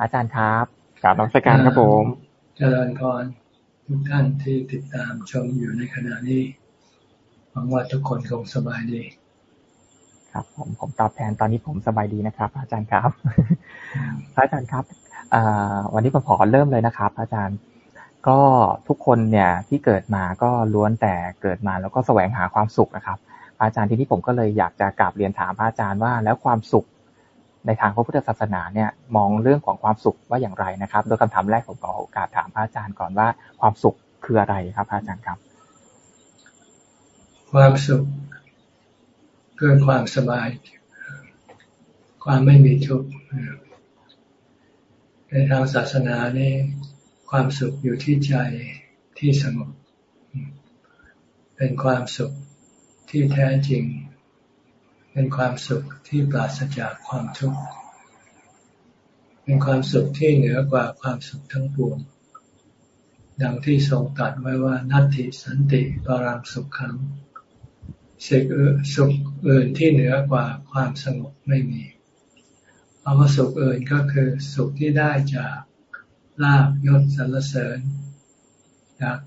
อาจารย์ครับกราบนมัสการครับผมเจริญพรทุกท่านที่ติดตามชมอยู่ในขณะนี้หวังว่าทุกคนคงสบายดี ครับ ผมผมตอบแทนตอนนี้ผมสบายดีนะครับ อาจารย์ครับพระอาจารย์ครับวันนี้ผมขอเริ่มเลยนะครับ อาจารย์ก็ทุกคนเนี่ยที่เกิดมาก็ล้วนแต่เกิดมาแล้วก็แสวงหาความสุขนะครับ อาจารย์ที่นี้ผมก็เลยอยากจะกราบเรียนถามพระอาจารย์ว่า แล้วความสุข ในทางพระพุทธศาสนาเนี่ยมองเรื่องของความสุขว่าอย่างไรนะครับ โดยคำถามแรกผมขอโอกาสถามพระอาจารย์ก่อนว่าความสุขคืออะไรครับพระอาจารย์ครับ ความสุขคือความสบาย ความไม่มีทุกข์ในทางศาสนานี่ความสุขอยู่ที่ใจที่สงบเป็นความสุขที่แท้จริง เป็นความสุขที่ปราศจากความทุกข์ เป็นความสุขที่เหนือกว่าความสุขทั้งปวง ดังที่ทรงตรัสไว้ว่านัตติสันติปรังสุขขังสิ่งสุขอื่นที่เหนือกว่าความสงบไม่มีคำว่าสุขอื่นก็คือสุขที่ได้จากลาบยศสรรเสริญ จาก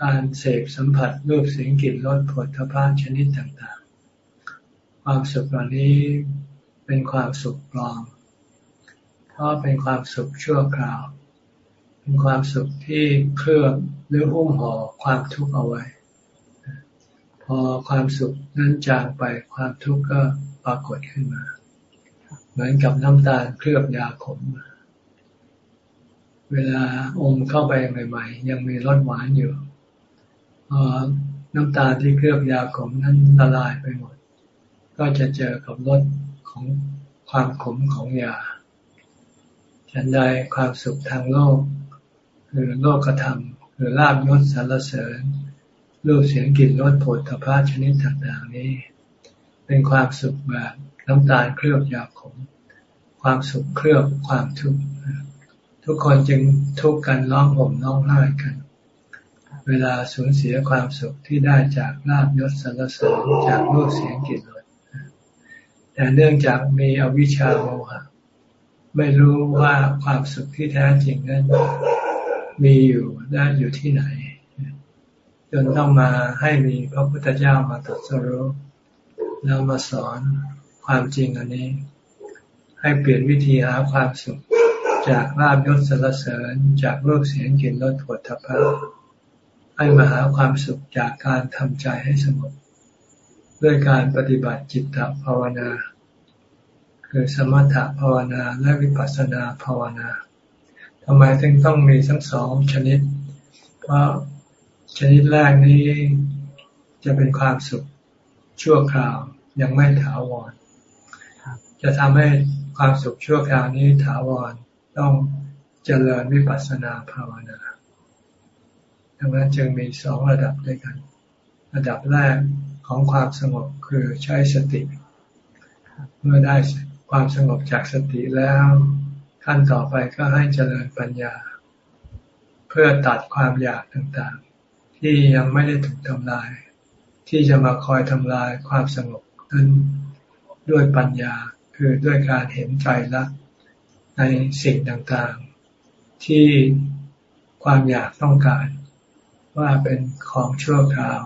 การเสพสัมผัสรูปเสียงกลิ่นรสผลทพะชนิดต่าง ความสุขเหล่านี้เป็นความสุขปลอม เพราะเป็นความสุขชั่วคราว เป็นความสุขที่เคลือบหรือหุ้มห่อความทุกข์เอาไว้ พอความสุขนั้นจางไปความทุกข์ก็ปรากฏขึ้นมา เหมือนกับน้ำตาลเคลือบยาขม เวลาอมเข้าไปใหม่ ๆ ยังมีรสหวานอยู่พอน้ำตาลที่เคลือบยาขมนั้นละลายไปหมด ก็จะเจอกับรสของความขมของยา ฉันใดความสุขทางโลก คือโลกธรรมคือลาบยศสารเสริญรูปเสียงกลิ่นรสผลทพะชนิดต่างๆนี้ เป็นความสุขแบบน้ำตาลเคลือบยาขม ความสุขเคลือบความทุกข์ทุกคนจึงทุกข์กันร้องห่มร้องไห้กัน เวลาสูญเสียความสุขที่ได้จากลาบยศสารเสริญจากรูปเสียงกลิ่นร แต่เนื่องจากมีอวิชชาโมหะไม่รู้ว่าความสุขที่แท้จริงนั้นมีอยู่ได้อยู่ที่ไหน จนต้องมาให้มีพระพุทธเจ้ามาตรัสรู้แล้วมาสอนความจริงอันนี้ ให้เปลี่ยนวิธีหาความสุขจากลาบยศสรรเสริญจากโลกเสียงกลิ่นรสผลทพะให้มาหาความสุขจากการทำใจให้สงบ ด้วยการปฏิบัติจิตภาวนา คือสมถภาวนาและวิปัสสนาภาวนาทำไมถึงต้องมีทั้งสองชนิด เพราะชนิดแรกนี้จะเป็นความสุขชั่วคราวยังไม่ถาวร จะทำให้ความสุขชั่วคราวนี้ถาวรต้องเจริญวิปัสสนาภาวนาดังนั้นจึงมีสองระดับด้วยกัน ระดับแรก ของความสงบคือใช้สติ เมื่อได้ความสงบจากสติแล้วขั้นต่อไปก็ให้เจริญปัญญา เพื่อตัดความอยากต่างๆ ที่ยังไม่ได้ถูกทำลาย ที่จะมาคอยทำลายความสงบนั้นด้วยปัญญาคือด้วยการเห็นใจรักในสิ่งต่างๆ ที่ความอยากต้องการ ว่าเป็นของชั่วคราว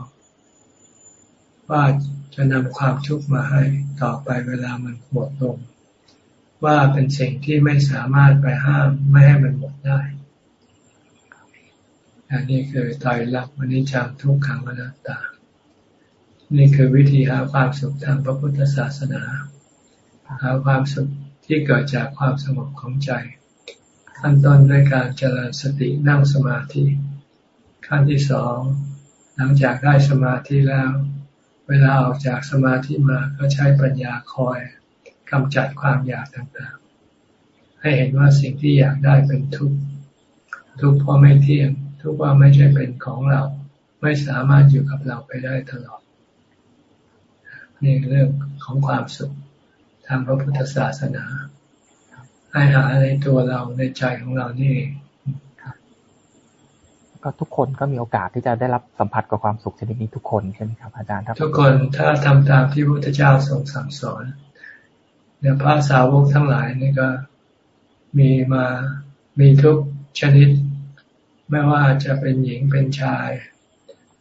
ว่าจะนำความทุกข์มาให้ต่อไปเวลามันหมดลง ว่าเป็นสิ่งที่ไม่สามารถไปห้ามไม่ให้มันหมดได้ อันนี้คือตายรักวันนี้จำทุกขังอนัตตา นี่คือวิธีหาความสุขทางพระพุทธศาสนา หาความสุขที่เกิดจากความสงบของใจขั้นต้นด้วยการเจริญสตินั่งสมาธิ ขั้นที่สอง หลังจากได้สมาธิแล้ว เวลาออกจากสมาธิมาก็ใช้ปัญญาคอยกำจัดความอยากต่างๆ ให้เห็นว่าสิ่งที่อยากได้เป็นทุกข์ทุกข์เพราะไม่เที่ยง ทุกข์ว่าไม่ใช่เป็นของเรา ไม่สามารถอยู่กับเราไปได้ตลอดนี่เรื่องของความสุขทางพระพุทธศาสนา ให้หาในตัวเราในใจของเรานี่ ก็ทุกคนก็มีโอกาสที่จะได้รับสัมผัสกับความสุขชนิดนี้ทุกคนใช่ไหมครับอาจารย์ครับทุกคนถ้าทำตามที่พระพุทธเจ้าทรงสั่งสอนเนี่ยพระสาวกทั้งหลายนี่ก็มีมามีทุกชนิด ไม่ว่าจะเป็นหญิงเป็นชาย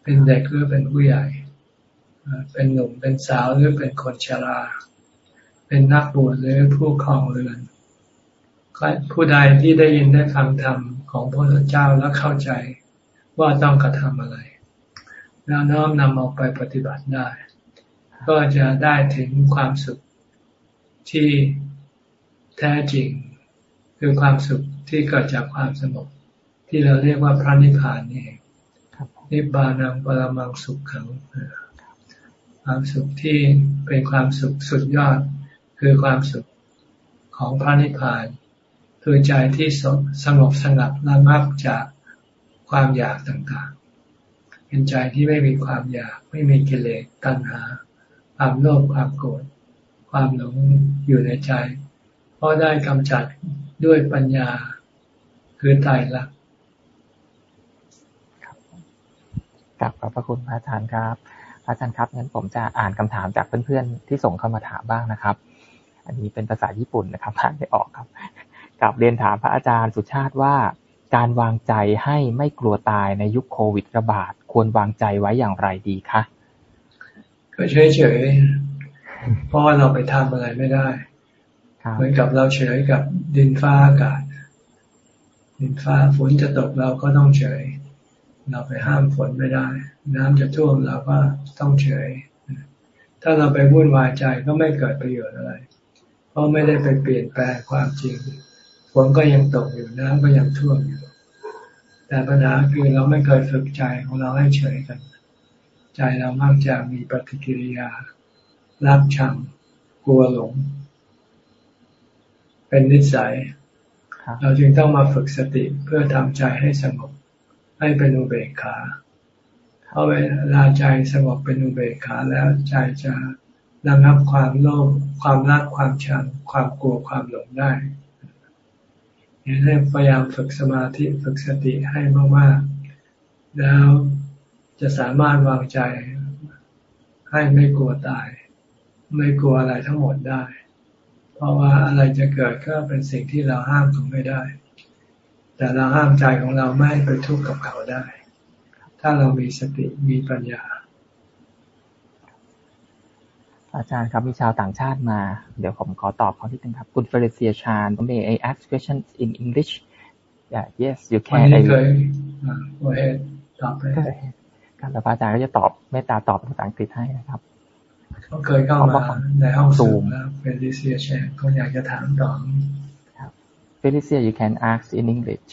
เป็นเด็กหรือเป็นผู้ใหญ่ เป็นหนุ่มเป็นสาวหรือเป็นคนชรา เป็นนักบวชหรือผู้ครองเรือนผู้ใดที่ได้ยินได้ฟังธรรมของพระพุทธเจ้าแล้วเข้าใจ ว่าต้องกระทำอะไร แล้วน้อมนำเอาไปปฏิบัติได้ ก็จะได้ถึงความสุขที่แท้จริง คือความสุขที่เกิดจากความสงบที่เราเรียกว่าพระนิพพานนี่เองนิบานังปรมังสุขขังความสุขที่เป็นความสุขสุดยอด คือความสุขของพระนิพพาน คือใจที่สงบสงัดระงับจาก ความอยากต่างๆ เป็นใจที่ไม่มีความอยาก ไม่มีกิเลสตัณหา ความโลภความโกรธความหลงอยู่ในใจเพราะได้กำจัดด้วยปัญญาคือตายละกลับขอบพระคุณพระอาจารย์ครับพระอาจารย์ครับงั้นผมจะอ่านคำถามจากเพื่อนๆที่ส่งเข้ามาถามบ้างนะครับ อันนี้เป็นภาษาญี่ปุ่นนะครับอ่านไม่ออกครับกลับเรียนถามพระอาจารย์สุชาติว่า การวางใจให้ไม่กลัวตายในยุคโควิดระบาด ควรวางใจไว้อย่างไรดีคะก็เฉยเฉยเพราะว่าเราไปทำอะไรไม่ได้เหมือนกับเราเฉยกับดินฟ้าอากาศ ดินฟ้าฝนจะตกเราก็ต้องเฉย เราไปห้ามฝนไม่ได้ น้ำจะท่วมเราก็ต้องเฉย ถ้าเราไปวุ่นวายใจก็ไม่เกิดประโยชน์อะไร เพราะไม่ได้ไปเปลี่ยนแปลงความจริง ฝนก็ยังตกอยู่น้ำก็ยังท่วมอยู่ แต่ปัญหาคือเราไม่เคยฝึกใจของเราให้เฉยกัน ใจเรามักจะมีปฏิกิริยารักชังกลัวหลง เป็นนิสัย เราจึงต้องมาฝึกสติเพื่อทำใจให้สงบ ให้เป็นอุเบกขาเพราะเวลาใจสงบเป็นอุเบกขาแล้วใจจะระงับความโลภความรักความชังความกลัวความหลงได้ ให้พยายามฝึกสมาธิฝึกสติให้มากๆ แล้วจะสามารถวางใจให้ไม่กลัวตาย ไม่กลัวอะไรทั้งหมดได้ เพราะว่าอะไรจะเกิดก็เป็นสิ่งที่เราห้ามเขาไม่ได้ แต่เราห้ามใจของเราไม่ให้ไปทุกข์กับเขาได้ ถ้าเรามีสติมีปัญญา อาจารย์ครับ มีชาวต่างชาติมา เดี๋ยวผมขอตอบเขาที่นึงครับ คุณเฟรเซียชาน may I ask questions in English yeah yes you can วันนี้เคยโอเคตอบไปครับแล้วอาจารย์ก็จะตอบเมตตาตอบเป็นภาษาอังกฤษให้นะครับเขาเคยเข้ามาในห้องซูมแล้วเฟรเซียชานเขาอยากจะถามต่อครับเฟรเซีย you can ask in English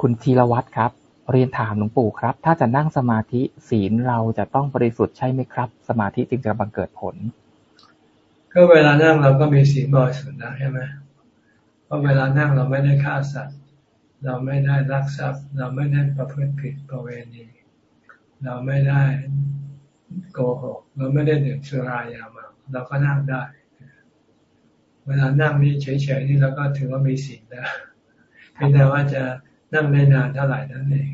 คุณธีรวัตรครับ เรียนถามหลวงปู่ครับ ถ้าจะนั่งสมาธิศีลเราจะต้องบริสุทธิ์ใช่ไหมครับ สมาธิจึงจะบังเกิดผล ก็เวลานั่งเราก็มีศีลบริสุทธิ์นะใช่ไหมเพราะเวลานั่งเราไม่ได้ฆ่าสัตว์ เราไม่ได้รักทรัพย์ เราไม่ได้ประพฤติผิดประเวณี เราไม่ได้โกหก เราไม่ได้ดื่มสุรายามาเราก็นั่งได้ เวลานั่งนี่เฉยๆนี่เราก็ถือว่ามีศีลแล้วเพียงแต่ว่าจะนั่งได้นานเท่าไหร่นั่นเอง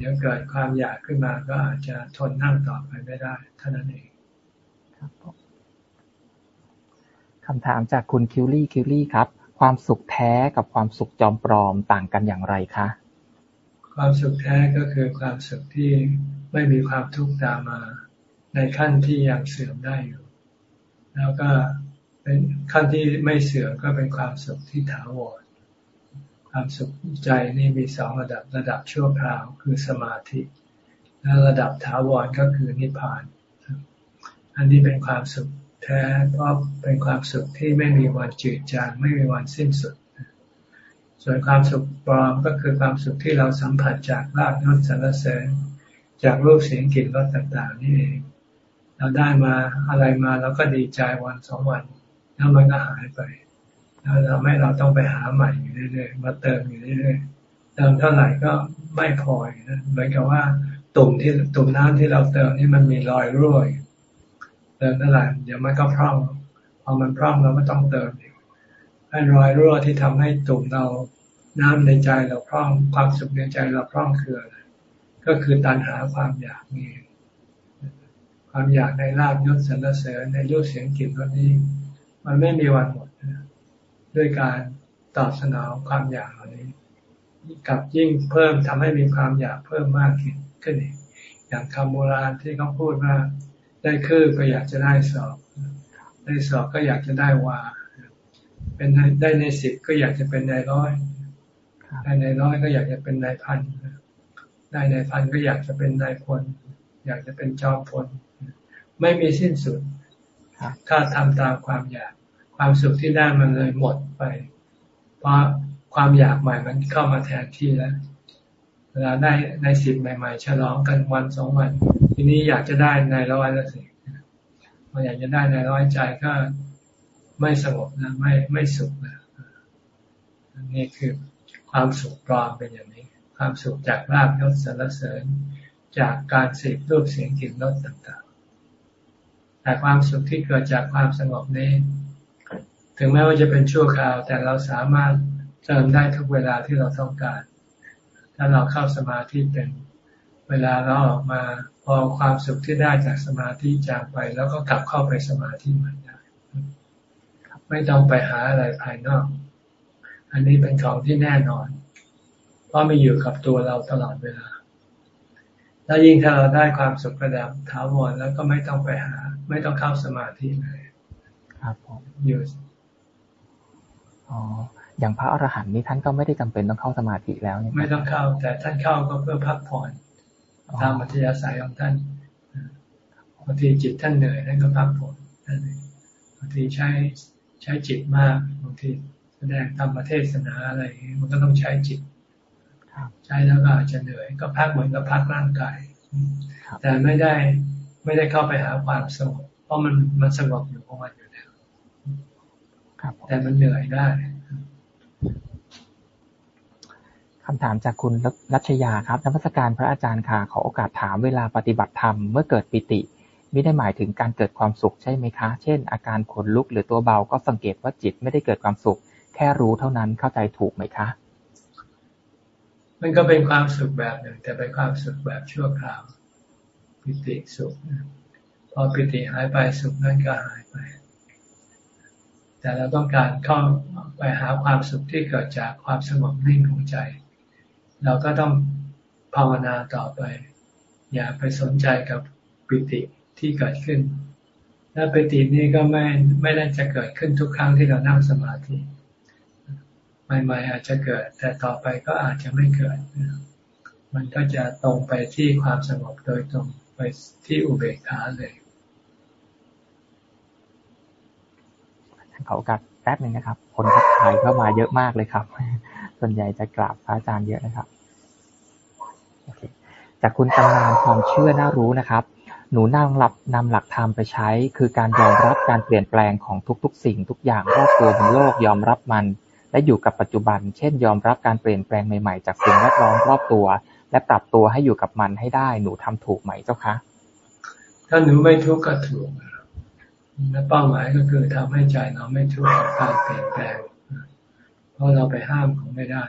เดี๋ยวเกิดความอยากขึ้นมาก็อาจจะทนนั่งต่อไปไม่ได้เท่านั้นเองคำถามจากคุณคิวลี่คิวลี่ครับ ความสุขแท้กับความสุขจอมปลอมต่างกันอย่างไรคะ ความสุขแท้ก็คือความสุขที่ไม่มีความทุกข์ตามมา ในขั้นที่ยังเสื่อมได้อยู่ แล้วก็เป็นขั้นที่ไม่เสื่อมก็เป็นความสุขที่ถาวร ความสุขใจนี่มีสองระดับระดับชั่วคราวคือสมาธิ และระดับถาวรก็คือนิพพาน อันนี้เป็นความสุขแท้เพราะเป็นความสุขที่ไม่มีวันจืดจางไม่มีวันสิ้นสุด ส่วนความสุขปลอมก็คือความสุขที่เราสัมผัสจากลาภยศสรรเสริญ จากรูปเสียงกลิ่นรสต่างๆ นี่เองเราได้มาอะไรมาเราก็ดีใจวันสองวัน แล้วมันก็หายไป แล้วทำให้เราต้องไปหาใหม่อยู่เรื่อยๆมาเติมอยู่เรื่อยๆเติมเท่าไหร่ก็ไม่พอนะเหมือนกับว่าตุ่มที่ตุ่มน้ำที่เราเติมนี่มันมีรอยรั่วเติมเท่าไหร่เดี๋ยวมันก็พร่องพอมันพร่องเราก็ต้องเติมอีกให้รอยรั่วที่ทำให้ตุ่มเราน้ำในใจเราพร่องความสุขในใจเราพร่องคืออะไรก็คือตัณหาความอยากนี่ความอยากในลาบยศสรรเสริญในรูปเสียงกลิ่นรสนี้ มันไม่มีวันหมด ด้วยการตอบสนองความอยากเหล่านี้กับยิ่งเพิ่มทำให้มีความอยากเพิ่มมากขึ้นขึ้นอีกอย่างคำโบราณที่เขาพูดว่า ได้คือก็อยากจะได้สอบ ได้สอบก็อยากจะได้วาเป็นได้ในสิบก็อยากจะเป็นในร้อยได้ในร้อยก็อยากจะเป็นนายพันได้ในพันก็อยากจะเป็นนายพลอยากจะเป็นจอมพลไม่มีสิ้นสุด ถ้าทำตามความอยาก ความสุขที่ได้มันเลยหมดไป เพราะความอยากใหม่มันเข้ามาแทนที่แล้วเวลาได้ในสิบใหม่ ๆ ฉลองกันวันสองวัน ทีนี้อยากจะได้ในร้อยล้วสิพออยากจะได้ในร้อยใจก็ไม่สงบนะไม่ไม่สุขนะนี่คือความสุขปลอมเป็นอย่างนี้ ความสุขจากลาบยศสรรเสริญ จากการเสพรูปเสียงกลิ่นรสต่างๆ แต่ความสุขที่เกิดจากความสงบนี้ ถึงแม้ว่าจะเป็นชั่วคราว แต่เราสามารถเติมได้ทุกเวลาที่เราต้องการ ถ้าเราเข้าสมาธิเป็นเวลาเราออกมาพอความสุขที่ได้จากสมาธิจางไป แล้วก็กลับเข้าไปสมาธิใหม่ได้ไม่ต้องไปหาอะไรภายนอก อันนี้เป็นของที่แน่นอน เพราะมีอยู่กับตัวเราตลอดเวลาแล้วยิ่งถ้าเราได้ความสุขระดับถาวรแล้วก็ไม่ต้องไปหา ไม่ต้องเข้าสมาธิเลยครับผมอยู่ อ๋ออย่างพระอรหันต์นี่ท่านก็ไม่ได้จำเป็นต้องเข้าสมาธิแล้วเนี่ยไม่ต้องเข้า แต่ท่านเข้าก็เพื่อพักผ่อนตามมัธยาศัยของท่านบางทีจิตท่านเหนื่อยท่านก็พักผ่อนบางทีใช้ใช้จิตมากบางทีแสดงธรรมเทศนาอะไรมันก็ต้องใช้จิตใช้แล้วก็อาจจะเหนื่อย ก็พักเหมือนกับพักร่างกายแต่ไม่ได้ไม่ได้เข้าไปหาความสงบเพราะมันมันสงบอยู่ของมันอยู่ แล้วแต่มันเหนื่อยได้คำถามจากคุณรัชยาครับนักการพระอาจารย์ค่ะขอโอกาสถามเวลาปฏิบัติธรรมเมื่อเกิดปิติไม่ได้หมายถึงการเกิดความสุขใช่ไหมคะ เช่น อาการขนลุกหรือตัวเบาก็สังเกตว่าจิตไม่ได้เกิดความสุข แค่รู้เท่านั้นเข้าใจถูกไหมคะ มันก็เป็นความสุขแบบหนึ่ง แต่เป็นความสุขแบบชั่วคราว ปิติสุข พอปิติหายไปสุขนั้นก็หายไป แต่เราต้องการเข้าไปหาความสุขที่เกิดจากความสงบนิ่งของใจ เราก็ต้องภาวนาต่อไป อย่าไปสนใจกับปิติที่เกิดขึ้น และปิตินี้ก็ไม่ไม่ได้จะเกิดขึ้นทุกครั้งที่เรานั่งสมาธิใหม่ๆอาจจะเกิด แต่ต่อไปก็อาจจะไม่เกิด มันก็จะตรงไปที่ความสงบโดยตรงไปที่อุเบกขาเลย เขากัดแป๊บหนึ่งนะครับ คนทักทายเข้ามาเยอะมากเลยครับ ส่วนใหญ่จะกราบพระอาจารย์เยอะนะครับจากคุณตำนานความเชื่อน่ารู้นะครับ หนูนั่งหลับนำหลักธรรมไปใช้ คือการยอมรับการเปลี่ยนแปลงของทุกๆ สิ่งทุกอย่างรอบตัวบนโลกยอมรับมัน และอยู่กับปัจจุบัน เช่น ยอมรับการเปลี่ยนแปลงใหม่ๆ จากสิ่งแวดล้อมรอบตัว และปรับตัวให้อยู่กับมันให้ได้ หนูทำถูกไหมเจ้าคะถ้าหนูไม่ทุกข์ก็ถูก และเป้าหมายก็คือทำให้ใจเราไม่ทุกข์กับการเปลี่ยนแปลงพราะเราไปห้ามเขาไม่ได้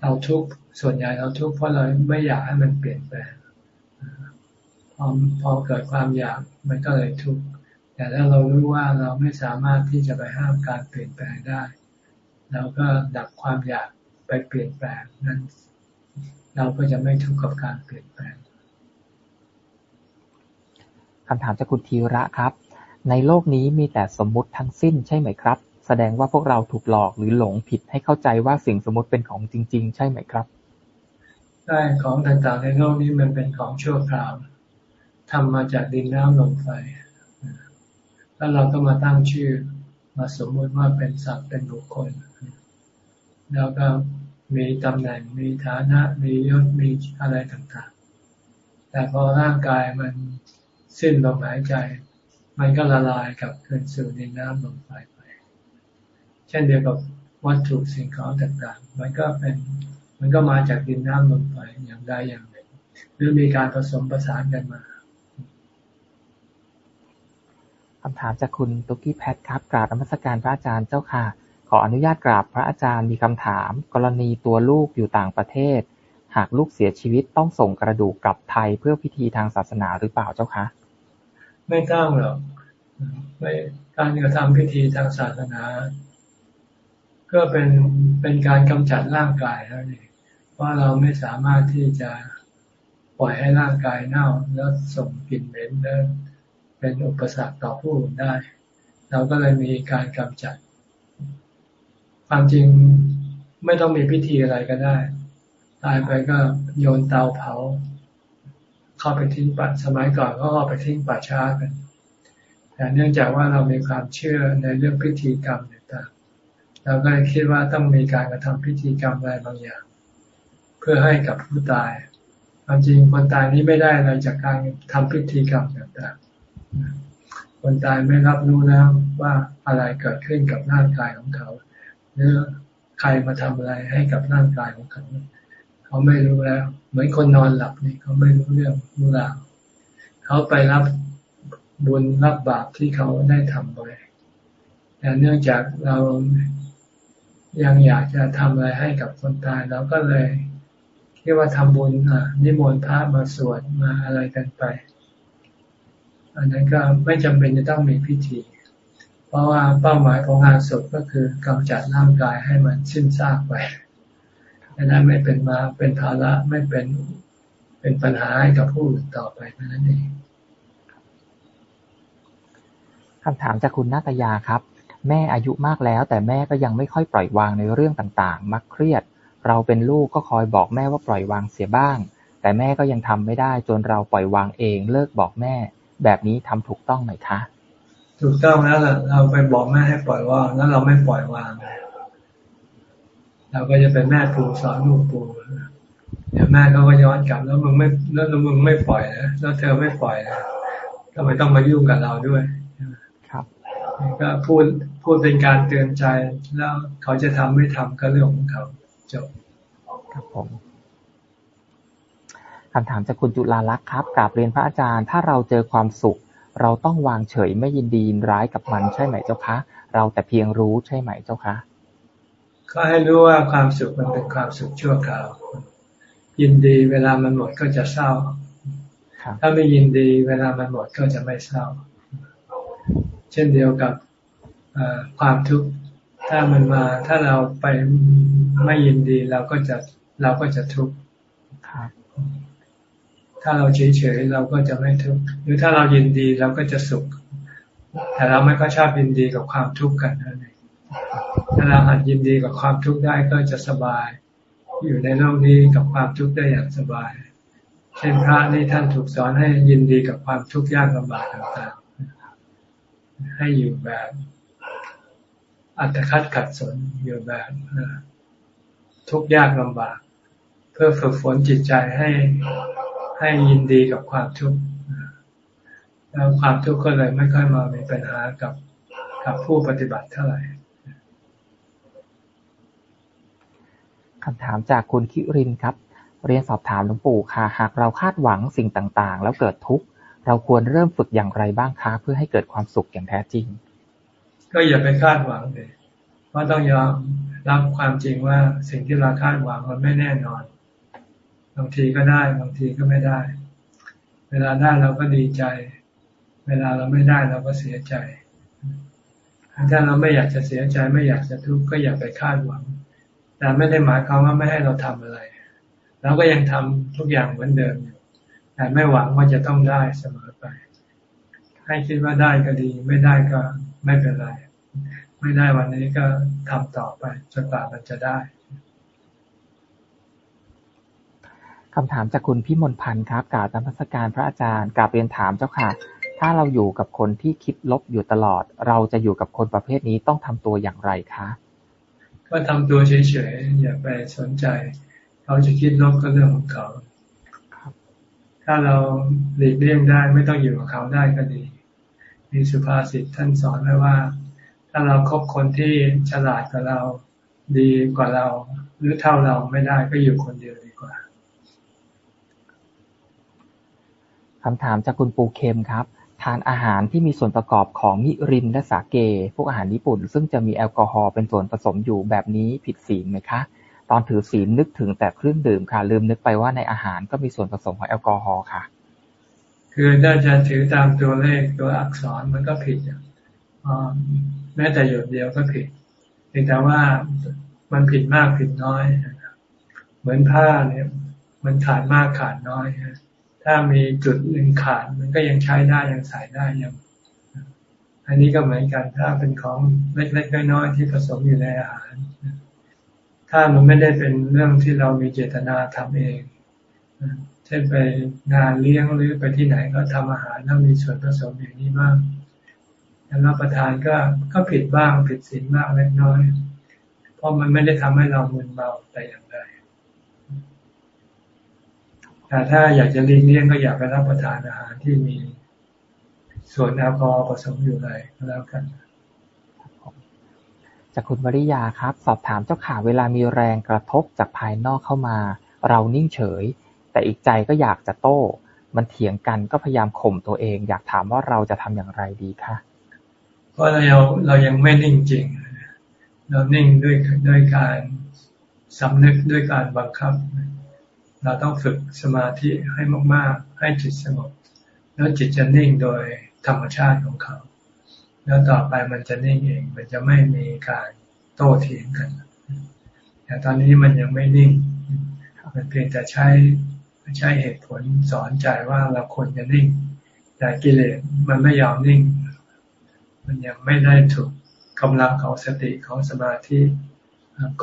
เราทุกส่วนใหญ่เราทุกเพราะเราไม่อยากให้มันเปลี่ยนแปลงพอพอเกิดความอยากมันก็เลยทุกข์แต่ถ้าเรารู้ว่าเราไม่สามารถที่จะไปห้ามการเปลี่ยนแปลงได้เราก็ดับความอยากไปเปลี่ยนแปลงนั้น เราก็จะไม่ทุกข์กับการเปลี่ยนแปลงคำถามจากคุณธีระครับ ในโลกนี้มีแต่สมมติทั้งสิ้นใช่ไหมครับ แสดงว่าพวกเราถูกหลอกหรือหลงผิดให้เข้าใจว่าสิ่งสมมติเป็นของจริง ๆ ใช่ไหมครับใช่ของต่างๆในโลกนี้มันเป็นของชั่วคราวทำมาจากดินน้ำลมไฟแล้วเราก็มาตั้งชื่อมาสมมติว่าเป็นสัตว์เป็นบุคคล แล้วก็มีตำแหน่งมีฐานะมียศมีอะไรต่างๆ แต่พอร่างกายมันสิ้นลมหายใจ มันก็ละลายกับคืนสู่ดินน้ำลมไฟเช่นเดียวกับวัตถุสิ่งของต่างๆ มันก็เป็น มันก็มาจากดินน้ำลมไฟอย่างใดอย่างหนึ่ง หรือมีการผสมประสานกันมาคำถามจากคุณตุกี้แพทครับกราบนมัสการพระอาจารย์เจ้าค่ะ ขออนุญาตกราบพระอาจารย์มีคำถาม กรณีตัวลูกอยู่ต่างประเทศ หากลูกเสียชีวิตต้องส่งกระดูกกลับไทยเพื่อพิธีทางศาสนาหรือเปล่าเจ้าคะ ไม่ต้องหรอกไม่การกระทำพิธีทางศาสนา ก็เป็นเป็นการกำจัดร่างกายแล้วนี่เพราเราไม่สามารถที่จะปล่อยให้ร่างกายเน่าแล้วส่งกลิ่นเหม็นแล้วเป็นอุปสรรคต่อผู้อื่นได้ เราก็เลยมีการกำจัด ความจริงไม่ต้องมีพิธีอะไรก็ได้ ตายไปก็โยนเตาเผา เข้าไปทิ้งปัดสมัยก่อนก็เอาไปทิ้งป่าช้ากันแต่เนื่องจากว่าเรามีความเชื่อในเรื่องพิธีกรรมต่างๆเราก็เลยคิดว่าต้องมีการกระทำพิธีกรรมอะไรบางอย่าง เพื่อให้กับผู้ตายความจริงคนตายนี้ไม่ได้อะไรจากการทำพิธีกรรมต่างๆ คนตายไม่รับรู้แล้วว่าอะไรเกิดขึ้นกับร่างกายของเขาหรือใครมาทำอะไรให้กับร่างกายของเขา เขาไม่รู้แล้ว เหมือนคนนอนหลับนี่เขาไม่รู้เรื่องรู้ราวเขาไปรับบุญรับบาปที่เขาได้ทำไปแต่เนื่องจากเรายังอยากจะทำอะไรให้กับคนตายเราก็เลยคิดว่าทำบุญอะนิมนต์พระมาสวดมาอะไรกันไป อันนั้นก็ไม่จำเป็นจะต้องมีพิธี เพราะว่าเป้าหมายของงานศพก็คือกำจัดร่างกายให้มันสิ้นซากไป ดังนั้นไม่เป็นมาเป็นภาระไม่เป็นเป็นปัญหาให้กับผู้อื่นต่อไปนั่นเองคำถามจากคุณนาตยาครับ แม่อายุมากแล้ว แต่แม่ก็ยังไม่ค่อยปล่อยวางในเรื่องต่างๆ มักเครียด เราเป็นลูกก็คอยบอกแม่ว่าปล่อยวางเสียบ้าง แต่แม่ก็ยังทำไม่ได้ จนเราปล่อยวางเองเลิกบอกแม่ แบบนี้ทำถูกต้องไหมคะ ถูกต้องแล้วล่ะเราไปบอกแม่ให้ปล่อยวางแล้วเราไม่ปล่อยวางเราก็จะเป็นแม่ปูสอนลูกปูเดี๋ยวแม่เขาก็ย้อนกลับแล้วมึงไม่แล้วมึงไม่ปล่อยนะแล้วเธอไม่ปล่อยนะทำไมต้องมายุ่งกับเราด้วยก็พูดพูดเป็นการเตือนใจแล้วเขาจะทำไม่ทำก็เรื่องของเขาจบครับผมคำถามจากคุณจุลาลักษ์ครับกราบเรียนพระอาจารย์ ถ้าเราเจอความสุข เราต้องวางเฉยไม่ยินดีร้ายกับมันใช่ไหมเจ้าคะ เราแต่เพียงรู้ใช่ไหมเจ้าคะ ก็ให้รู้ว่าความสุขมันเป็นความสุขชั่วคราว ยินดีเวลามันหมดก็จะเศร้า ถ้าไม่ยินดีเวลามันหมดก็จะไม่เศร้า เช่นเดียวกับความทุกข์ถ้ามันมาถ้าเราไปไม่ยินดีเราก็จะเราก็จะทุกข์ถ้าเราเฉยๆเราก็จะไม่ทุกข์หรือถ้าเรายินดีเราก็จะสุข แต่เราไม่ก็ชอบยินดีกับความทุกข์กันนั่นเอง ถ้าเราหัดยินดีกับความทุกข์ได้ก็จะสบาย อยู่ในโลกนี้กับความทุกข์ได้อย่างสบาย เช่นพระนี่ท่านถูกสอนให้ยินดีกับความทุกข์ยากลำบากต่างๆ ให้อยู่แบบอัตคัดขัดสนอยู่แบบทุกข์ยากลำบาก เพื่อฝึกฝนจิตใจให้ให้ยินดีกับความทุกข์แล้วความทุกข์ก็เลยไม่ค่อยมามีปัญหากับกับผู้ปฏิบัติเท่าไหร่ คำถามจากคุณคิรินครับ เรียนสอบถามหลวงปู่ค่ะ หากเราคาดหวังสิ่งต่างๆ แล้วเกิดทุกข์ เราควรเริ่มฝึกอย่างไรบ้างคะ เพื่อให้เกิดความสุขอย่างแท้จริง ก็อย่าไปคาดหวังเลยเพราต้องยอมรับความจริงว่าสิ่งที่เราคาดหวังมันไม่แน่นอน บางทีก็ได้ บางทีก็ไม่ได้ เวลาได้เราก็ดีใจ เวลาเราไม่ได้เราก็เสียใจถ้าเราไม่อยากจะเสียใจไม่อยากจะทุกข์ก็อย่าไปคาดหวัง แต่ไม่ได้หมายความว่าไม่ให้เราทำอะไรเราก็ยังทำทุกอย่างเหมือนเดิมอยู่แต่ไม่หวังว่าจะต้องได้เสมอไป ให้คิดว่าได้ก็ดี ไม่ได้ก็ไม่เป็นไร ไม่ได้วันนี้ก็ทำต่อไปจนกว่ามันจะได้คำถามจากคุณพี่มนพันธ์ครับกล่าวตามพัสการพระอาจารย์กล่าวเรียนถามเจ้าค่ะ ถ้าเราอยู่กับคนที่คิดลบอยู่ตลอด เราจะอยู่กับคนประเภทนี้ต้องทำตัวอย่างไรคะ ก็ทำตัวเฉยๆอย่าไปสนใจ เขาจะคิดลบก็เรื่องของเขาถ้าเราหลีกเลี่ยงได้ไม่ต้องอยู่กับเขาได้ก็ดี มีสุภาษิตท่านสอนไว้ว่า ถ้าเราครบคนที่ฉลาดกว่าเราดีกว่าเรา หรือเท่าเราไม่ได้ก็อยู่คนเดียวดีกว่าคำถามจากคุณปูเค็มครับ ทานอาหารที่มีส่วนประกอบของมิรินและสาเก พวกอาหารญี่ปุ่น ซึ่งจะมีแอลกอฮอล์เป็นส่วนผสมอยู่แบบนี้ผิดศีลไหมคะ ตอนถือศีลนึกถึงแต่เครื่องดื่มค่ะ ลืมนึกไปว่าในอาหารก็มีส่วนผสมของแอลกอฮอล์ค่ะ คือถ้าจะถือตามตัวเลขตัวอักษรมันก็ผิดอะแม้แต่หยดเดียวก็ผิดแต่ว่ามันผิดมากผิดน้อย เหมือนผ้าเนี่ย มันขาดมากขาดน้อย ถ้ามีจุดหนึ่งขาดมันก็ยังใช้ได้ยังใส่ได้ยัง อันนี้ก็เหมือนกันถ้าเป็นของเล็กๆน้อยๆที่ผสมอยู่ในอาหาร ถ้ามันไม่ได้เป็นเรื่องที่เรามีเจตนาทำเอง เช่นไปงานเลี้ยงหรือไปที่ไหนก็ทำอาหารแล้วมีส่วนผสมอย่างนี้บ้างแล้วรับประทานก็ก็ผิดบ้างผิดศีลบ้างเล็กน้อย เพราะมันไม่ได้ทำให้เรามึนเมาแต่อย่างใด แต่ถ้าอยากจะเลี่ยงเลี่ยงก็อยากไปรับประทานอาหารที่มีส่วนแอลกอฮอล์ผสมอยู่เลยก็แล้วกันจากคุณวริยาครับ สอบถามเจ้าข่าเวลามีแรงกระทบจากภายนอกเข้ามา เรานิ่งเฉย แต่อีกใจก็อยากจะโต้ มันเถียงกันก็พยายามข่มตัวเอง อยากถามว่าเราจะทำอย่างไรดีคะเพราะเราเรายังไม่นิ่งจริง เรานิ่งด้วยด้วยการสำนึกด้วยการบังคับ เราต้องฝึกสมาธิให้มาก ๆ ให้จิตสงบ แล้วจิตจะนิ่งโดยธรรมชาติของเขา แล้วต่อไปมันจะนิ่งเอง มันจะไม่มีการโต้เถียงกันแต่ตอนนี้มันยังไม่นิ่ง มันเพียงแต่ใช้ใช้เหตุผลสอนใจว่าเราควรจะนิ่ง แต่กิเลสมันไม่ยอมนิ่ง มันยังไม่ได้ถูกกำลังของสติของสมาธิ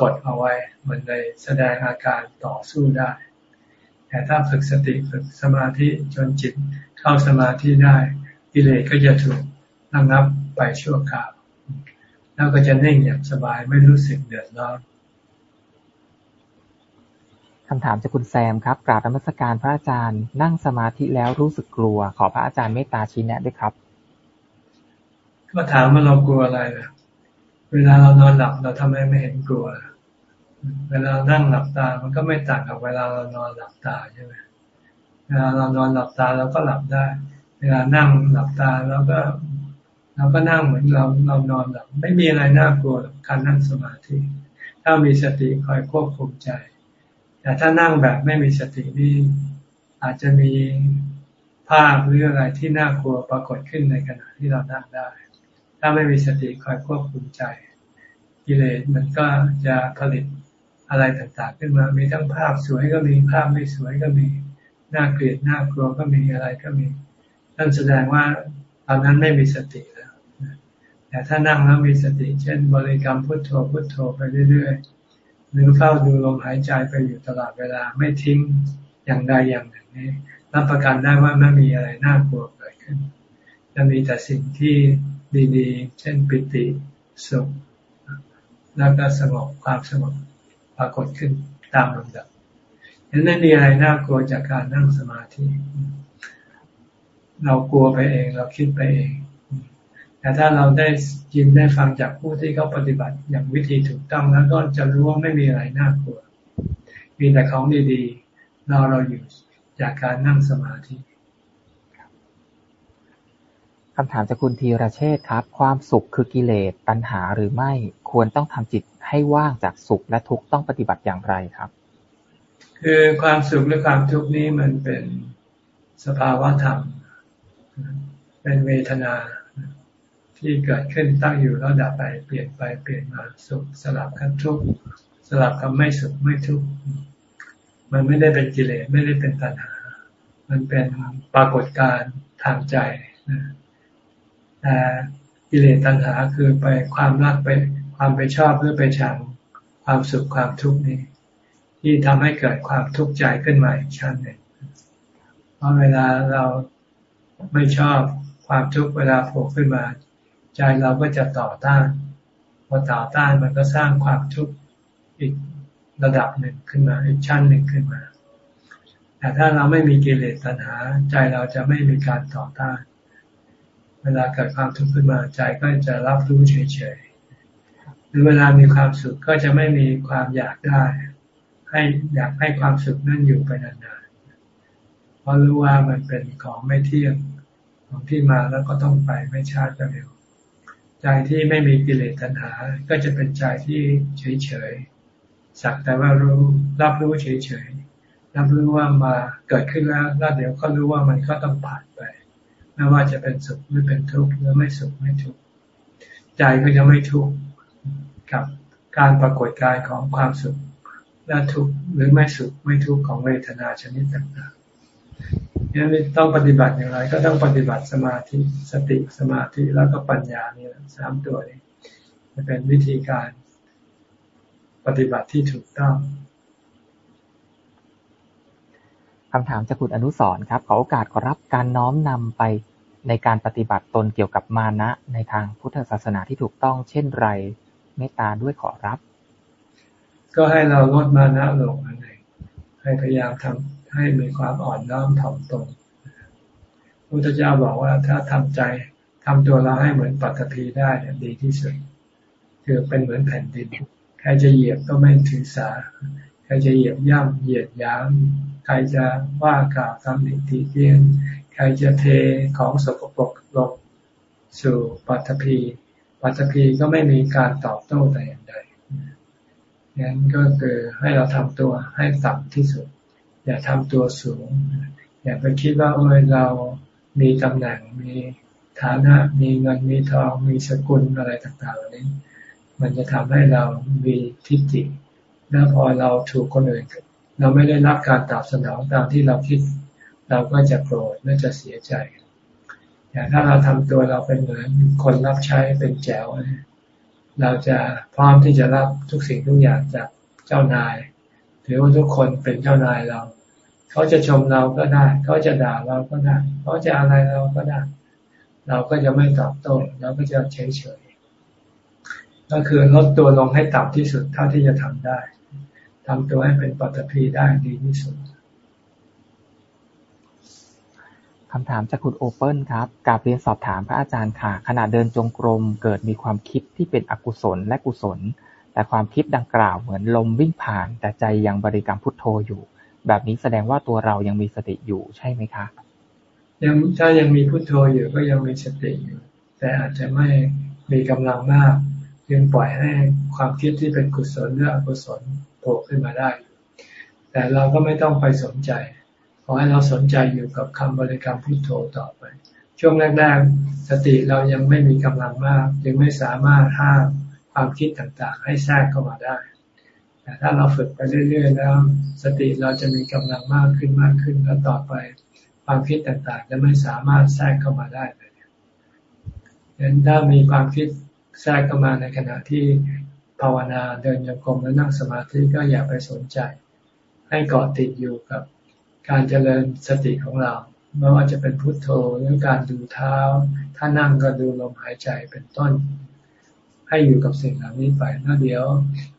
กดเอาไว้ มันเลยแสดงอาการต่อสู้ได้ แต่ถ้าฝึกสติฝึกสมาธิจนจิตเข้าสมาธิได้กิเลสก็จะถูกระงับไปชั่วคราว แล้วก็จะนิ่งอย่างสบายไม่รู้สึกเดือดร้อนคำถามจากคุณแซมครับกราบธรรมสการพระอาจารย์ นั่งสมาธิแล้วรู้สึกกลัว ขอพระอาจารย์เมตตาชี้แนะด้วยครับก็ถามว่าเรากลัวอะไรล่ะเวลาเรานอนหลับเราทำไมไม่เห็นกลัว เวลานั่งหลับตา มันก็ไม่ต่างกับเวลาเรานอนหลับตาใช่ไหมเวลาเรานอนหลับตาเราก็หลับได้ เวลานั่งหลับตาเราก็เราก็นั่งเหมือนเราเรานอนหลับ ไม่มีอะไรน่ากลัวการนั่งสมาธิ ถ้ามีสติคอยควบคุมใจ แต่ถ้านั่งแบบไม่มีสตินี่อาจจะมีภาพหรืออะไรที่น่ากลัวปรากฏขึ้นในขณะที่เรานั่งได้ ถ้าไม่มีสติคอยควบคุมใจกิเลสมันก็จะผลิต อะไรต่างๆ ขึ้นมา มีทั้งภาพสวยก็มีภาพไม่สวยก็มีน่าเกลียดน่ากลัวก็มีอะไรก็มีนั่นแสดงว่าตอนนั้นไม่มีสติแล้ว แต่ถ้านั่งแล้วมีสติ เช่น บริกรรมพุทโธพุทโธไปเรื่อยๆหรือเฝ้าดูลมหายใจไปอยู่ตลอดเวลาไม่ทิ้งอย่างใดอย่างหนึ่งนี้รับประกันได้ว่าไม่มีอะไรน่ากลัวเกิดขึ้น จะมีแต่สิ่งที่ดีๆ เช่นปิติสุข แล้วก็สงบความสงบ ปรากฏขึ้นตามลำดับฉะนั้นไม่มีอะไรน่ากลัวจากการนั่งสมาธิ เรากลัวไปเอง เราคิดไปเอง แต่ถ้าเราได้ยินได้ฟังจากผู้ที่เขาปฏิบัติอย่างวิธีถูกต้องแล้วก็จะรู้ว่าไม่มีอะไรน่ากลัว มีแต่ของดีๆเราเราอยู่จากการนั่งสมาธิ คำถามจากคุณธีรเชษครับ ความสุขคือกิเลสตัณหาหรือไม่ ควรต้องทำจิตให้ว่างจากสุขและทุกข์ต้องปฏิบัติอย่างไรครับ คือความสุขและความทุกข์นี้มันเป็นสภาวะธรรม เป็นเวทนาที่เกิดขึ้นตั้งอยู่แล้วดับไปเปลี่ยนไปเปลี่ยนมาสุขสลับกันทุกข์สลับกับไม่สุขไม่ทุกข์มันไม่ได้เป็นกิเลสไม่ได้เป็นตัณหา มันเป็นปรากฏการณ์ทางใจ แต่กิเลสตัณหาคือไปความรักไปความไปชอบหรือไปชังความสุขความทุกข์นี้ ที่ทำให้เกิดความทุกข์ใจขึ้นมาอีกชั้นหนึ่งเพราะเวลาเราไม่ชอบความทุกข์เวลาโผล่ขึ้นมา ใจเราก็จะต่อต้านพอต่อต้านมันก็สร้างความทุกข์อีกระดับหนึ่งขึ้นมาอีกชั้นหนึ่งขึ้นมา แต่ถ้าเราไม่มีกิเลสตัณหา ใจเราจะไม่มีการต่อต้าน เวลาเกิดความทุกข์ขึ้นมาใจก็จะรับรู้เฉยๆ หรือเวลามีความสุขก็จะไม่มีความอยากได้ ให้อยากให้ความสุขนั่นอยู่ไปนานๆ เพราะรู้ว่ามันเป็นของไม่เที่ยงของที่มาแล้วก็ต้องไปไม่ช้าก็เร็ว ใจที่ไม่มีกิเลสตัณหา ก็จะเป็นใจที่เฉยๆ สักแต่ว่ารู้รับรู้เฉยๆ รับรู้ว่ามาเกิดขึ้นแล้วแล้วเดี๋ยวก็รู้ว่ามันก็ต้องผ่านไป ไม่ว่าจะเป็นสุขหรือเป็นทุกข์หรือไม่สุขไม่ทุกข์ใจก็จะไม่ทุกข์กับการปรากฏกายของความสุขและทุกข์หรือไม่สุขไม่ทุกข์ของเวทนาชนิดต่างๆนี่ต้องปฏิบัติอย่างไร ก็ต้องปฏิบัติสมาธิสติสมาธิแล้วก็ปัญญานี่สามตัวนี้จะเป็นวิธีการปฏิบัติที่ถูกต้อง คำถามจากคุณอนุสรครับ ขอโอกาสขอรับการน้อมนำไปในการปฏิบัติตนเกี่ยวกับมานะ ในทางพุทธศาสนาที่ถูกต้องเช่นไรเมตตาด้วยขอรับ ก็ให้เราลดมานะลงอันไหนให้พยายามทำให้มีความอ่อนน้อมถ่อมตนพระพุทธเจ้าบอกว่าถ้าทำใจทำตัวเราให้เหมือนปัตภีได้ดีที่สุดคือเป็นเหมือนแผ่นดินใครจะเหยียบก็ไม่ถือสาใครจะเหยียบย่ำเหยียดย้ำ ใครจะว่ากล่าวตำหนิติเตียนใครจะเทของสกปรกลงสู่ปัตภีปัตภีก็ไม่มีการตอบโต้แต่อย่างใดงั้นก็คือให้เราทำตัวให้ต่ำที่สุด อย่าทำตัวสูง อย่าไปคิดว่าเออเรามีตำแหน่งมีฐานะมีเงินมีทองมีสกุลอะไรต่างๆเหล่านี้ มันจะทำให้เรามีทิฏฐิแล้วพอเราถูกคนอื่น เราไม่ได้รับการตอบสนองตามที่เราคิด เราก็จะโกรธและจะเสียใจอย่างถ้าเราทำตัวเราเป็นเหมือนคนรับใช้เป็นแจวเราจะพร้อมที่จะรับทุกสิ่งทุกอย่างจากเจ้านายถือว่าทุกคนเป็นเจ้านายเรา เขาจะชมเราก็ได้ เขาจะด่าเราก็ได้ เขาจะอะไรเราก็ได้ เราก็จะไม่ตอบโต้เราก็จะเฉยเฉยก็คือลดตัวลงให้ต่ำที่สุดเท่าที่จะทำได้ ทำตัวให้เป็นปัตภีได้ดีที่สุดคำถามจากคุณโอเปิลครับกาบเรียนสอบถามพระอาจารย์ค่ะ ขณะเดินจงกรมเกิดมีความคิดที่เป็นอกุศลและกุศล แต่ความคิดดังกล่าวเหมือนลมวิ่งผ่าน แต่ใจยังบริกรรมพุทโธอยู่ แบบนี้แสดงว่าตัวเรายังมีสติอยู่ใช่ไหมคะ ยังถ้ายังมีพุทโธอยู่ก็ยังมีสติอยู่ แต่อาจจะไม่มีกำลังมากจึงปล่อยให้ความคิดที่เป็นกุศลหรืออกุศล โผล่ขึ้นมาได้ แต่เราก็ไม่ต้องไปสนใจ ขอให้เราสนใจอยู่กับคำบริกรรมพุทโธต่อไป ช่วงแรกๆสติเรายังไม่มีกำลังมากจึงไม่สามารถห้ามความคิดต่างๆ ให้แทรกเข้ามาได้แต่ถ้าเราฝึกไปเรื่อยๆแล้ว สติเราจะมีกำลังมากขึ้นมากขึ้นแล้วต่อไปความคิดต่างๆ จะไม่สามารถแทรกเข้ามาได้เลยดังนั้นถ้ามีความคิดแทรกเข้ามาในขณะที่ ภาวนาเดินโยกมและนั่งสมาธิก็อย่าไปสนใจ ให้เกาะติดอยู่กับการเจริญสติของเราไม่ว่าจะเป็นพุทโธหรือการดูเท้า ถ้านั่งก็ดูลมหายใจเป็นต้น ให้อยู่กับสิ่งเหล่านี้ไปแล้วเดี๋ยว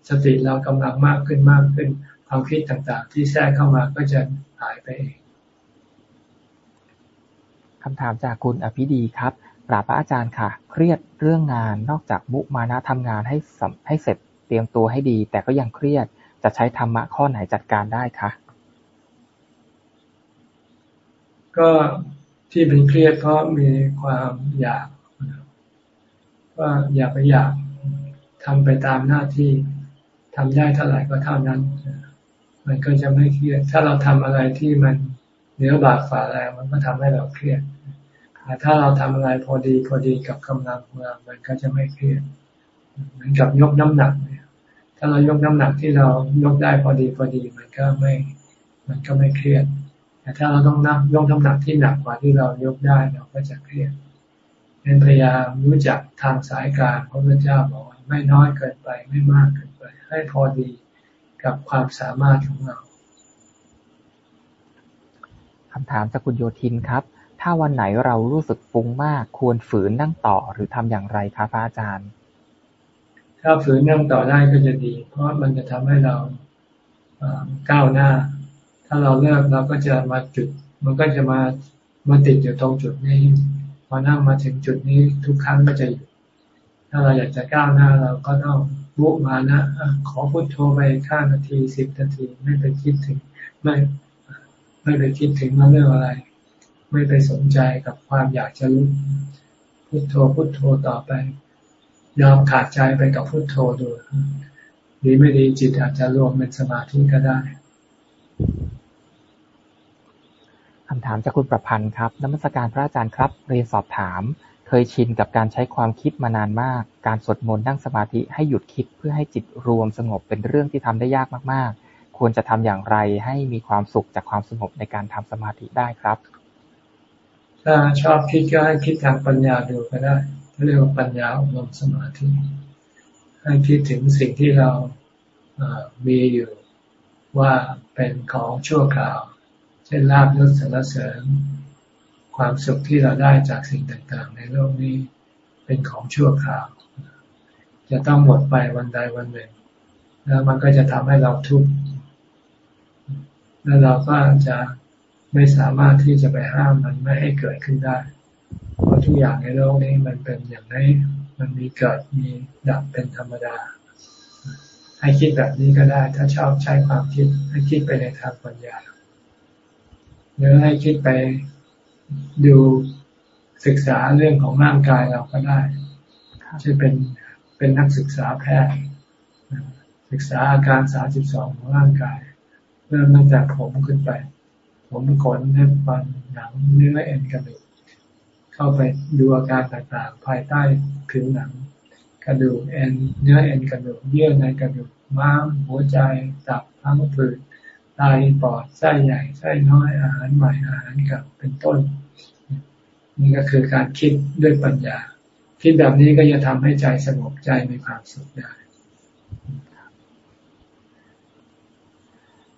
สติเรากำลังมากขึ้นมากขึ้น ความคิดต่างๆ ที่แทรกเข้ามาก็จะหายไปเองคำถามจากคุณอภิดีครับ กราบพระอาจารย์ค่ะ เครียดเรื่องงาน นอกจากมุมานะทำงานให้ให้เสร็จเตรียมตัวให้ดี แต่ก็ยังเครียด จะใช้ธรรมะข้อไหนจัดการได้คะ ก็ที่เป็นเครียดเพราะมีความอยากว่าอยากไปอยากทำไปตามหน้าที่ทำได้เท่าไหร่ก็เท่านั้น มันก็จะไม่เครียด ถ้าเราทำอะไรที่มันเหนือบาดฝ่าแรงมันก็ทำให้เราเครียด แต่ถ้าเราทำอะไรพอดีพอดีกับกำลังของเรา มันก็จะไม่เครียดเหมือนกับยกน้ำหนักเนี่ย ถ้าเรายกน้ำหนักที่เรายกได้พอดีพอดีมันก็ไม่ มันก็ไม่เครียด แต่ถ้าเราต้องนับยกน้ำหนักที่หนักกว่าที่เรายกได้เราก็จะเครียดเป็นพยายามรู้จักทางสายกลางพระพุทธเจ้าบอกว่าไม่น้อยเกินไปไม่มากเกินไป ให้พอดีกับความสามารถของเราคำถามจากคุณโยทินครับ ถ้าวันไหนเรารู้สึกฟุ้งมาก ควรฝืนนั่งต่อหรือทำอย่างไรคะพระอาจารย์ ถ้าฝืนนั่งต่อได้ก็จะดี เพราะมันจะทำให้เราก้าวหน้า ถ้าเราเลิกเราก็จะมาจุด มันก็จะมามาติดอยู่ตรงจุดนี้ พอนั่งมาถึงจุดนี้ทุกครั้งก็จะหยุดถ้าเราอยากจะก้าวหน้าเราก็ต้องบุมานะ ขอพุโทโธไปข้านาทีสิบนาที ไม่ไปคิดถึง ไม่ไม่ไปคิดถึงเรื่องอะไร ไม่ไปสนใจกับความอยากจะรู้พุโทโธพุโทโธต่อไป ยอมขาดใจไปกับพุโทโธดูดีไม่ดีจิตอาจจะรวมเป็นสมาธิก็ได้คำถามจากคุณประพันธ์ครับนักมศการพระอาจารย์ครับ เรียนสอบถาม เคยชินกับการใช้ความคิดมานานมาก การสวดมนต์นั่งสมาธิให้หยุดคิดเพื่อให้จิตรวมสงบเป็นเรื่องที่ทำได้ยากมากๆ ควรจะทำอย่างไรให้มีความสุขจากความสงบในการทำสมาธิได้ครับ ถ้าชอบคิดก็ให้คิดทางปัญญาดูก็ได้เรียกว่าปัญญาอบรมสมาธิ ให้คิดถึงสิ่งที่เรามีอยู่ว่าเป็นของชั่วคราว เช่นลาบยศสรรเสริญ ความสุขที่เราได้จากสิ่งต่างๆ ในโลกนี้เป็นของชั่วคราว จะต้องหมดไปวันใดวันหนึ่ง แล้วมันก็จะทำให้เราทุกข์แล้วเราก็จะ ไม่สามารถที่จะไปห้ามมันไม่ให้เกิดขึ้นได้ เพราะทุกอย่างในโลกนี้มันเป็นอย่างนี้มันมีเกิดมีดับเป็นธรรมดา ให้คิดแบบนี้ก็ได้ ถ้าชอบใช้ความคิด ให้คิดไปในทางปัญญาหรือให้คิดไปดูศึกษาเรื่องของร่างกายเราก็ได้จะเป็นเป็นนักศึกษาแพทย์ ศึกษาอาการสาสิบสองของร่างกาย เริ่มตั้งแต่ผมขึ้นไป ผมขนเนื้อฟันหนังเนื้อเอ็นกระดูกเข้าไปดูอาการต่างๆ ภายใต้ผิวหนัง กระดูกเอ็นเนื้อเอ็นกระดูกเยื่อในกระดูกม้ามหัวใจตับทั้งผืดไตปอดไส้ใหญ่ไส้น้อยอาหารใหม่อาหารเก่าเป็นต้น นี่ก็คือการคิดด้วยปัญญา คิดแบบนี้ก็จะทำให้ใจสงบใจมีความสุขได้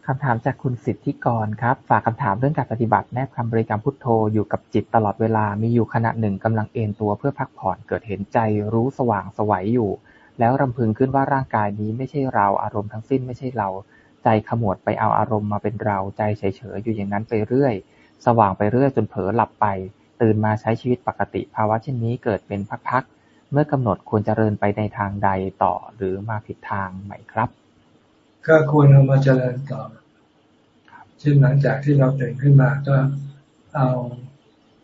คำถามจากคุณสิทธิกรครับ ฝากคำถามเรื่องการปฏิบัติแนบคำบริกรรมพุทโธอยู่กับจิตตลอดเวลา มีอยู่ขณะหนึ่งกำลังเอนตัวเพื่อพักผ่อนเกิดเห็นใจรู้สว่างสวัยอยู่ แล้วรำพึงขึ้นว่าร่างกายนี้ไม่ใช่เราอารมณ์ทั้งสิ้นไม่ใช่เรา ใจขมวดไปเอาอารมณ์มาเป็นเราใจเฉยๆอยู่อย่างนั้นไปเรื่อย สว่างไปเรื่อยจนเผลอหลับไป ตื่นมาใช้ชีวิตปกติ ภาวะเช่นนี้เกิดเป็นพักๆเมื่อกำหนดควรจะเริญไปในทางใดต่อหรือมาผิดทางไหมครับ ก็ควรเอามาเจริญต่อเช่นหลังจากที่เราตื่นขึ้นมาก็เอา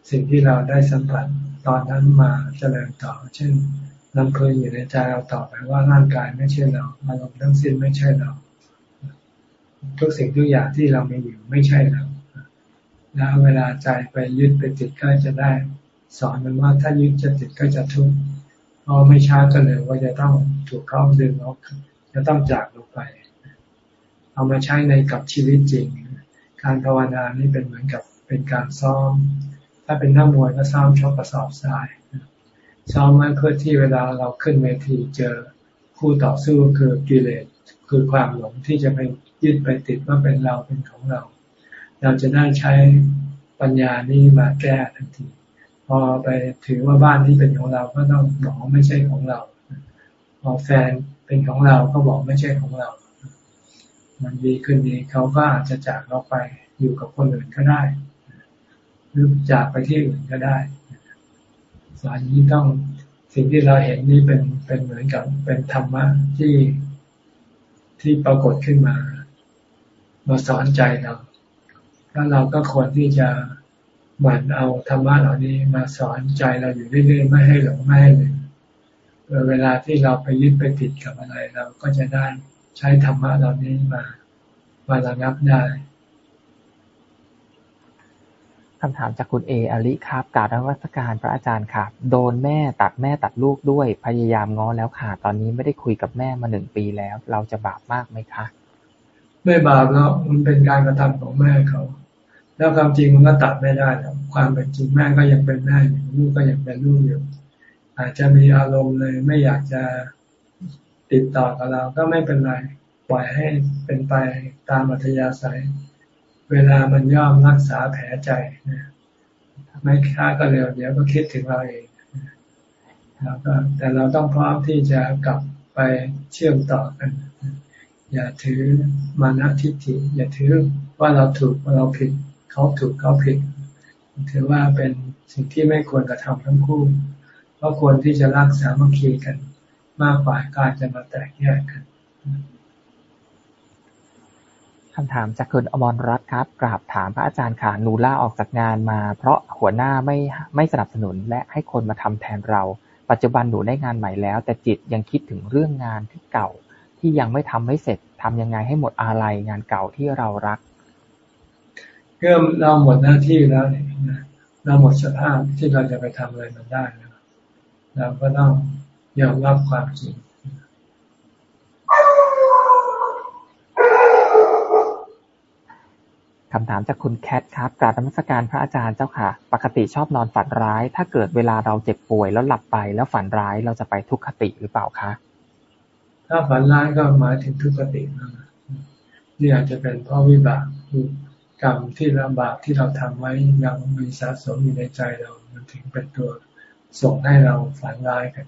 สิ่งที่เราได้สัมผัสตอนนั้นมาเจริญต่อ เช่นนำเพลินอยู่ในใจเราต่อไปว่าร่างกายไม่ใช่เราอารมณ์ทั้งสิ้นไม่ใช่เรา ทุกสิ่งทุกอย่างที่เรามีอยู่ไม่ใช่เราแล้วเวลาใจไปยึดไปติดก็จะได้ สอนมันว่าถ้ายึดจะติดก็จะทุกข์เพราะไม่ช้าก็เลยว่าจะต้องถูกเข้าดึงออกจะต้องจากลงไป เอามาใช้ในกับชีวิตจริง การภาวนานี่เป็นเหมือนกับเป็นการซ้อม ถ้าเป็นนักมวยก็ซ้อมชกกระสอบทรายซ้อมไว้เพื่อที่เวลาเราขึ้นเวทีเจอคู่ต่อสู้คือกิเลสคือความหลงที่จะไปยึดไปติดว่าเป็นเราเป็นของเรา เราจะได้ใช้ปัญญานี้มาแก้ทันที พอไปถือว่าบ้านที่เป็นของเราก็ต้องบอกไม่ใช่ของเรา พอแฟนเป็นของเราก็บอกไม่ใช่ของเรา มันดีขึ้นดีเขาก็อาจจะจากเราไปอยู่กับคนอื่นก็ได้ หรือจากไปที่อื่นก็ได้สารนี้ต้องสิ่งที่เราเห็นนี่เป็นเป็นเหมือนกับเป็นธรรมะที่ที่ปรากฏขึ้นมา มาสอนใจเราแล้วเราก็ควรที่จะหมั่นเอาธรรมะเหล่านี้มาสอนใจเราอยู่เรื่อยๆไม่ให้หลงไม่ให้ลืมเวลาที่เราไปยึดไปติดกับอะไรเราก็จะได้ ใช้ธรรมะเหล่านี้มามาระงับได้คำถามจากคุณเออลิครับกาบนวัตการพระอาจารย์ครับ โดนแม่ตัดแม่ตัดลูกด้วย พยายามง้อแล้วค่ะ ตอนนี้ไม่ได้คุยกับแม่มาหนึ่งปีแล้ว เราจะบาปมากไหมคะ ไม่บาปแล้วมันเป็นการกระทำของแม่เขา แล้วความจริงมันก็ตัดไม่ได้แล้วความเป็นจริงแม่ก็ยังเป็นแม่อยู่ลูกก็ยังเป็นลูกอยู่อาจจะมีอารมณ์เลย ไม่อยากจะ ติดต่อกับเราก็ไม่เป็นไร ปล่อยให้เป็นไปตามอัธยาศัย เวลามันย่อมรักษาแผลใจนะไม่ค่าก็เร็วเดี๋ยวก็คิดถึงเราเองแล้วก็แต่เราต้องพร้อมที่จะกลับไปเชื่อมต่อกัน อย่าถือมานะทิฏฐิ อย่าถือว่าเราถูกเราผิด เขาถูกเขาผิด ถือว่าเป็นสิ่งที่ไม่ควรกระทำทั้งคู่ เพราะควรที่จะรักษามัคคีกัน มากกว่าการจะมาแตกแยกกันคำถามจากคุณอมรรัตน์ครับ กราบถามพระอาจารย์ค่ะหนูล่าออกจากงานมา เพราะหัวหน้าไม่ไม่สนับสนุนและให้คนมาทำแทนเรา ปัจจุบันหนูได้งานใหม่แล้ว แต่จิตยังคิดถึงเรื่องงานที่เก่าที่ยังไม่ทำไม่เสร็จทำยังไงให้หมดอะไรงานเก่าที่เรารักเมื่อเราหมดหน้าที่แล้วเนี่ยเราหมดสภาพที่เราจะไปทำอะไรมันได้แล้วเราก็ต้อง ยอมรับความจริงคำถามจากคุณแคทครับกราบธรรมสการพระอาจารย์เจ้าค่ะ ปกติชอบนอนฝันร้าย ถ้าเกิดเวลาเราเจ็บป่วยแล้วหลับไปแล้วฝันร้ายเราจะไปทุกขติหรือเปล่าคะ ถ้าฝันร้ายก็หมายถึงทุกขตินี่อาจจะเป็นเพราะวิบากกรรมที่ลำบากที่เราทำไว้ยังมีสะสมอยู่ในใจเรามันถึงเป็นตัวส่งให้เราฝันร้ายกัน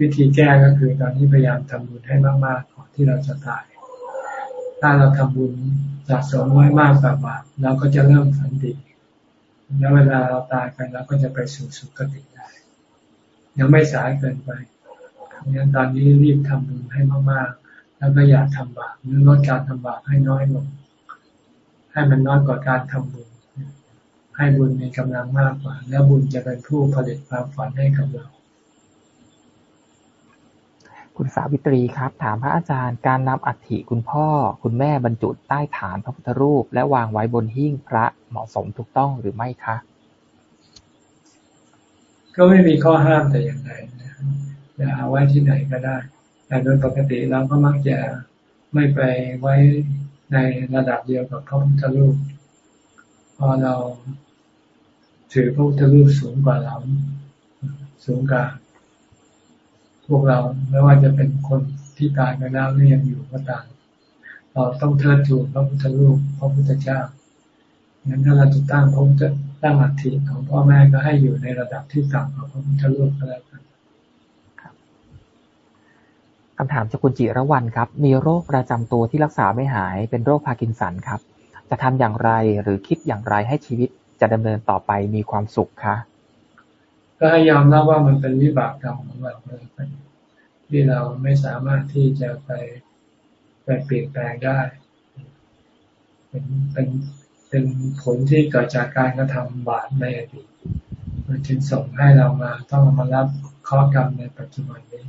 วิธีแก้ก็คือตอนนี้พยายามทำบุญให้มากๆก่อนที่เราจะตาย ถ้าเราทำบุญสะสมไว้มากกว่าบาปเราก็จะเริ่มฝันดี แล้วเวลาเราตายไปเราก็จะไปสู่สุคติได้ ยังไม่สายเกินไปงั้นตอนนี้รีบทำบุญให้มากๆ แล้วก็อย่าทำบาปหรือลดการทำบาปให้น้อยลง ให้มันน้อยกว่าการทำบุญ ให้บุญมีกำลังมากกว่า แล้วบุญจะเป็นผู้ผลิตความฝันให้กับเรา คุณสาวิตรีครับ ถามพระอาจารย์ การนำอัฐิคุณพ่อ คุณแม่บรรจุใต้ฐานพระพุทธรูป และวางไว้บนหิ้งพระเหมาะสมถูกต้องหรือไม่คะ ก็ไม่มีข้อห้ามแต่อย่างใดจะเอาไว้ที่ไหนก็ได้ แต่โดยปกติเราก็มักจะไม่ไปไว้ในระดับเดียวกับพระพุทธรูป พอเราถือพระพุทธรูปสูงกว่าเรา สูงกว่า พวกเราไม่ว่าจะเป็นคนที่ตายไปแล้วหรือยังอยู่ก็ตามเราต้องเทิดทูนพระพุทธรูปพระพุทธเจ้างั้นถ้าเราจะตั้งพระพุทธตั้งอัฐิของพ่อแม่ก็ให้อยู่ในระดับที่ต่ำกว่าพระพุทธรูปก็แล้วกันคำถามจากคุณจิรวันครับ มีโรคประจำตัวที่รักษาไม่หาย เป็นโรคพาร์กินสันครับ จะทำอย่างไรหรือคิดอย่างไรให้ชีวิตจะดำเนินต่อไปมีความสุขคะ ก็ให้ยอมรับว่ามันเป็นวิบากกรรมของเราที่เราไม่สามารถที่จะไปไปเปลี่ยนแปลงได้ เป็นเป็นเป็นผลที่เกิดจากการกระทำบาปในอดีตมันจึงส่งให้เรามาต้องมารับข้อกรรมในปัจจุบันนี้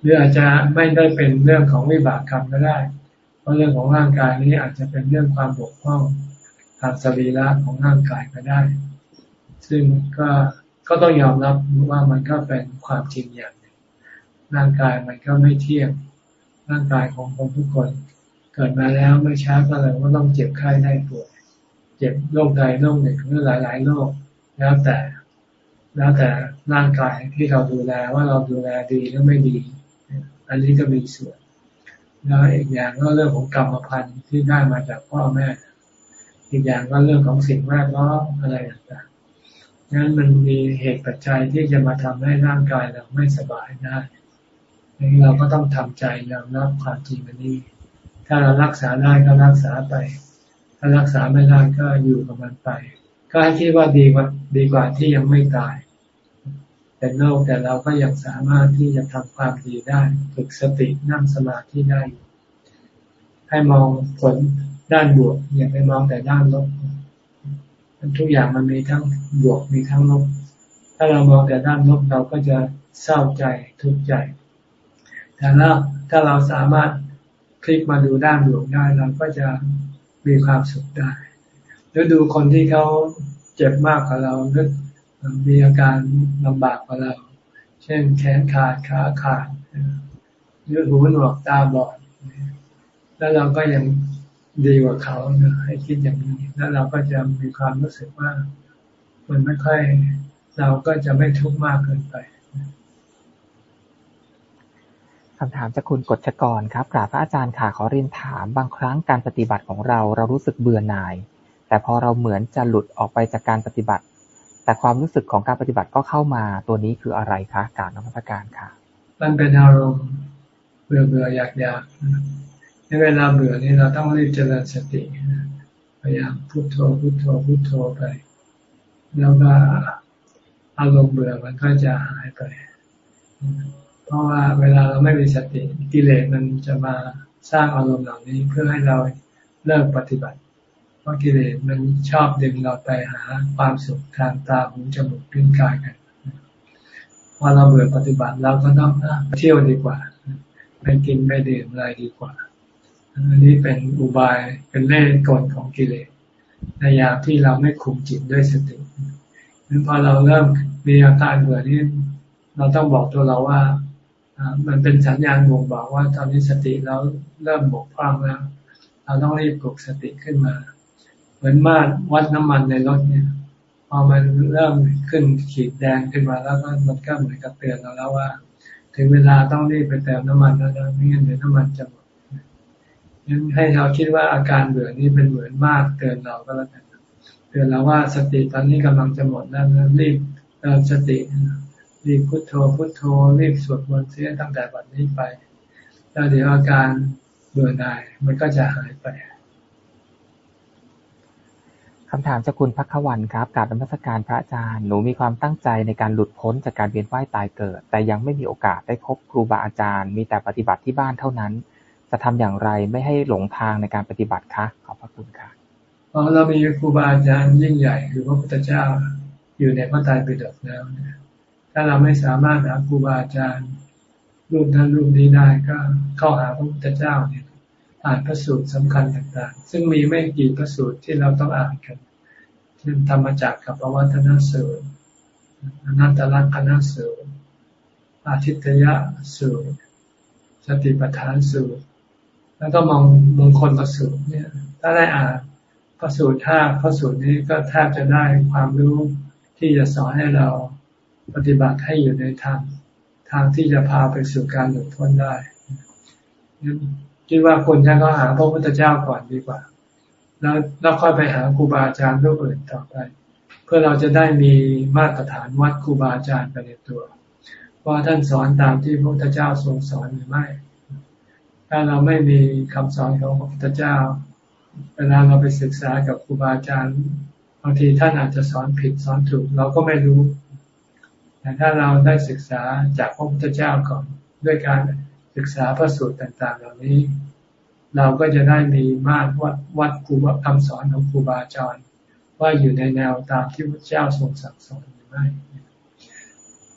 หรืออาจจะไม่ได้เป็นเรื่องของวิบากกรรมก็ได้ เพราะเรื่องของร่างกายนี้อาจจะเป็นเรื่องความบกพร่องทางสรีระของร่างกายก็ได้ ซึ่งก็ ก็ต้องยอมรับว่ามันก็เป็นความจริงอย่างหนึ่งร่างกายมันก็ไม่เที่ยง ร่างกายของคนทุกคน เกิดมาแล้วไม่ช้าก็เลยว่าต้องเจ็บไข้ได้ป่วยเจ็บโรคใดโรคหนึ่งหรือหลาย ๆโรคแล้วแต่ แล้วแต่ร่างกายที่เราดูแลว่าเราดูแลดีหรือไม่ดี อันนี้ก็มีส่วนแล้วอีกอย่างก็เรื่องของกรรมพันธุ์ที่ได้มาจากพ่อแม่ อีกอย่างก็เรื่องของสิ่งแวดล้อมอะไรต่าง นั้นมันมีเหตุปัจจัยที่จะมาทำให้ร่างกายเราไม่สบายได้ดังนั้นเราก็ต้องทำใจยอมรับความจริงอันนี้ ถ้าเรารักษาได้ก็รักษาไป ถ้ารักษาไม่ได้ก็อยู่กับมันไป ก็ให้คิดว่าดีกว่าดีกว่าที่ยังไม่ตายแต่โลกแต่เราก็ยังสามารถที่จะทำความดีได้ฝึกสตินั่งสมาธิได้ ให้มองผลด้านบวกอย่าไปมองแต่ด้านลบ ทุกอย่างมันมีทั้งบวกมีทั้งลบ ถ้าเรามองแต่ด้านลบเราก็จะเศร้าใจทุกข์ใจ แต่ถ้าถ้าเราสามารถคลิกมาดูด้านบวกได้เราก็จะมีความสุขได้หรือดูคนที่เขาเจ็บมากกว่าเราหรือมีอาการลำบากกว่าเรา เช่นแขนขาดขาขาดหรือหูหนวกตาบอด แล้วเราก็ยัง ดีกว่าเขาให้คิดอย่างนี้ แล้วเราก็จะมีความรู้สึกว่า มันไม่ค่อยเราก็จะไม่ทุกข์มากเกินไปคำถามจากคุณกฎชกรครับกราบพระอาจารย์ค่ะขอเรียนถาม บางครั้งการปฏิบัติของเราเรารู้สึกเบื่อหน่าย แต่พอเราเหมือนจะหลุดออกไปจากการปฏิบัติ แต่ความรู้สึกของการปฏิบัติก็เข้ามาตัวนี้คืออะไรคะการนมัสการค่ะ มันเป็นอารมณ์เบื่อเบื่ออยากอยาก ในเวลาเบื่อนี่เราต้องรีบเจริญสติพยายามพุโทโธพุโทโธพุโทโธไป แล้วก็อารมณ์เบื่อมันก็จะหายไป เพราะว่าเวลาเราไม่มีสติกิเลสมันจะมาสร้างอารมณ์เหล่านี้เพื่อให้เราเลิกปฏิบัติ เพราะกิเลสมันชอบดึงเราไปหาความสุขทางตาหูจมูกลิ้นกายกันพอเราเบื่อปฏิบัติเราก็ต้องเที่ยวดีกว่าไปกินไปดื่มอะไรดีกว่า อันนี้เป็นอุบายเป็นเล่ห์กลของกิเลสในยามที่เราไม่คุมจิตด้วยสตินั้นพอเราเริ่มมีอาการเบื่อนี้เราต้องบอกตัวเราว่ามันเป็นสัญญาณบ่งบอกว่า ตอนนี้สติเราเริ่มบกพร่องแล้ว เราต้องรีบปลุกสติขึ้นมา เหมือนมาดวัดน้ำมันในรถเนี่ยพอมันเริ่มขึ้นขีดแดงขึ้นมาแล้วก็มันก็เหมือนกับเตือนเราแล้วว่า ถึงเวลาต้องรีบไปเติมน้ำมันแล้วนะไม่งั้นเดี๋ยวน้ำมันจะหม ยังให้เราคิดว่าอาการเบื่อนี้เป็นเหมือนมากเตือนเราก็แล้วกันเตือนเราว่าสติตอนนี้กำลังจะหมดแล้วนะรีบเติมสติรีบพุโทโธพุโทโธรีบสวดมนต์เสียตั้งแต่วันนี้ไป แล้วเดี๋ยวอาการเบื่อหน่ายมันก็จะหายไปคำถามจากคุณพักวันครับการนมัสการพระอาจารย์ หนูมีความตั้งใจในการหลุดพ้นจากการเวียนว่ายตายเกิด แต่ยังไม่มีโอกาสได้พบครูบาอาจารย์ มีแต่ปฏิบัติที่บ้านเท่านั้น จะทำอย่างไรไม่ให้หลงทางในการปฏิบัติคะขอบพระคุณค่ะเพราะเรามีครูบาอาจารย์ยิ่งใหญ่คือพระพุทธเจ้าอยู่ในพระไตรปิฎกแล้วเนี่ยถ้าเราไม่สามารถหาครูบาอาจารย์รูปนั้นรูปนี้ได้ก็เข้าหาพระพุทธเจ้าเนี่ยอ่านพระสูตรสำคัญต่างๆ ซึ่งมีไม่กี่พระสูตรที่เราต้องอ่านกันเช่นธรรมจักรกับปวัตนสูตรอนันตลักษณสูตรอาทิตยสูตร สติปัฏฐานสูตร แล้วก็มองมงคลประสูตรเนี่ย ถ้าได้อ่านพระสูตรท่าพระสูตรนี้ก็แทบจะได้ความรู้ที่จะสอนให้เราปฏิบัติให้อยู่ในทาง ทางที่จะพาไปสู่การหลุดพ้นได้คิดว่าคนจะก็หาพระพุทธเจ้าก่อนดีกว่า แล้วแล้วค่อยไปหาครูบาอาจารย์รูปอื่นต่อไป เพื่อเราจะได้มีมาตรฐานวัดครูบาอาจารย์ไปในตัว ว่าท่านสอนตามที่พระพุทธเจ้าทรงสอนหรือไม่ ถ้าเราไม่มีคำสอนของพระพุทธเจ้า เวลาเราไปศึกษากับครูบาอาจารย์บางทีท่านอาจจะสอนผิดสอนถูก เราก็ไม่รู้ แต่ถ้าเราได้ศึกษาจากพระพุทธเจ้าก่อนด้วยการศึกษาพระสูตรต่าง ๆ เหล่านี้ เราก็จะได้มีมาตรวัดวัดครูคำสอนของครูบาอาจารย์ว่าอยู่ในแนวตามที่พระเจ้าทรงสั่งสอนหรือไม่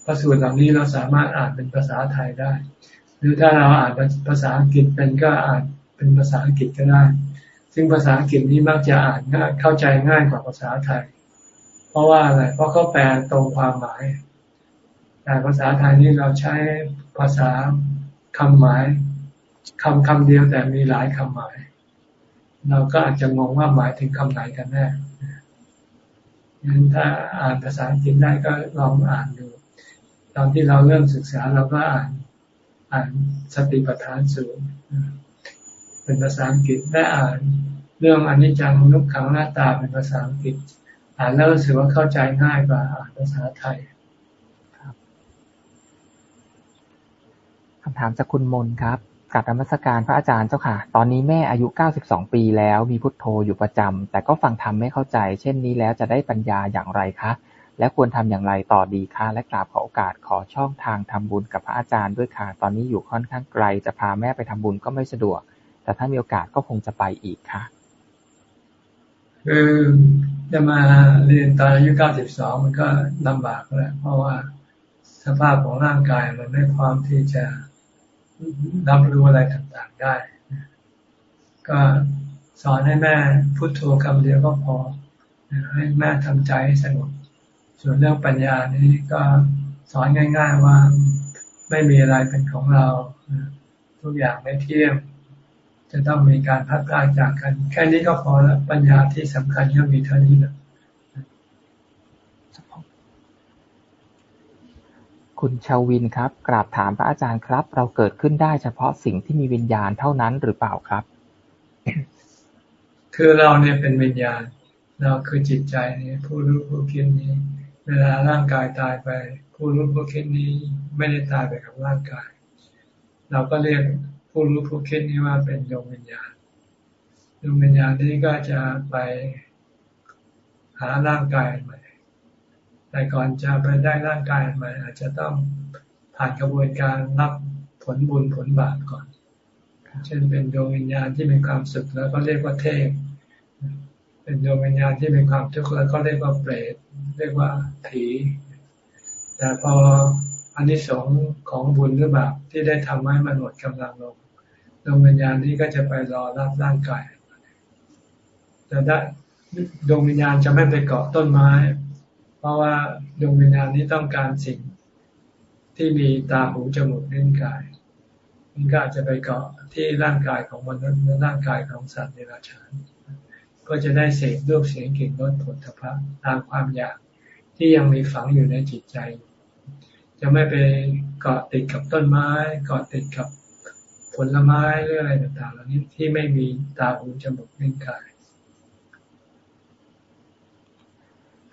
พระสูตรเหล่านี้เราสามารถอ่านเป็นภาษาไทยได้ หรือถ้าเราอ่านภาษาอังกฤษเป็นก็อ่านเป็นภาษาอังกฤษก็ได้ ซึ่งภาษาอังกฤษนี้มักจะอ่านง่ายเข้าใจง่ายกว่าภาษาไทย เพราะว่าอะไร เพราะเขาแปลตรงความหมาย แต่ภาษาไทยนี่เราใช้ภาษาคำหมายคำคำเดียวแต่มีหลายคำหมาย เราก็อาจจะงงว่าหมายถึงคำไหนกันแน่งั้นถ้าอ่านภาษาอังกฤษได้ก็ลองอ่านดู ตอนที่เราเริ่มศึกษาเราก็อ่าน อ่านสติปัฏฐานสูงเป็นภาษาอังกฤษได้อ่านเรื่องอนิจจังนุกขังหน้าตาเป็นภาษาอังกฤษ อ่านแล้วรู้สึกว่าเข้าใจง่ายกว่าอ่านภาษาไทยคำถามจากคุณมนครับกับธรรมสการพระอาจารย์เจ้าค่ะ ตอนนี้แม่อายุ 92 ปีแล้วมีพุทโธอยู่ประจำแต่ก็ฟังธรรมไม่เข้าใจ เช่นนี้แล้วจะได้ปัญญาอย่างไรคะ และควรทำอย่างไรต่อดีคะ และกราบขอโอกาสขอช่องทางทำบุญกับพระอาจารย์ด้วยค่ะ ตอนนี้อยู่ค่อนข้างไกล จะพาแม่ไปทำบุญก็ไม่สะดวก แต่ถ้ามีโอกาสก็คงจะไปอีกค่ะ คือจะมาเรียนตอนอายุ 92 มันก็ลำบากแล้ว เพราะว่าสภาพของร่างกายมันไม่พร้อมที่จะรับรู้อะไรต่างๆได้ ก็สอนให้แม่พุโทโธคำเดียวก็พอ ให้แม่ทำใจให้สงบ ส่วนเรื่องปัญญานี้ก็สอนง่าย ๆว่าไม่มีอะไรเป็นของเรา ทุกอย่างไม่เที่ยงจะต้องมีการพัดพลาดจากกัน แค่นี้ก็พอแล้วปัญญาที่สำคัญก็มีเท่านี้แหละคุณชาวินครับ กราบถามพระอาจารย์ครับ เราเกิดขึ้นได้เฉพาะสิ่งที่มีวิญญาณเท่านั้นหรือเปล่าครับ คือเราเนี่ยเป็นวิญญาณ เราคือจิตใจนี่ผู้รู้ผู้คิดนี้ เวลาร่างกายตายไป ผู้รู้ผู้คิดนี้ไม่ได้ตายไปกับร่างกาย เราก็เรียกผู้รู้ผู้คิดนี้ว่าเป็นดวงวิญญาณดวงวิญญาณนี้ก็จะไปหาร่างกายใหม่ แต่ก่อนจะไปได้ร่างกายใหม่ อาจจะต้องผ่านกระบวนการรับผลบุญผลบาปก่อน เช่นเป็นดวงวิญญาณที่มีความสุขแล้วก็เรียกว่าเทพ เป็นดวงวิญญาณที่มีความทุกข์แล้วก็เรียกว่าเปรต เรียกว่าผี แต่พออันนี้สองของบุญหรือบาปที่ได้ทำให้มันหมดกำลังลงดวงวิญญาณนี้ก็จะไปรอรับร่างกายจะได้ดวงวิญญาณจะไม่ไปเกาะต้นไม้ เพราะว่าดวงวิญญาณนี้ต้องการสิ่งที่มีตาหูจมูกเลิ้นกายมันก็อาจจะไปเกาะที่ร่างกายของมนุษย์และร่างกายของสัตว์ในราชานก็จะได้เสกรูปเสียงกลิ่นรสผลทพะตามความอยาก ที่ยังมีฝังอยู่ในจิตใจ จะไม่ไปเกาะติดกับต้นไม้ เกาะติดกับผลไม้หรืออะไรต่างๆเหล่านี้ที่ไม่มีตาหูจมูกลิ้นกาย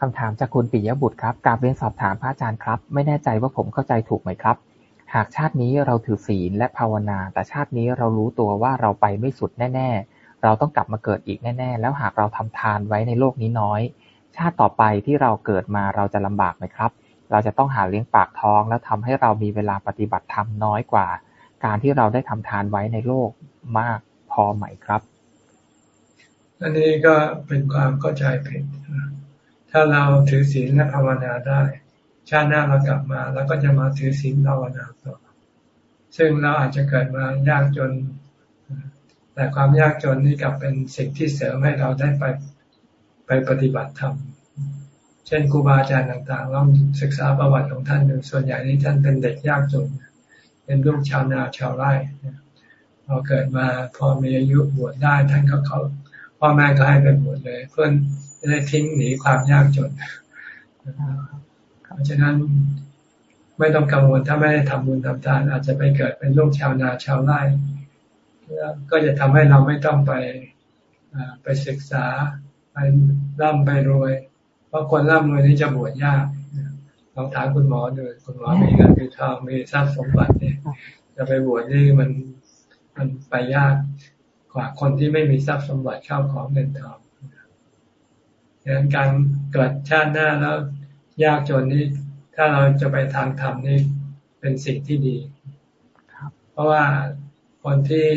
คำถามจากคุณปิยบุตรครับกาบเรียนสอบถามพระอาจารย์ครับ ไม่แน่ใจว่าผมเข้าใจถูกไหมครับ หากชาตินี้เราถือศีลและภาวนา แต่ชาตินี้เรารู้ตัวว่าเราไปไม่สุดแน่ ๆ เราต้องกลับมาเกิดอีกแน่ ๆ แล้วหากเราทำทานไว้ในโลกนี้น้อย ชาติต่อไปที่เราเกิดมาเราจะลำบากไหมครับ เราจะต้องหาเลี้ยงปากท้อง แล้วทำให้เรามีเวลาปฏิบัติธรรมน้อยกว่า การที่เราได้ทำทานไว้ในโลกมากพอไหมครับ อันนี้ก็เป็นความเข้าใจผิด ถ้าเราถือศีลและภาวนาได้ ชาติหน้าเรากลับมาแล้วก็จะมาถือศีลภาวนาต่อ ซึ่งเราอาจจะเกิดมายากจน แต่ความยากจนนี่กลับเป็นสิ่งที่เสริมให้เราได้ไป ปปฏิบัติธรรม เช่นครูบาอาจารย์ต่างๆลองศึกษาประวัติของท่านดูส่วนใหญ่นี้ท่านเป็นเด็กยากจน เป็นลูกชาวนาชาวไร่พอเกิดมาพอมีอายุบวชได้ท่านก็เขาพ่อแม่ก็ให้ไปบวชเลย เพื่อนจะได้ทิ้งหนีความยากจนเพราะฉะนั้นไม่ต้องกังวลถ้าไม่ได้ทำบุญทำทาน อาจจะไปเกิดเป็นลูกชาวนาชาวไร่ก็จะทำให้เราไม่ต้องไปไปศึกษา ไปร่ำไปรวย เพราะคนร่ำรวยนี่จะบวชยากลองถามคุณหมอดูคุณหมอมีเงินมีทองมีทรัพย์สมบัติเนี่ยจะไปบวชนี่มันมันไปยากกว่าคนที่ไม่มีทรัพย์สมบัติเข้าของเงินทองดังนั้นการเกิดชาติหน้าแล้ว ยากจนนี้ ถ้าเราจะไปทางธรรมนี่เป็นสิ่งที่ดี เพราะว่าคนที่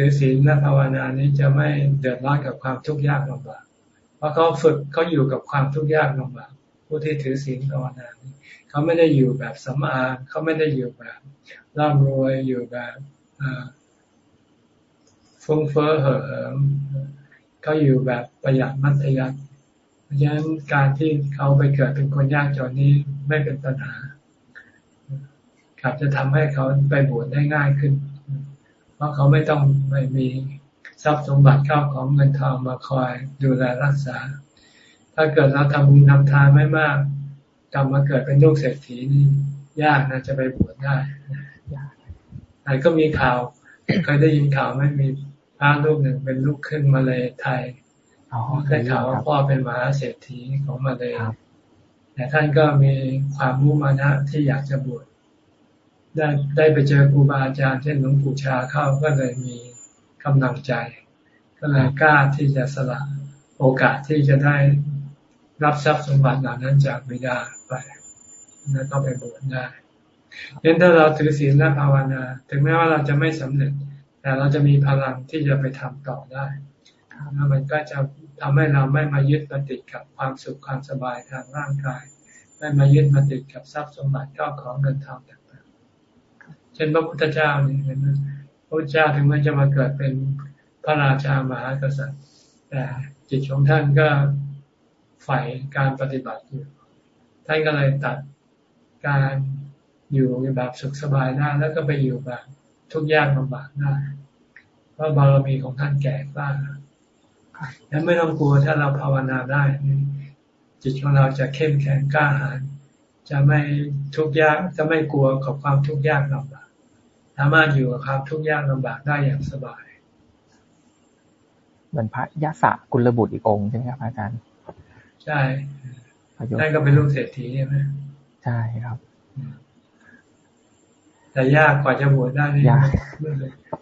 ถือศีลและภาวนานี้จะไม่เดือดร้อนกับความทุกข์ยากลำบาก เพราะเขาฝึกเขาอยู่กับความทุกข์ยากลำบากผู้ที่ถือศีลภาวนานี้เขาไม่ได้อยู่แบบสมอาเขาไม่ได้อยู่แบบร่ำรวยอยู่แบบฟุ้งเฟ้อเห่อเหิมเขาอยู่แบบประหยัดมัธยัติเพราะฉะนั้นการที่เขาไปเกิดเป็นคนยากจนนี้ไม่เป็นปัญหาครับจะทำให้เขาไปบวชได้ง่ายขึ้น เพราะเขาไม่ต้องไม่มีทรัพย์สมบัติเข้าของเงินทองมาคอยดูแลรักษา ถ้าเกิดเราทำบุญทำทานไม่มากกลับมาเกิดเป็นลูกเศรษฐีนี่ยากนะจะไปบวชได้แต่ก็มีข่าวเคยได้ยินข่าวไม่มีพระรูปหนึ่งเป็นลูกครึ่งมาเลยไทยได้ข่าวว่าพ่อเป็นมหาเศรษฐีของมาเลยแต่ท่านก็มีความมุ่งมานะที่อยากจะบวช ได้ได้ไปเจอครูบาอาจารย์เช่นหลวงปู่ชาเข้าก็เลยมีกำลังใจ ก็เลยกล้าที่จะสละโอกาสที่จะได้รับทรัพย์สมบัติเหล่านั้นจากบิดาไปแล้วก็ไปบวชได้เห็นถ้าเราถือศีลและภาวนา ถึงแม้ว่าเราจะไม่สำเร็จ แต่เราจะมีพลังที่จะไปทำต่อได้แล้วมันก็จะทำให้เราไม่มายึดมาติดกับความสุขความสบายทางร่างกาย ไม่มายึดมาติดกับทรัพย์สมบัติเก้าของเงินทอง ช่นพระพุทธเจ้าเนี่ยเห็นไหมพระพุทธเจ้าถึงแม้จะมาเกิดเป็นพระราชามหากษัตริย์แต่จิตของท่านก็ใฝ่การปฏิบัติอยู่ ท่านก็เลยตัดการอยู่แบบสุขสบายได้แล้วก็ไปอยู่แบบทุกยากลำบากได้เพราะบารมีของท่านแก่กล้าแล้วไม่ต้องกลัวถ้าเราภาวนาได้ จิตของเราจะเข้มแข็งกล้าหาญจะไม่ทุกข์ยากจะไม่กลัวกับความทุกข์ยากลำบาก สามารถอยู่กับความทุกข์ยากลำบากได้อย่างสบาย เหมือนพระยะสะกุลบุตรอีกองค์ใช่ไหมครับอาจารย์ ใช่ท่านก็เป็นลูกเศรษฐีใช่ไหมใช่ครับ แต่ยากกว่าจะบวชได้นี่ยาก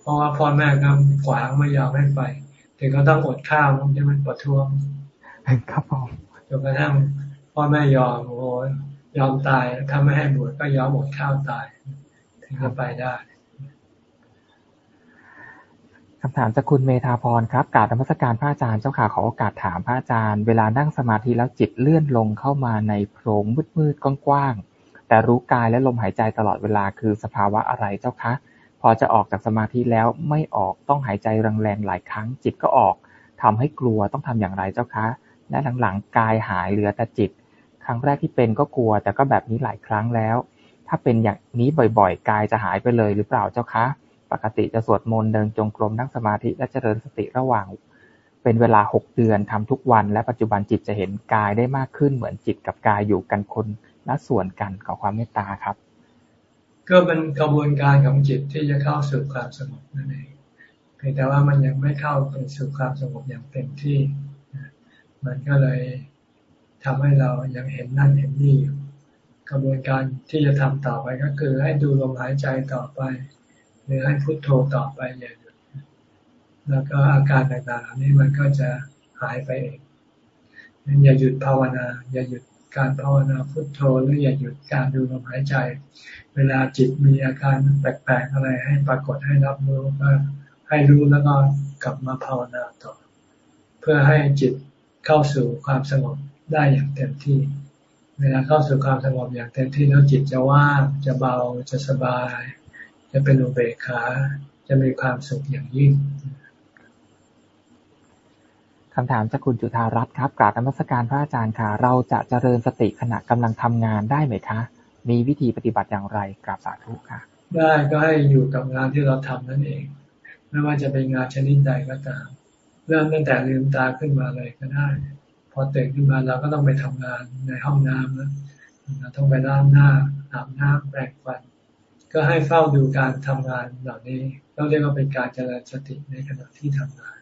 เพราะว่าพ่อแม่ก็ขวางไม่ยอมให้ไปถึงก็ต้องอดข้าวใช่ไหมปวดท้วงครับผมจนกระทั่งพ่อแม่ยอมโอ้ยอมตายถ้าไม่ให้บวชก็ยอมอดข้าวตาย ถึงจะไปได้ คำถามจากคุณเมธาพรครับกาบธรรมสการพระอาจารย์เจ้าค่ะ ขอโอกาสถามพระอาจารย์ เวลานั่งสมาธิแล้วจิตเลื่อนลงเข้ามาในโพรงมืดๆกว้างๆ แต่รู้กายและลมหายใจตลอดเวลาคือสภาวะอะไรเจ้าคะ พอจะออกจากสมาธิแล้วไม่ออกต้องหายใจแรงๆหลายครั้ง จิตก็ออกทำให้กลัวต้องทำอย่างไรเจ้าคะ และหลังๆกายหายเหลือแต่จิต ครั้งแรกที่เป็นก็กลัว แต่ก็แบบนี้หลายครั้งแล้ว ถ้าเป็นอย่างนี้บ่อยๆ กายจะหายไปเลยหรือเปล่าเจ้าคะ ปกติจะสวดมนต์ เดินจงกรม นั่งสมาธิ และเจริญสติระหว่าง เป็นเวลาหกเดือน ทำทุกวัน และปัจจุบันจิตจะเห็นกายได้มากขึ้น เหมือนจิตกับกายอยู่กันคนละส่วนกัน ขอความเมตตาครับ ก็เป็นกระบวนการของจิตที่จะเข้าสู่ความสงบนั่นเองเพียงแต่ว่ามันยังไม่เข้าไปสู่ความสงบอย่างเต็มที่ มันก็เลยทำให้เรายังเห็นนั่นเห็นนี่อยู่ กระบวนการที่จะทำต่อไปก็คือให้ดูลมหายใจต่อไป หรือให้พุโทโธต่อไปอย่างนี้แล้วก็อาการต่างๆเหล่านี้มันก็จะหายไปเองนั้นอย่าหยุดภาวนา อย่าหยุดการภาวนาพุโทโธหรืออย่าหยุดการดูลมหายใจ เวลาจิตมีอาการแปลกๆอะไรให้ปรากฏให้รับรู้ก็ให้รู้แล้วก็กลับมาภาวนาต่อ เพื่อให้จิตเข้าสู่ความสงบได้อย่างเต็มที่ เวลาเข้าสู่ความสงบอย่างเต็มที่แล้วจิตจะว่างจะเบาจะสบาย จะเป็นอุเบกขาจะมีความสุขอย่างยิ่งคำถามจากคุณจุธารัตน์ครับกราบนมัสการพระอาจารย์ค่ะ เราจะเจริญสติขณะกำลังทำงานได้ไหมคะ มีวิธีปฏิบัติอย่างไรกราบสาธุค่ะ ได้ก็ให้อยู่กับงานที่เราทำนั่นเอง ไม่ว่าจะเป็นงานชนิดใดก็ตาม เริ่มตั้งแต่ลืมตาขึ้นมาเลยก็ได้ พอตื่นขึ้นมาเราก็ต้องไปทำงานในห้องน้ำนะเราต้องไปล้างหน้าอาบน้ำแปรงฟัน ก็ให้เฝ้าดูการทำงานเหล่านี้เราเรียกว่าเป็นการเจริญสติในขณะที่ทำงาน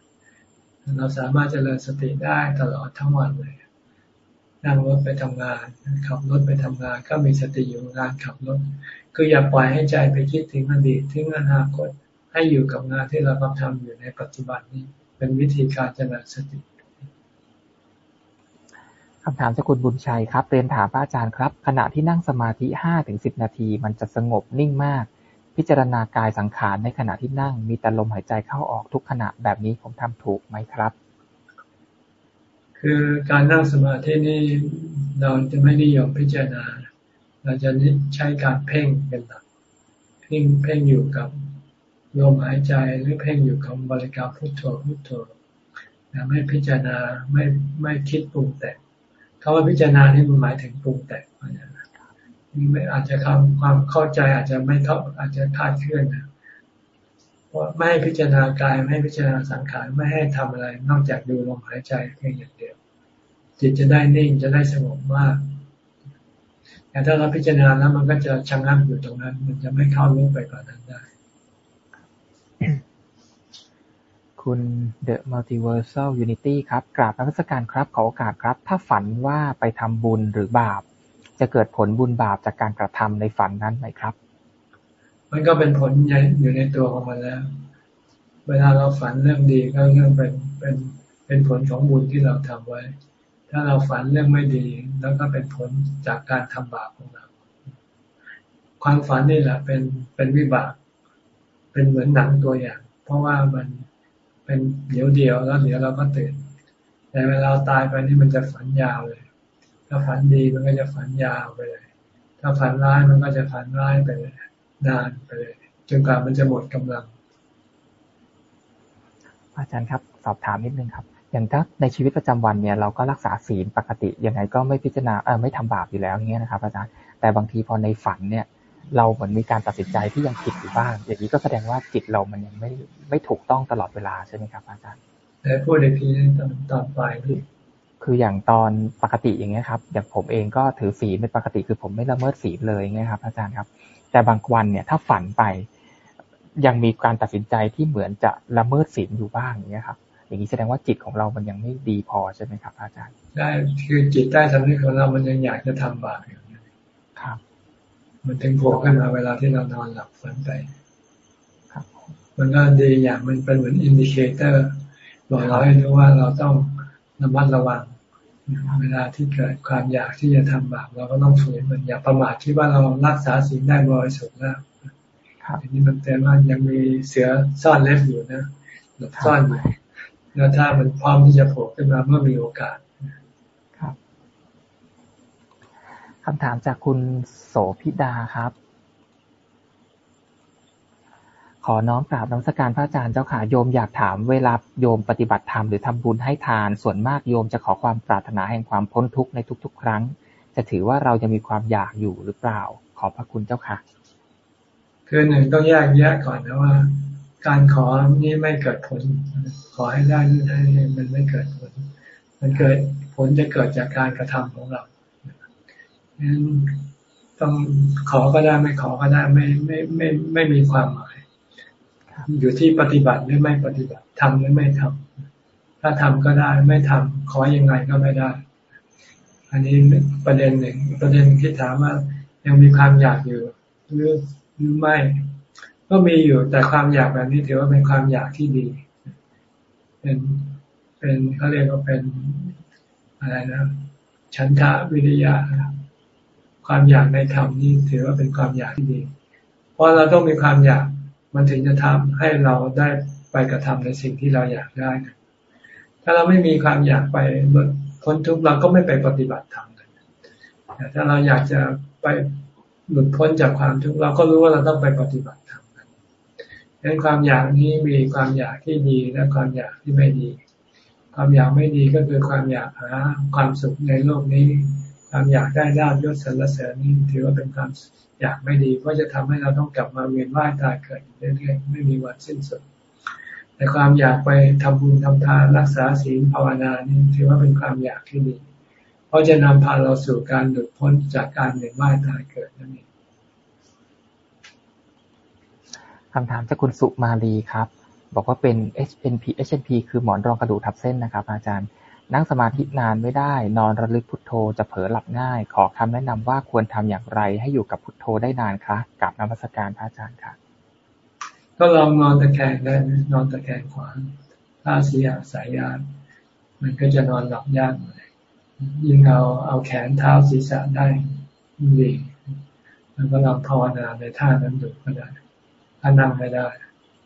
เราสามารถเจริญสติได้ตลอดทั้งวันเลย นั่งรถไปทำงาน ขับรถไปทำงาน ก็มีสติอยู่งานขับรถ คืออย่าปล่อยให้ใจไปคิดถึงอดีตถึงอนาคต ให้อยู่กับงานที่เรากำลังทำอยู่ในปัจจุบันนี้ เป็นวิธีการเจริญสติ คำถามจากคุณบุญชัยครับ เรียนถามพระอาจารย์ครับ ขณะที่นั่งสมาธิห้าถึงสิบนาที มันจะสงบนิ่งมาก พิจารณากายสังขารในขณะที่นั่ง มีแต่ลมหายใจเข้าออกทุกขณะแบบนี้ผมทำถูกไหมครับ คือการนั่งสมาธินี่เราจะไม่นิยมพิจารณา เราจะใช้การเพ่งเป็นหลักเพ่งเพ่งอยู่กับลมหายใจหรือเพ่งอยู่กับบริกรรมพุทโธพุทโธไม่พิจารณาไม่ไม่คิดปรุงแต่ง คำว่าพิจารณานี่มันหมายถึงปรุงแต่งไม่อาจจะคำความเข้าใจอาจจะไม่เข้าอาจจะคาดเคลื่อนนะเพราะไม่ให้พิจารณากายไม่ให้พิจารณาสังขารไม่ให้ทำอะไร นอกจากดูลมหายใจเพียงอย่างเดียว จิตจะได้นิ่งจะได้สงบมากแต่ถ้าเราพิจารณาแล้วมันก็จะชะงักอยู่ตรงนั้น มันจะไม่เข้าลึกไปกว่านั้นได้ คุณ The Multiversal Unity ครับ กราบนักการครับ ขอโอกาสครับ ถ้าฝันว่าไปทำบุญหรือบาป จะเกิดผลบุญบาปจากการกระทำในฝันนั้นไหมครับ มันก็เป็นผลอยู่ในตัวของมันแล้ว เวลาเราฝันเรื่องดีก็เรื่องเป็นเป็นเป็นผลของบุญที่เราทำไว้ ถ้าเราฝันเรื่องไม่ดี แล้วก็เป็นผลจากการทำบาปของเรา ความฝันนี่แหละเป็นเป็นวิบาก เป็นเหมือนหนังตัวอย่าง เพราะว่ามัน เป็นเดี๋ยวเดียวแล้วเดี๋ยวเราก็ตื่นแต่เวลาตายไปนี่มันจะฝันยาวเลย ถ้าฝันดีมันก็จะฝันยาวไปเลย ถ้าฝันร้ายมันก็จะฝันร้ายไปเลย นานไปเลย จนกว่ามันจะหมดกำลัง อาจารย์ครับ สอบถามนิดนึงครับ อย่างถ้าในชีวิตประจำวันเนี่ยเราก็รักษาศีลปกติยังไงก็ไม่พิจารณาเออไม่ทำบาปอยู่แล้วอย่างเงี้ยนะครับ อาจารย์แต่บางทีพอในฝันเนี่ย เราเหมือนมีการตัดสินใจที่ยังผิดอยู่บ้าง อย่างนี้ก็แสดงว่าจิตเรามันยังไม่ไม่ถูกต้องตลอดเวลาใช่ไหมครับอาจารย์แต่พูดอีกทีตอนตอนปลายที่คืออย่างตอนปกติอย่างเงี้ยครับ อย่างผมเองก็ถือศีลเป็นปกติคือผมไม่ละเมิดศีลเลยเงี้ยครับ อาจารย์ครับ แต่บางวันเนี่ยถ้าฝันไป ยังมีการตัดสินใจที่เหมือนจะละเมิดศีลอยู่บ้างอย่างเงี้ยครับ อย่างนี้แสดงว่าจิตของเรามันยังไม่ดีพอใช่ไหมครับ อาจารย์ ได้คือจิตใต้สำนึกของเรามันยังอยากจะทำบาปอยู่ครับ มันถึงโผล่ขึ้นมาเวลาที่เรานอนหลับฝันไปครับมันก็ดีอย่างมันเป็นเหมือน indicator บอกเราให้รู้ว่าเราต้องระมัดระวัง เวลาที่เกิดความอยากที่จะทำบาปเราก็ต้องฝืนมันอย่าประมาทที่ว่าเรารักษาศีลได้บริสุทธิ์แล้วอันนี้มันเตือนว่ายังมีเสือซ่อนเล็บอยู่นะหลบซ่อนอยู่แล้วถ้ามันพร้อมที่จะโผล่ขึ้นมาเมื่อมีโอกาสครับ คำถามจากคุณโสพิดาครับ ขอน้อมกราบน้อมสักการพระอาจารย์เจ้าค่ะโยมอยากถามเวลาโยมปฏิบัติธรรมหรือทำบุญให้ทาน ส่วนมากโยมจะขอความปรารถนาแห่งความพ้นทุกข์ในทุก ๆ ครั้ง จะถือว่าเราจะมีความอยากอยู่หรือเปล่า ขอพระคุณเจ้าค่ะ คือหนึ่งต้องแยกแยะก่อนนะว่า การขอนี้ไม่เกิดผล ขอให้ได้ให้มันไม่เกิดผล มันเกิดผลจะเกิดจากการกระทำของเรา ต้องขอก็ได้ไม่ขอก็ได้ไม่ไม่ไม่ไม่มีความหมาย อยู่ที่ปฏิบัติหรือไม่ปฏิบัติทำหรือไม่ทำถ้าทำก็ได้ไม่ทำขอยังไงก็ไม่ได้ อันนี้ประเด็นหนึ่งประเด็นที่ถามว่ายังมีความอยากอยู่หรือหรือไม่ ก็มีอยู่แต่ความอยากแบบนี้ถือว่าเป็นความอยากที่ดี เป็นเป็นเขาเรียกว่าเป็นอะไรนะฉันทะวิริยะ ความอยากในธรรมนี่ถือว่าเป็นความอยากที่ดี เพราะเราต้องมีความอยากมันถึงจะทำให้เราได้ไปกระทำในสิ่งที่เราอยากได้ ถ้าเราไม่มีความอยากไปพ้นทุกข์เราก็ไม่ไปปฏิบัติธรรมกันถ้าเราอยากจะไปหลุดพ้นจากความทุกข์เราก็รู้ว่าเราต้องไปปฏิบัติธรรมกันดังนั้นความอยากนี้มีความอยากที่ดีและความอยากที่ไม่ดี ความอยากไม่ดีก็คือความอยากหาความสุขในโลกนี้ ความอยากได้ลาบยศสรรเสริญนี่ถือว่าเป็นความอยากไม่ดีเพราะจะทำให้เราต้องกลับมาเวียนว่ายตายเกิดเรื่อยๆไม่มีวันสิ้นสุด แต่ความอยากไปทำบุญทำทานรักษาศีลภาวนานี่ถือว่าเป็นความอยากที่ดี เพราะจะนำพาเราสู่การหลุดพ้นจากการเวียนว่ายตายเกิดนั่นเองคำถามจากคุณสุมาลีครับ บอกว่าเป็น HNP HNP คือหมอนรองกระดูกทับเส้นนะครับ อาจารย์ นั่งสมาธินานไม่ได้ นอนระลึกพุทโธ จะเผลอหลับง่าย ขอคำแนะนำว่าควรทำอย่างไรให้อยู่กับพุทโธได้นานคะกับนมัสการพระอาจารย์ค่ะ ก็ลองนอนตะแคงได้นอนตะแคงขวาถ้าเสียสายยานมันก็จะนอนหลับยากเลยยิ่งเอาเอาแขนเท้าศีรษะได้ดีแล้วก็ลองภาวนาในท่านั้นดูก็ได้ถ้านั่งไม่ได้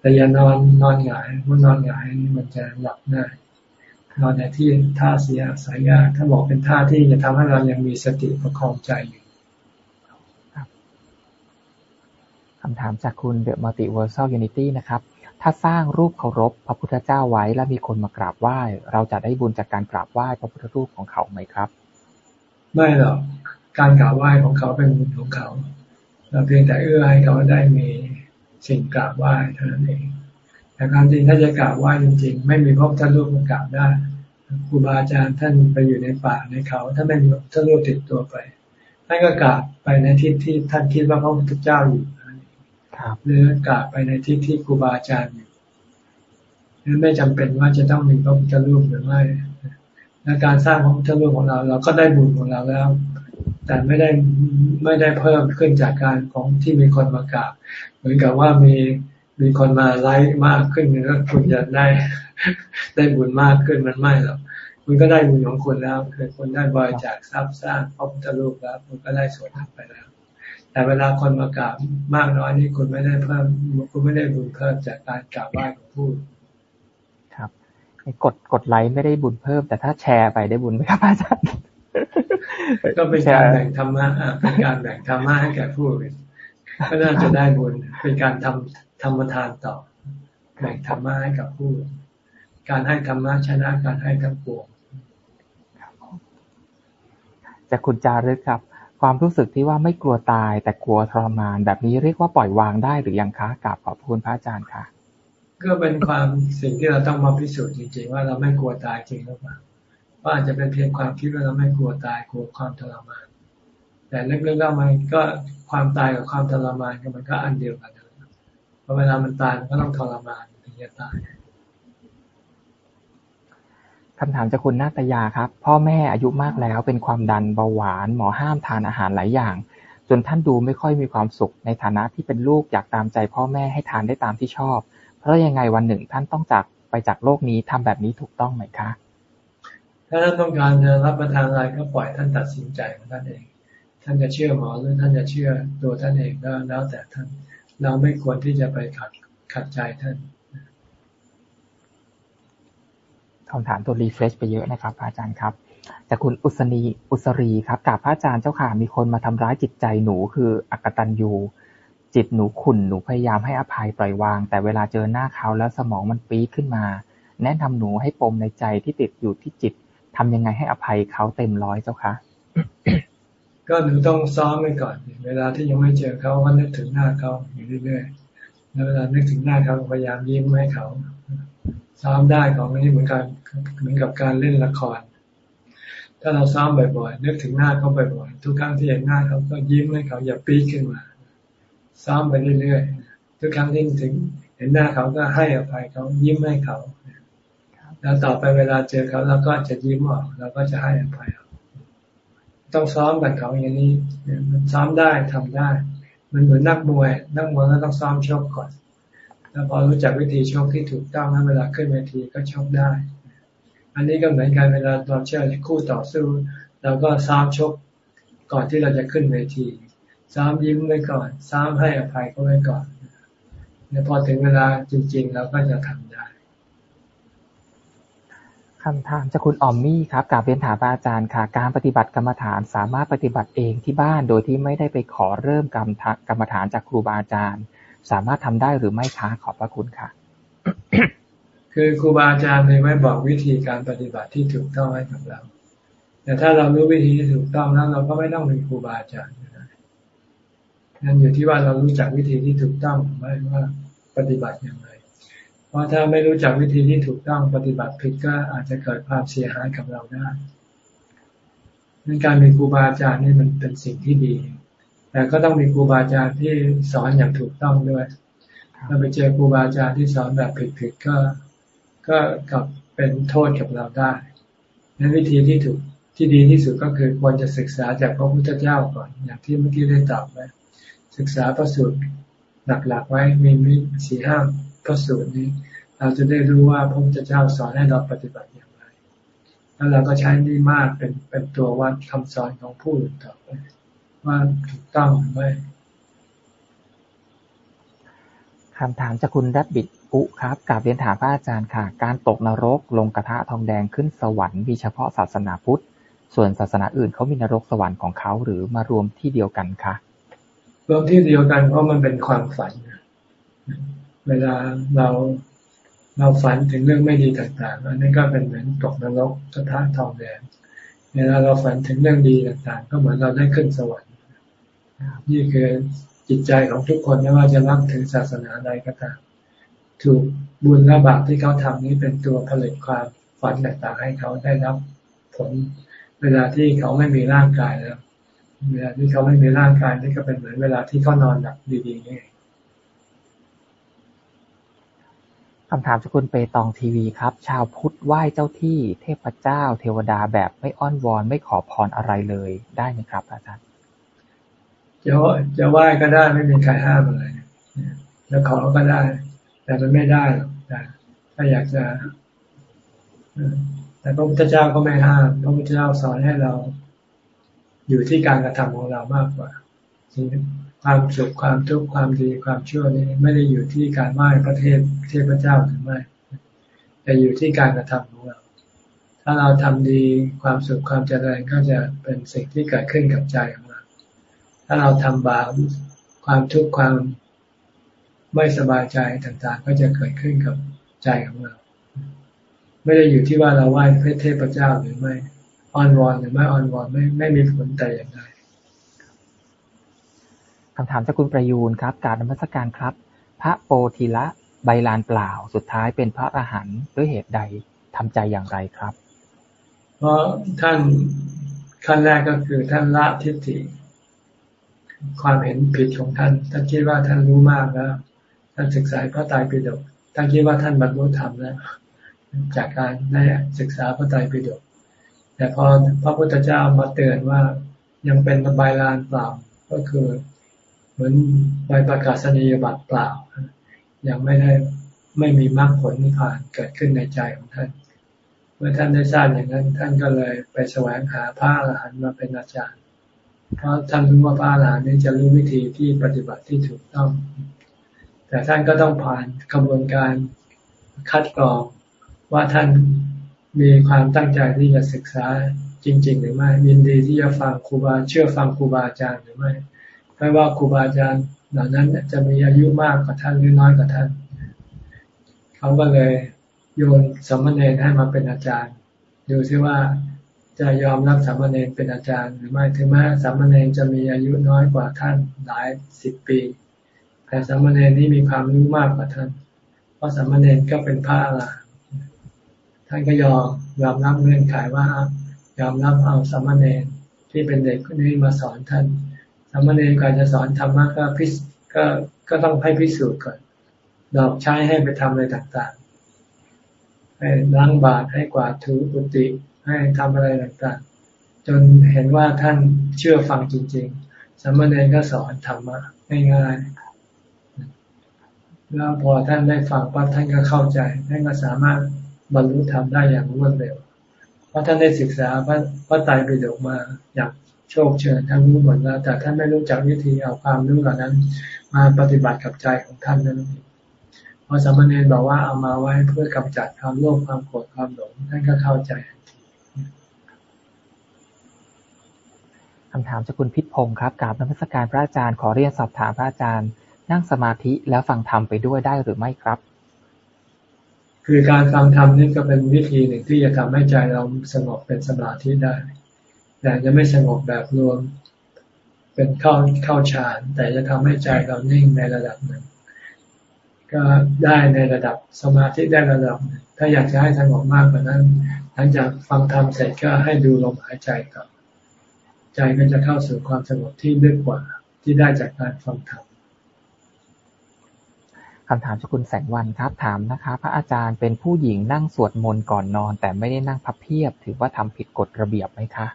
แต่อย่านอนนอนหงายเมื่อนอนหงายมันจะหลับง่าย นอนในที่ท่าเสียสายยาถ้าบอกเป็นท่าที่จะทำให้เรายังมีสติประคองใจอยู่คำถามจากคุณ The Multiversal Unity นะครับ ถ้าสร้างรูปเคารพพระพุทธเจ้าไว้แล้วมีคนมากราบไหว้ เราจะได้บุญจากการกราบไหว้พระพุทธรูปของเขาไหมครับ ไม่หรอกการกราบไหว้ของเขาเป็นบุญของเขา เราเพียงแต่เอื้อให้เขาได้มีสิ่งกราบไหว้เท่านั้นเองแต่ความจริงถ้าจะกราบไหว้จริง ๆ ไม่มีพระพุทธรูปมากราบได้ ครูบาอาจารย์ท่านไปอยู่ในป่าในเขาท่านไม่มีพระพุทธรูปติดตัวไปท่านก็กราบไปในที่ที่ท่านคิดว่าพระพุทธเจ้าอยู่หรือกราบไปในที่ที่ครูบาอาจารย์อยู่นั้นไม่จำเป็นว่าจะต้องมีพระพุทธรูปหรือไม่ในการสร้างพระพุทธรูปของเรา เราก็ได้บุญของเราแล้ว แต่ไม่ได้ไม่ได้เพิ่มขึ้นจากการของที่มีคนมากราบ เหมือนกับว่ามีมีคนมาไลค์มากขึ้นแล้วคุณจะได้ ได้บุญมากขึ้นมันไม่หรอกคุณก็ได้บุญของคุณแล้วคือคุณได้บริจาคทรัพย์สร้างพระพุทธรูปแล้วคุณก็ได้ส่วนไปแล้ว แต่เวลาคนมากราบมากน้อยนี่คุณไม่ได้เพิ่มคุณไม่ได้บุญเพิ่มจากการกราบไหว้ของผู้ครับกดกดไลค์ไม่ได้บุญเพิ่ม แต่ถ้าแชร์ไปได้บุญไหมครับอาจารย์ก็เป็นการแบ่งธรรมะเป็นการแบ่งธรรมะให้แก่ผู้ก็น่าจะได้บุญเป็นการทำธรรมทานต่อแบ่งธรรมะให้กับผู้ การให้ธรรมะชนะการให้ทั้งปวงจากคุณจารึกครับ ความรู้สึกที่ว่าไม่กลัวตาย แต่กลัวทรมาน แบบนี้เรียกว่าปล่อยวางได้หรือยังคะกราบขอบคุณพระอาจารย์ค่ะ ก็เป็นความสิ่งที่เราต้องมาพิสูจน์จริง ๆ ว่าเราไม่กลัวตายจริงหรือเปล่าว่าอาจจะเป็นเพียงความคิดว่าเราไม่กลัวตายกลัวความทรมาน แต่เรื่องๆแล้วมันก็ความตายกับความทรมานก็มันก็อันเดียวกันพอเวลามันตายมันก็ต้องทรมานถึงจะตาย คำถามจากคุณนาตยาครับ พ่อแม่อายุมากแล้ว เป็นความดันเบาหวาน หมอห้ามทานอาหารหลายอย่าง จนท่านดูไม่ค่อยมีความสุข ในฐานะที่เป็นลูกอยากตามใจพ่อแม่ให้ทานได้ตามที่ชอบ เพราะยังไงวันหนึ่งท่านต้องจากไปจากโลกนี้ทำแบบนี้ถูกต้องไหมคะ ถ้าท่านต้องการจะรับประทานอะไรก็ปล่อยท่านตัดสินใจของท่านเอง ท่านจะเชื่อหมอหรือท่านจะเชื่อตัวท่านเองก็แล้วแต่ท่าน เราไม่ควรที่จะไปขัดขัดใจท่าน คำถามตัว refresh ไปเยอะนะครับ อาจารย์ครับจากคุณอุศนีอุสรีครับกราบพระอาจารย์เจ้าค่ะมีคนมาทำร้ายจิตใจหนูคืออกตัญญูจิตหนูขุ่นหนูพยายามให้อภัยปล่อยวาง แต่เวลาเจอหน้าเขาแล้วสมองมันปี๊ดขึ้นมา แนะนำหนูให้ปมในใจที่ติดอยู่ที่จิตทำยังไงให้อภัยเขาเต็มร้อยเจ้าคะก็หนูต้องซ้อมไปก่อน เวลาที่ยังไม่เจอเขาก็นึกถึงหน้าเขาอยู่เรื่อยๆแล้วเวลานึกถึงหน้าเขาพยายามยิ้มให้เขา ซ้อมได้ของนี้เหมือนกันเหมือนกับการเล่นละคร ถ้าเราซ้อมบ่อยๆ นึกถึงหน้าเขาบ่อยๆ ทุกครั้งที่เห็นหน้าเขาก็ยิ้มให้เขาอย่าปี๊ดขึ้นมา ซ้อมไปเรื่อยๆ ทุกครั้งที่ถึงเห็นหน้าเขาก็ให้อภัยเขายิ้มให้เขา แล้วต่อไปเวลาเจอเขาเราก็จะยิ้มออกเราก็จะให้อภัยต้องซ้อมกับเขาอย่างนี้ มันซ้อมได้ทำได้ มันเหมือนนักมวย นักมวยก็ต้องซ้อมชกก่อน แล้วพอรู้จักวิธีชกที่ถูกต้องแล้วเวลาขึ้นเวทีก็ชกได้ อันนี้ก็เหมือนกันเวลาตอนเชื่อคู่ต่อสู้เราก็ซ้อมชกก่อนที่เราจะขึ้นเวที ซ้อมยิ้มไว้ก่อนซ้อมให้อภัยเขาไว้ก่อนแล้วพอถึงเวลาจริง ๆ เราก็จะทำได้คำถามจากคุณออมมี่ครับกาบเรียนถามอาจารย์ค่ะ การปฏิบัติกรรมฐานสามารถปฏิบัติเองที่บ้านโดยที่ไม่ได้ไปขอเริ่มกรรมกรรมฐานจากครูบาอาจารย์ สามารถทำได้หรือไม่คะขอบพระคุณค่ะ คือครูบาอาจารย์ไม่บอกวิธีการปฏิบัติที่ถูกต้องให้กับเรา แต่ถ้าเรารู้วิธีที่ถูกต้องแล้วเราก็ไม่ต้องเป็นครูบาอาจารย์นั่นอยู่ที่ว่าเรารู้จักวิธีที่ถูกต้องไม่ว่าปฏิบัติอย่างไร เพราะถ้าไม่รู้จักวิธีที่ถูกต้องปฏิบัติผิดก็อาจจะเกิดความเสียหายกับเราได้ในการมีครูบาอาจารย์นี่มันเป็นสิ่งที่ดี แต่ก็ต้องมีครูบาอาจารย์ที่สอนอย่างถูกต้องด้วยถ้าไปเจอครูบาอาจารย์ที่สอนแบบผิดๆก็ก็กลับเป็นโทษกับเราได้นั้นวิธีที่ถูกที่ดีที่สุดก็คือควรจะศึกษาจากพระพุทธเจ้าก่อน อย่างที่เมื่อกี้ได้ตอบไว้ศึกษาพระสูตรหลักๆไว้มีมีสี่ห้าพระสูตรนี้ เราจะได้รู้ว่าพระพุทธเจ้าสอนให้เราปฏิบัติอย่างไร แล้วเราก็ใช้นี่มากเป็นเป็นตัววัดคำสอนของผู้อื่นต่อไป ว่าถูกต้องหรือไม่คำถามจากคุณรัตบิดอุครับกาบเรียนถามพระอาจารย์ค่ะ การตกนรกลงกระทะทองแดงขึ้นสวรรค์มีเฉพาะศาสนาพุทธ ส่วนศาสนาอื่นเขามีนรกสวรรค์ของเขาหรือมารวมที่เดียวกันคะรวมที่เดียวกันเพราะมันเป็นความฝัน เวลาเราเราฝันถึงเรื่องไม่ดีต่างๆอันนี้ก็เป็นเหมือนตกนรกกระทะทองแดงเวลาเราฝันถึงเรื่องดีต่างๆ ก็เหมือนเราได้ขึ้นสวรรค์ นี่คือจิตใจของทุกคนไม่ว่าจะรับถึงศาสนาใดก็ตามถูกบุญและบาปที่เขาทำนี้เป็นตัวผลิตความฝันต่างๆให้เขาได้รับผล เวลาที่เขาไม่มีร่างกายแล้วเวลาที่เขาไม่มีร่างกายนี่ก็เป็นเหมือนเวลาที่เขานอนหลับดีๆนี่คำถามจากคุณเปตองทีวีครับ ชาวพุทธไหว้เจ้าที่เทพเจ้า เทวดาแบบไม่อ้อนวอนไม่ขอพรอะไรเลยได้ไหมครับอาจารย์ จะจะไหว้ก็ได้ไม่มีใครห้ามอะไรจะขอก็ได้ แต่มันไม่ได้หรอกถ้าอยากจะแต่พระพุทธเจ้าก็ไม่ห้ามพระพุทธเจ้าสอนให้เรา อยู่ที่การกระทำของเรามากกว่าความสุขความทุกข์ความดีความชั่วนี้ ไม่ได้อยู่ที่การไหว้พระเทพเทพเจ้าหรือไม่แต่อยู่ที่การกระทำของเรา ถ้าเราทำดีความสุขความเจริญก็จะเป็นสิ่งที่เกิดขึ้นกับใจของ ถ้าเราทำบาปความทุกข์ความไม่สบายใจต่างๆ ก็จะเกิดขึ้นกับใจของเรา ไม่ได้อยู่ที่ว่าเราไหว้พระเทพเจ้าหรือไม่อ้อนวอนหรือไม่อ้อนวอนไม่ไม่มีผลแต่อย่างใดคำถามจากคุณประยูนครับ การนมัสการครับ พระโปธิละใบลานเปล่าสุดท้ายเป็นพระอรหันต์ด้วยเหตุใดทำใจอย่างไรครับ เพราะท่านขั้นแรกก็คือท่านละทิฏฐิ ความเห็นผิดของท่าน ท่านคิดว่าท่านรู้มากแล้ว ท่านศึกษาพระไตรปิฎก ท่านคิดว่าท่านบรรลุธรรมแล้ว จากการได้ศึกษาพระไตรปิฎก แต่พอพระพุทธเจ้ามาเตือนว่ายังเป็นใบลานเปล่า ก็คือเหมือนใบประกาศนียบัตรเปล่า ยังไม่ได้ไม่มีมรรคผลนิพพานเกิดขึ้นในใจของท่าน เมื่อท่านได้ทราบอย่างนั้น ท่านก็เลยไปแสวงหาพระอรหันต์มาเป็นอาจารย์ เพราะท่านรู้ว่าพระอรหันต์นี้จะรู้วิธีที่ปฏิบัติที่ถูกต้อง แต่ท่านก็ต้องผ่านกระบวนการคัดกรองว่าท่านมีความตั้งใจที่จะศึกษาจริง ๆ หรือไม่ยินดีที่จะฟังครูบาเชื่อฟังครูบาอาจารย์หรือไม่ไม่ว่าครูบาอาจารย์เหล่านั้นจะมีอายุมากกว่าท่านหรือน้อยกว่าท่านเขาก็เลยโยนสมณเณรให้มาเป็นอาจารย์ ดูซิว่า จะยอมรับสามเณรเป็นอาจารย์หรือไม่ถึงแม้สามเณรจะมีอายุน้อยกว่าท่านหลายสิบปี แต่สามเณรนี้มีความรู้มากกว่าท่าน เพราะสามเณรก็เป็นพระอรหันต์ท่านก็ยอมยอมรับเงื่อนไขว่ายอมรับเอาสามเณรที่เป็นเด็กคนนี้มาสอนท่าน สามเณรก่อนจะสอนธรรมะก็พิก็ก็ต้องให้พิสูจน์ก่อนดอกใช้ให้ไปทำอะไรต่างๆให้ล้างบาตรให้กวาดถูกุฏิ ให้ทำอะไรต่างๆ จนเห็นว่าท่านเชื่อฟังจริง ๆสามเณรก็สอนธรรมะง่ายๆแล้วพอท่านได้ฟังปั๊บท่านก็เข้าใจท่านก็สามารถบรรลุธรรมได้อย่างรวดเร็ว เพราะท่านได้ศึกษาพระพระไตรปิฎกมาอย่างโชคเชิญท่านรู้หมดแล้ว แต่ท่านไม่รู้จักวิธีเอาความรู้เหล่านั้น มาปฏิบัติกับใจของท่านนั่นเองพอสามเณรบอกว่าเอามาไว้เพื่อกำจัดความโลภความโกรธความหลงท่านก็เข้าใจคำถามจากคุณพิษพงศ์ครับกราบนมัสการพระอาจารย์ขอเรียนสอบถามพระอาจารย์ นั่งสมาธิแล้วฟังธรรมไปด้วยได้หรือไม่ครับ คือการฟังธรรมนี่ก็เป็นวิธีหนึ่งที่จะทำให้ใจเราสงบเป็นสมาธิได้ แต่จะไม่สงบแบบรวม เป็นเข้าเข้าฌาน แต่จะทำให้ใจเรานิ่งในระดับหนึ่ง ก็ได้ในระดับสมาธิได้ระดับหนึ่งถ้าอยากจะให้สงบมากกว่านั้น หลังจากฟังธรรมเสร็จก็ให้ดูลมหายใจก่อน ใจก็จะเข้าสู่ความสงบที่ลึกกว่าที่ได้จากการฟังธรรมคำถามจากคุณแสงวันครับถามนะคะ พระอาจารย์เป็นผู้หญิงนั่งสวดมนต์ก่อนนอน แต่ไม่ได้นั่งพับเพียบ ถือว่าทำผิดกฎระเบียบไหมคะ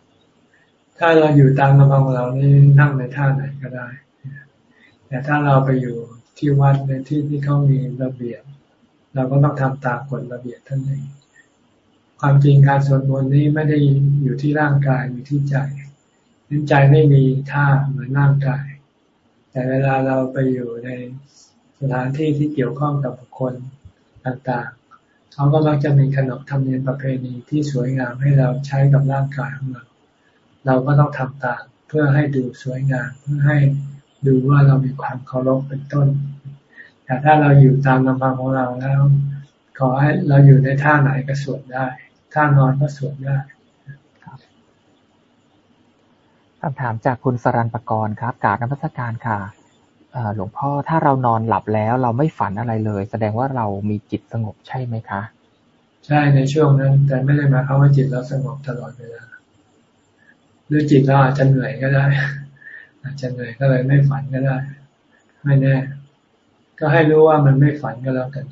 ถ้าเราอยู่ตามลำพังเรานี่นั่งในท่าไหนก็ได้ แต่ถ้าเราไปอยู่ที่วัดในที่ที่เขามีระเบียบ เราก็ต้องทำตามกฎระเบียบท่านเองความจริงการสวดมนต์นี้ไม่ได้อยู่ที่ร่างกายอยู่ที่ใจ นใจไม่มีท่าเหมือนร่างกาย แต่เวลาเราไปอยู่ในสถานที่ที่เกี่ยวข้องกับบุคคลต่างๆ เขาก็มักจะมีขนบธรรมเนียมประเพณีที่สวยงามให้เราใช้กับร่างกายของเรา เราก็ต้องทำตามเพื่อให้ดูสวยงามเพื่อให้ดูว่าเรามีความเคารพเป็นต้น แต่ถ้าเราอยู่ตามลำพังของเราแล้ว ขอให้เราอยู่ในท่าไหนก็สวดได้ ท่านอนก็สวดได้ คำถามจากคุณสรันปกรณ์ครับ กราบนพัสการค่ะหลวงพ่อถ้าเรานอนหลับแล้วเราไม่ฝันอะไรเลย แสดงว่าเรามีจิตสงบใช่ไหมคะ ใช่ในช่วงนั้น แต่ไม่ได้หมายความว่าจิตเราสงบตลอดเวลาหรือจิตเราอาจจะเหนื่อยก็ได้ อาจจะเหนื่อยก็เลยไม่ฝันก็ได้ ไม่แน่ ก็ให้รู้ว่ามันไม่ฝันก็แล้วกัน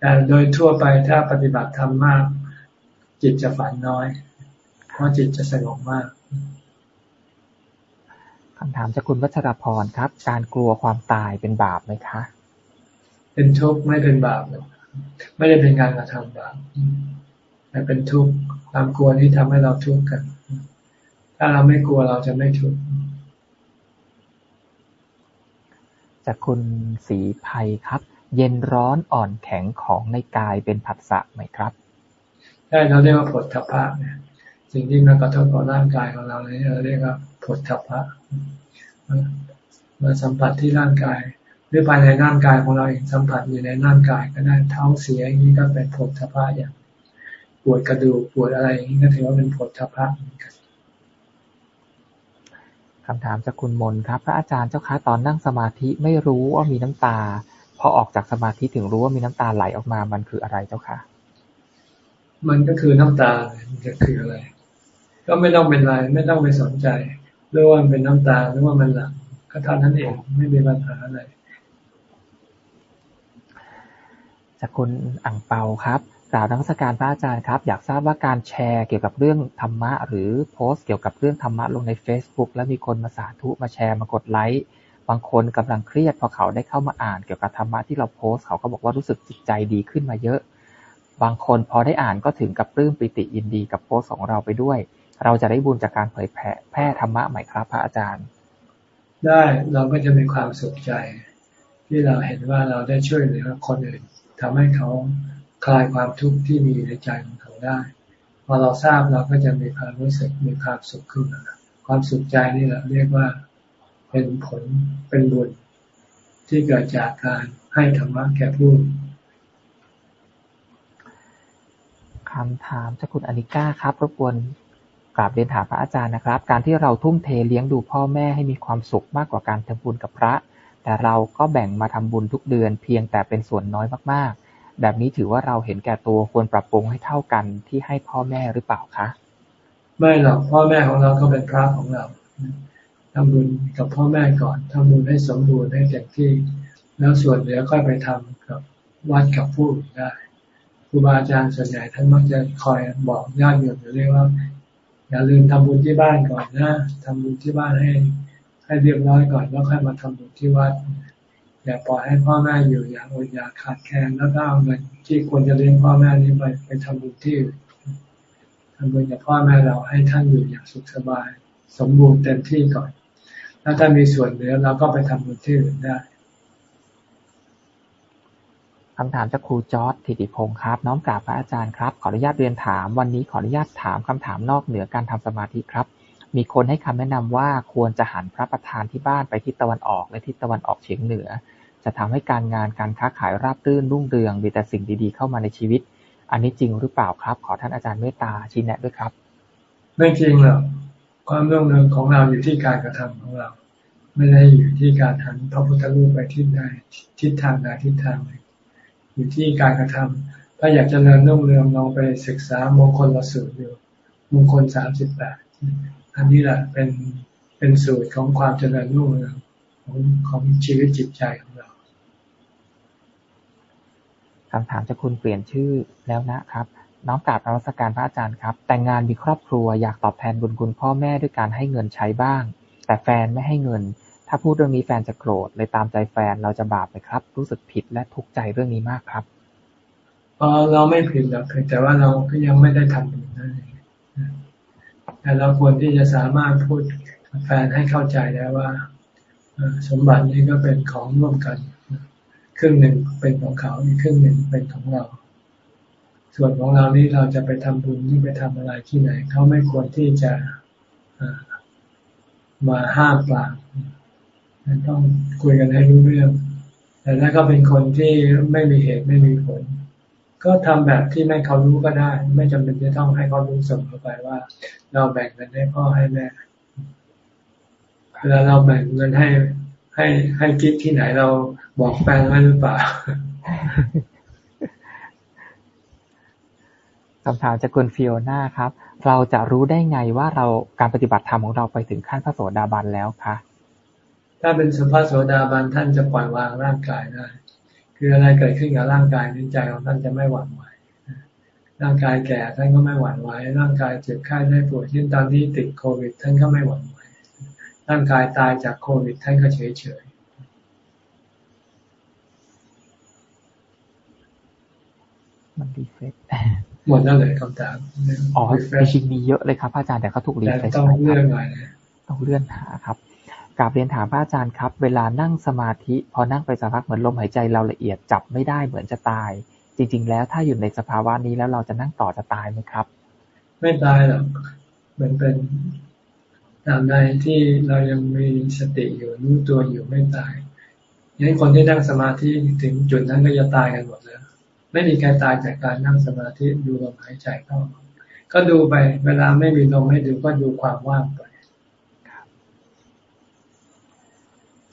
แต่โดยทั่วไปถ้าปฏิบัติธรรมมาก จิตจะฝันน้อย เพราะจิตจะสงบมาก คำถามจากคุณวัชรพรครับ การกลัวความตายเป็นบาปไหมคะ เป็นทุกข์ไม่เป็นบาปไม่ได้เป็นการกระทำบาปแต่เป็นทุกข์ความกลัวนี้ทำให้เราทุกข์กัน ถ้าเราไม่กลัวเราจะไม่ทุกข์จากคุณสีภัยครับ เย็นร้อนอ่อนแข็งของในกายเป็นผัสสะไหมครับใช่เราเรียกว่าผลทพะเนี่ย สิ่งที่มากระทบกับร่างกายของเราเนี่ยเราเรียกว่าผลทพะมาสัมผัสที่ร่างกาย หรือภายในร่างกายของเราเองสัมผัสอยู่ในร่างกายก็ได้ท้องเสียอย่างนี้ก็เป็นผลทพะอย่างปวดกระดูกปวดอะไรอย่างนี้ก็ถือว่าเป็นผลทพะเหมือนกันคำถามจากคุณมนครับพระอาจารย์เจ้าคะตอนนั่งสมาธิไม่รู้ว่ามีน้ำตา พอออกจากสมาธิถึงรู้ว่ามีน้ำตาไหลออกมามันคืออะไรเจ้าคะมันก็คือน้ำตามันจะคืออะไร ก็ไม่ต้องเป็นไร ไม่ต้องไปสนใจหรือว่าเป็นน้ำตาหรือว่ามันหลังก็เท่านั้นเองไม่มีปัญหาอะไรจากคุณอ่างเปาครับกล่าวนักสการพระอาจารย์ครับ อยากทราบว่าการแชร์เกี่ยวกับเรื่องธรรมะ หรือโพสต์เกี่ยวกับเรื่องธรรมะลงใน Facebook แล้วมีคนมาสาธุมาแชร์มากดไลค์บางคนกำลังเครียดพอเขาได้เข้ามาอ่านเกี่ยวกับธรรมะที่เราโพสต์เขาก็บอกว่ารู้สึกจิตใจดีขึ้นมาเยอะ บางคนพอได้อ่านก็ถึงกับปลื้มปิติยินดีกับโพสต์ของเราไปด้วย เราจะได้บุญจากการเผยแผ่แพร่ธรรมะไหมครับ พระอาจารย์ ได้เราก็จะมีความสุขใจ ที่เราเห็นว่าเราได้ช่วยเหลือคนอื่นทำให้เขาคลายความทุกข์ที่มีในใจของเขาได้พอเราทราบเราก็จะมีความรู้สึกมีความสุขขึ้นมาความสุขใจนี่แหละเรียกว่าเป็นผลเป็นบุญที่เกิดจากการให้ธรรมะแก่ผู้คำถามจากคุณอนิก้าครับรบกวน กราบเรียนถามพระอาจารย์นะครับ การที่เราทุ่มเทเลี้ยงดูพ่อแม่ให้มีความสุขมากกว่าการทำบุญกับพระ แต่เราก็แบ่งมาทำบุญทุกเดือนเพียงแต่เป็นส่วนน้อยมากๆ แบบนี้ถือว่าเราเห็นแก่ตัวควรปรับปรุงให้เท่ากันที่ให้พ่อแม่หรือเปล่าคะ ไม่หรอกพ่อแม่ของเราก็เป็นพระของเราทำบุญกับพ่อแม่ก่อนทำบุญให้สมบูรณ์ให้เต็มที่ แล้วส่วนเหลือค่อยไปทำกับวัดกับผู้อื่นได้ครูบาอาจารย์ส่วนใหญ่ท่านมักจะคอยบอกญาติโยมอยู่เรื่อยว่า อย่าลืมทำบุญที่บ้านก่อนนะทำบุญที่บ้านให้ ให้เรียบร้อยก่อนแล้วค่อยมาทำบุญที่วัด อย่าปล่อยให้พ่อแม่อยู่อย่างอดอยากขาดแคลนแล้วก็เอาเงินที่ควรจะเลี้ยงพ่อแม่นี้ไปไปทำบุญที่ทำบุญกับพ่อแม่เราให้ท่านอยู่อย่างสุขสบาย สมบูรณ์เต็มที่ก่อน แล้วถ้ามีส่วนเหลือเราก็ไปทำบุญที่อื่นได้ คำถามจากครูจอร์ดธิติพงศ์ครับ น้อมกราบพระอาจารย์ครับ ขออนุญาตเรียนถาม วันนี้ขออนุญาตถามคำถามนอกเหนือการทำสมาธิครับ มีคนให้คำแนะนำว่าควรจะหันพระประธานที่บ้านไปทิศตะวันออกและทิศตะวันออกเฉียงเหนือ จะทำให้การงานการค้าขายราบรื่นรุ่งเรือง มีแต่สิ่งดีๆเข้ามาในชีวิต อันนี้จริงหรือเปล่าครับ ขอท่านอาจารย์เมตตาชี้แนะด้วยครับ ไม่จริงหรอกความรุ่งเรืองของเราอยู่ที่การกระทำของเรา ไม่ได้อยู่ที่การหันพระพุทธรูปไปทิศใดทิศทางใดทิศทางหนึ่ง อยู่ที่การกระทำถ้าอยากจะเริญรุ่งเรืองลองไปศึกษามงคลละสูตรอยู่มงคลสามสิบแปดอันนี้แหละเป็นเป็นสูตรของความเจริญรุ่งเรืองของของชีวิตจิตใจของเราคำถามจากคุณเปลี่ยนชื่อแล้วนะครับ น้องกราบนวัสการพระอาจารย์ครับ แต่งงานมีครอบครัวอยากตอบแทนบุญคุณพ่อแม่ด้วยการให้เงินใช้บ้าง แต่แฟนไม่ให้เงิน ถ้าพูดเรื่องนี้แฟนจะโกรธ เลยตามใจแฟน เราจะบาปไหมครับ รู้สึกผิดและทุกข์ใจเรื่องนี้มากครับเราไม่ผิดหรอกแต่ว่าเราก็ยังไม่ได้ทำบุญนั่นเองแต่เราควรที่จะสามารถพูดแฟนให้เข้าใจได้ว่าสมบัตินี้ก็เป็นของร่วมกัน ครึ่งหนึ่งเป็นของเขาอีกครึ่งหนึ่งเป็นของเรา ส่วนของเรานี่เราจะไปทำบุญนี่ไปทำอะไรที่ไหน เขาไม่ควรที่จะมาห้ามปราม ต้องคุยกันให้รู้เรื่อง แต่ถ้าเขาเป็นคนที่ไม่มีเหตุไม่มีผล ก็ทำแบบที่ไม่เขารู้ก็ได้ ไม่จำเป็นจะต้องให้เขารู้เสมอไปว่า เราแบ่งเงินให้พ่อให้แม่เวลาเราแบ่งเงินให้ให้ให้กิ๊กที่ไหนเราบอกแฟนไว้หรือเปล่าคำถามจากคุณฟิโอนาครับ เราจะรู้ได้ไงว่าเราการปฏิบัติธรรมของเราไปถึงขั้นพระโสดาบันแล้วคะ ถ้าเป็นสุภาโสดาบันท่านจะปล่อยวางร่างกายได้ คืออะไรเกิดขึ้นกับร่างกายนิใจของท่านจะไม่หวั่นไหว ร่างกายแก่ท่านก็ไม่หวั่นไหว ร่างกายเจ็บไข้ได้ป่วยเช่นตอนนี้ติดโควิด ท่านก็ไม่หวั่นไหว ร่างกายตายจากโควิด ท่านก็เฉยเฉยมันรีเฟซหมดแล้วเลยคำถาม อ๋อจริงมีเยอะเลยครับอาจารย์แต่เขาถูกรีเฟซต้องเลื่อนหน่อยต้องเลื่อนหาครับ กราบเรียนถามพระอาจารย์ครับ เวลานั่งสมาธิ พอนั่งไปสักพักเหมือนลมหายใจเราละเอียดจับไม่ได้เหมือนจะตาย จริง ๆ แล้วถ้าอยู่ในสภาวะนี้แล้วเราจะนั่งต่อจะตายไหมครับ ไม่ตายหรอกมันเป็นตามใดที่เรายังมีสติอยู่รู้ตัวอยู่ไม่ตายยั้นคนที่นั่งสมาธิถึงจุดนั้นก็จะตายกันหมดแล้วไม่มีใครตายจากการนั่งสมาธิดูลมหายใจเข้าก็ดูไป เวลาไม่มีลมให้ดูก็ดูความว่างไป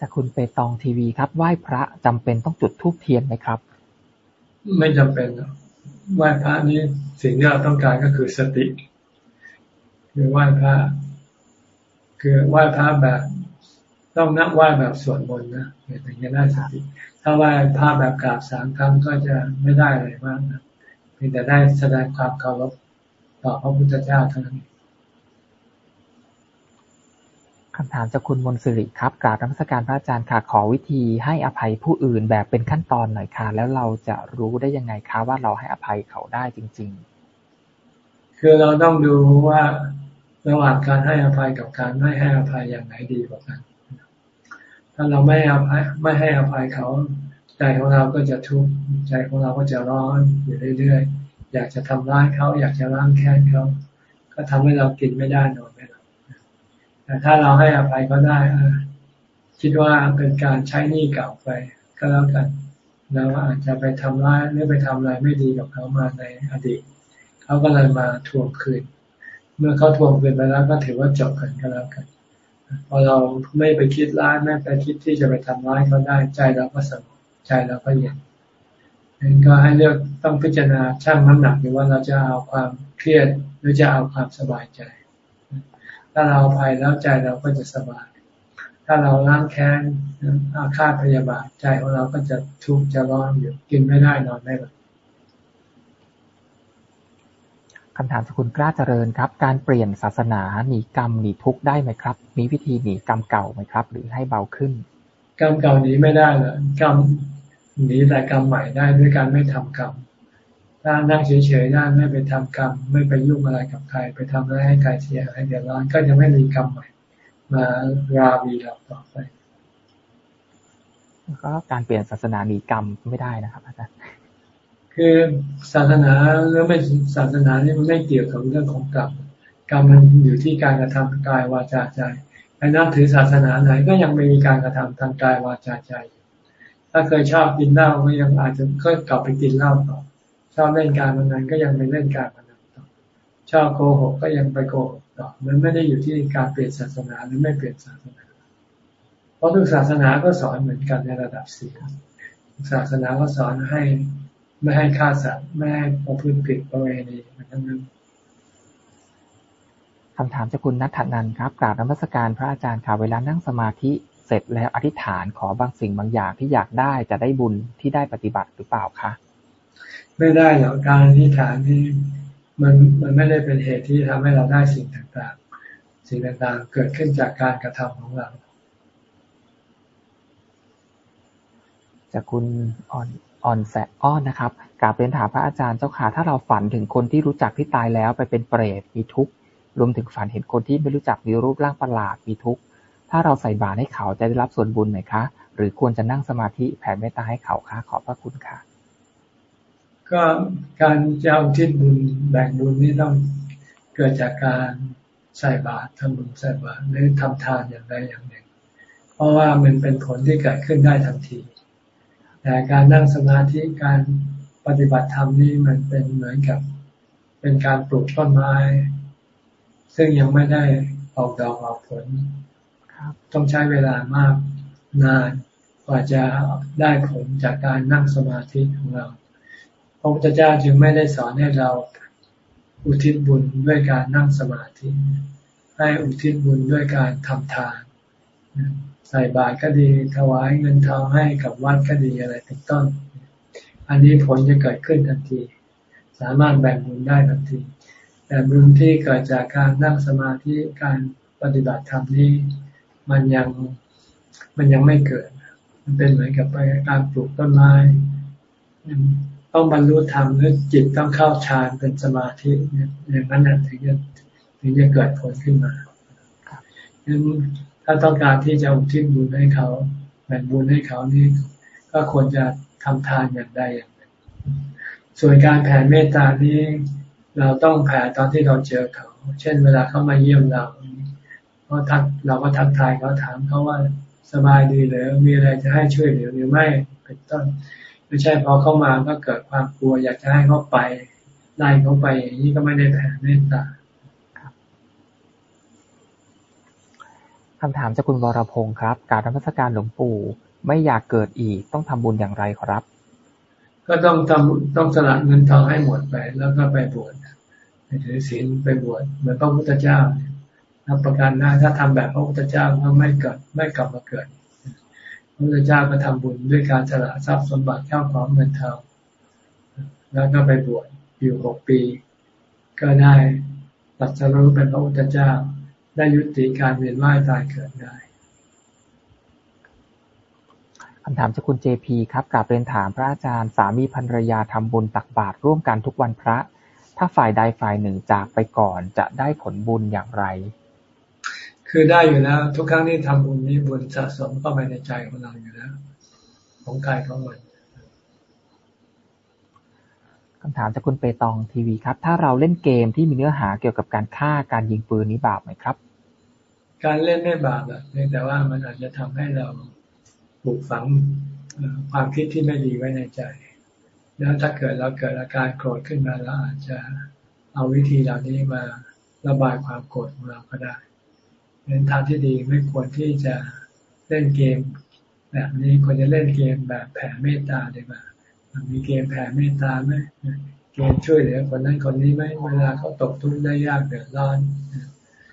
จากคุณเปตองทีวีครับ ไหว้พระจำเป็นต้องจุดธูปเทียนไหมครับ ไม่จำเป็นไหว้พระนี้สิ่งที่เราต้องการก็คือสติ คือไหว้พระคือไหว้พระแบบ ต้องนักไหว้แบบสวดมนต์นะถึงจะได้สติถ้าไหว้พระแบบกราบสามครั้งก็จะไม่ได้อะไรมากนะเพียงแต่ได้แสดงความเคารพต่อพระพุทธเจ้าเท่านั้น คำถามจากคุณมนสิริครับ กราบนมัสการพระอาจารย์ค่ะ ขอวิธีให้อภัยผู้อื่นแบบเป็นขั้นตอนหน่อยค่ะ แล้วเราจะรู้ได้ยังไงคะว่าเราให้อภัยเขาได้จริง ๆ คือเราต้องดูว่าระหว่างการให้อภัยกับการไม่ให้อภัยอย่างไหนดีกว่ากัน ถ้าเราไม่อภัยไม่ให้อภัยเขาใจของเราก็จะทุกข์ใจของเราก็จะร้อนอยู่เรื่อยๆ อยากจะทำร้ายเขาอยากจะล้างแค้นเขา ก็ทำให้เรากินไม่ได้นอน แต่ถ้าเราให้อภัยก็ได้คิดว่าเป็นการใช้หนี้เก่าไป ก็แล้วกัน เราอาจจะไปทำร้ายหรือไปทำอะไรไม่ดีกับเขามาในอดีตเขาก็เลยมาทวงคืน เมื่อเขาทวงคืนไปแล้วก็ถือว่าจบกันก็แล้วกันพอเราไม่ไปคิดร้ายไม่ไปคิดที่จะไปทำร้ายเขาได้ใจเราก็สงบใจเราก็เย็นนั้นก็ให้เลือกต้องพิจารณาช่างน้ำหนักดูว่าเราจะเอาความเครียดหรือจะเอาความสบายใจ ถ้าเราภัยแล้วใจเราก็จะสบาย ถ้าเราล้างแค้นอาฆาตพยาบาทใจของเราก็จะทุกข์จะร้อนอยู่กินไม่ได้นอนไม่หลับคำถามสกุลกล้าเจริญครับ การเปลี่ยนศาสนาหนีกรรมหนีทุกข์ได้ไหมครับ มีวิธีหนีกรรมเก่าไหมครับ หรือให้เบาขึ้น กรรมเก่าหนีไม่ได้เลยกรรมหนีแต่กรรมใหม่ได้ด้วยการไม่ทำกรรม ถ้านั่งเฉยๆได้ไม่ไปทำกรรม ไม่ไปยุ่งอะไรกับใคร ไปทำอะไรให้ใครเสียหายเดือดร้อนก็จะไม่มีกรรมใหม่ มาราวีเราต่อไปก็การเปลี่ยนศาสนาหนีกรรมไม่ได้นะครับอาจารย์คือศาสนาหรือไม่ศาสนานี่มันไม่เกี่ยวกับเรื่องของกรรมกรรมมันอยู่ที่การกระทำกายวาจาใจไปนับถือศาสนาไหนก็ยังไม่มีการกระทำทางกายวาจาใจ ถ้าเคยชอบกินเหล้าก็ยังอาจจะก็กลับไปกินเหล้าต่อ ชอบเล่นการพนันก็ยังไปเล่นการพนันต่อชอบโกหกก็ยังไปโกหกต่อมันไม่ได้อยู่ที่การเปลี่ยนศาสนาหรือไม่เปลี่ยนศาสนา เพราะทุกศาสนาก็สอนเหมือนกันในระดับสี่ศาสนาก็สอนให้ไม่ให้ฆ่าสัตว์ไม่ให้ประพฤติผิดประเวณีทั้งนั้นคำถามจากคุณนัทธนันครับกราบนมัสการพระอาจารย์ค่ะเวลานั่งสมาธิเสร็จแล้วอธิษฐานขอบางสิ่งบางอย่างที่อยากได้จะได้บุญที่ได้ปฏิบัติหรือเปล่าคะ ไม่ได้หรอกการอธิษฐานนี่มันมันไม่ได้เป็นเหตุที่ทำให้เราได้สิ่งต่างๆ สิ่งต่างๆ เกิดขึ้นจากการกระทำของเรา จากคุณอ่อนอ่อนแสอ้อนนะครับกราบเรียนถามพระอาจารย์เจ้าค่ะถ้าเราฝันถึงคนที่รู้จักที่ตายแล้วไปเป็นเปรตมีทุกข์รวมถึงฝันเห็นคนที่ไม่รู้จักมีรูปร่างประหลาดมีทุกข์ถ้าเราใส่บาตรให้เขาจะได้รับส่วนบุญไหมคะ หรือควรจะนั่งสมาธิแผ่เมตตาให้เขาคะขอบพระคุณค่ะ ก็การจะเอาทิศบุญแบ่งบุญนี่ต้องเกิดจากการใส่บาตรทำบุญใส่บาตรหรือทำทานอย่างใดอย่างหนึ่ง เพราะว่ามันเป็นผลที่เกิดขึ้นได้ทันที แต่การนั่งสมาธิการปฏิบัติธรรมนี่มันเป็นเหมือนกับ เป็นการปลูกต้นไม้ ซึ่งยังไม่ได้ออกดอกออกผลต้องใช้เวลามากนานกว่าจะได้ผลจากการนั่งสมาธิของเรา ระพุทธเจ้าจึงไม่ได้สอนให้เราอุทิศบุญด้วยการนั่งสมาธิ ให้อุทิศบุญด้วยการทำทานใส่บาตรก็ดีถวายเงินทองให้กับวัดก็ดีอะไรเป็นต้น อันนี้ผลจะเกิดขึ้นทันที สามารถแบ่งบุญได้ทันที แต่บุญที่เกิดจากการนั่งสมาธิการปฏิบัติธรรมนี้ มันยังมันยังไม่เกิด มันเป็นเหมือนกับการปลูกต้นไม้ ต้องบรรลุธรรมหรือจิตต้องเข้าฌานเป็นสมาธิอย่างนั้นถึงจะถึงจะเกิดผลขึ้นมาดังนั้นถ้าต้องการที่จะอุทิศบุญให้เขาแบ่งบุญให้เขานี่ก็ควรจะทำทานอย่างใดอย่างหนึ่งส่วนการแผ่เมตตานี้เราต้องแผ่ตอนที่เราเจอเขา เช่น เวลาเขามาเยี่ยมเราเพราะทักเราก็ทักทายเขาถามเขาว่าสบายดีหรือมีอะไรจะให้ช่วยเหลือหรือไม่เป็นต้น ไม่ใช่พอเข้ามาก็เกิดความกลัว อยากจะให้เขาไปไล่เขาไปอย่างนี้ก็ไม่ได้แผ่เมตตาคำถามจากคุณวรพงศ์ครับ การรำพัสการหลวงปู่ไม่อยากเกิดอีกต้องทำบุญอย่างไรครับ ก็ต้องทำต้องสละเงินทองให้หมดไปแล้วก็ไปบวชไปถือศีลไปบวชเหมือนพระพุทธเจ้ารับประกันได้ถ้าทำแบบพระพุทธเจ้าก็ไม่เกิดไม่กลับมาเกิด พระพุทธเจ้าก็ทำบุญด้วยการสละทรัพย์สมบัติเข้าของเงินทองแล้วก็ไปบวชอยู่หกปี ก็ได้ตัดสรู้เป็นพระพุทธเจ้า ได้ยุติการเวียนว่ายตายเกิดได้คำถามจากคุณเจพีครับกลับเรียนถามพระอาจารย์สามีภรรยาทำบุญตักบาตรร่วมกันทุกวันพระ ถ้าฝ่ายใดฝ่ายหนึ่งจากไปก่อนจะได้ผลบุญอย่างไร คือได้อยู่แล้ว ทุกครั้งที่ทำบุญนี้บุญสะสมเข้าไปในใจของเราอยู่แล้ว ของกายของมันคำถามจากคุณเปตองทีวีครับ ถ้าเราเล่นเกมที่มีเนื้อหาเกี่ยวกับการฆ่าการยิงปืนนี้บาปไหมครับ การเล่นไม่บาปหรอกแต่ว่ามันอาจจะทำให้เราปลูกฝังความคิดที่ไม่ดีไว้ในใจ แล้วถ้าเกิดเราเกิดอาการโกรธขึ้นมาแล้วอาจจะเอาวิธีเหล่านี้มาระบายความโกรธของเราก็ได้ เป็นทางที่ดีไม่ควรที่จะเล่นเกม แบบนี้ควรจะเล่นเกมแบบแผ่เมตตาดีกว่ามีเกมแผ่เมตตาไหมเกมช่วยเหลือคนนั้นคนนี้ไหมเวลาเขาตกทุกข์ได้ยากเดือดร้อน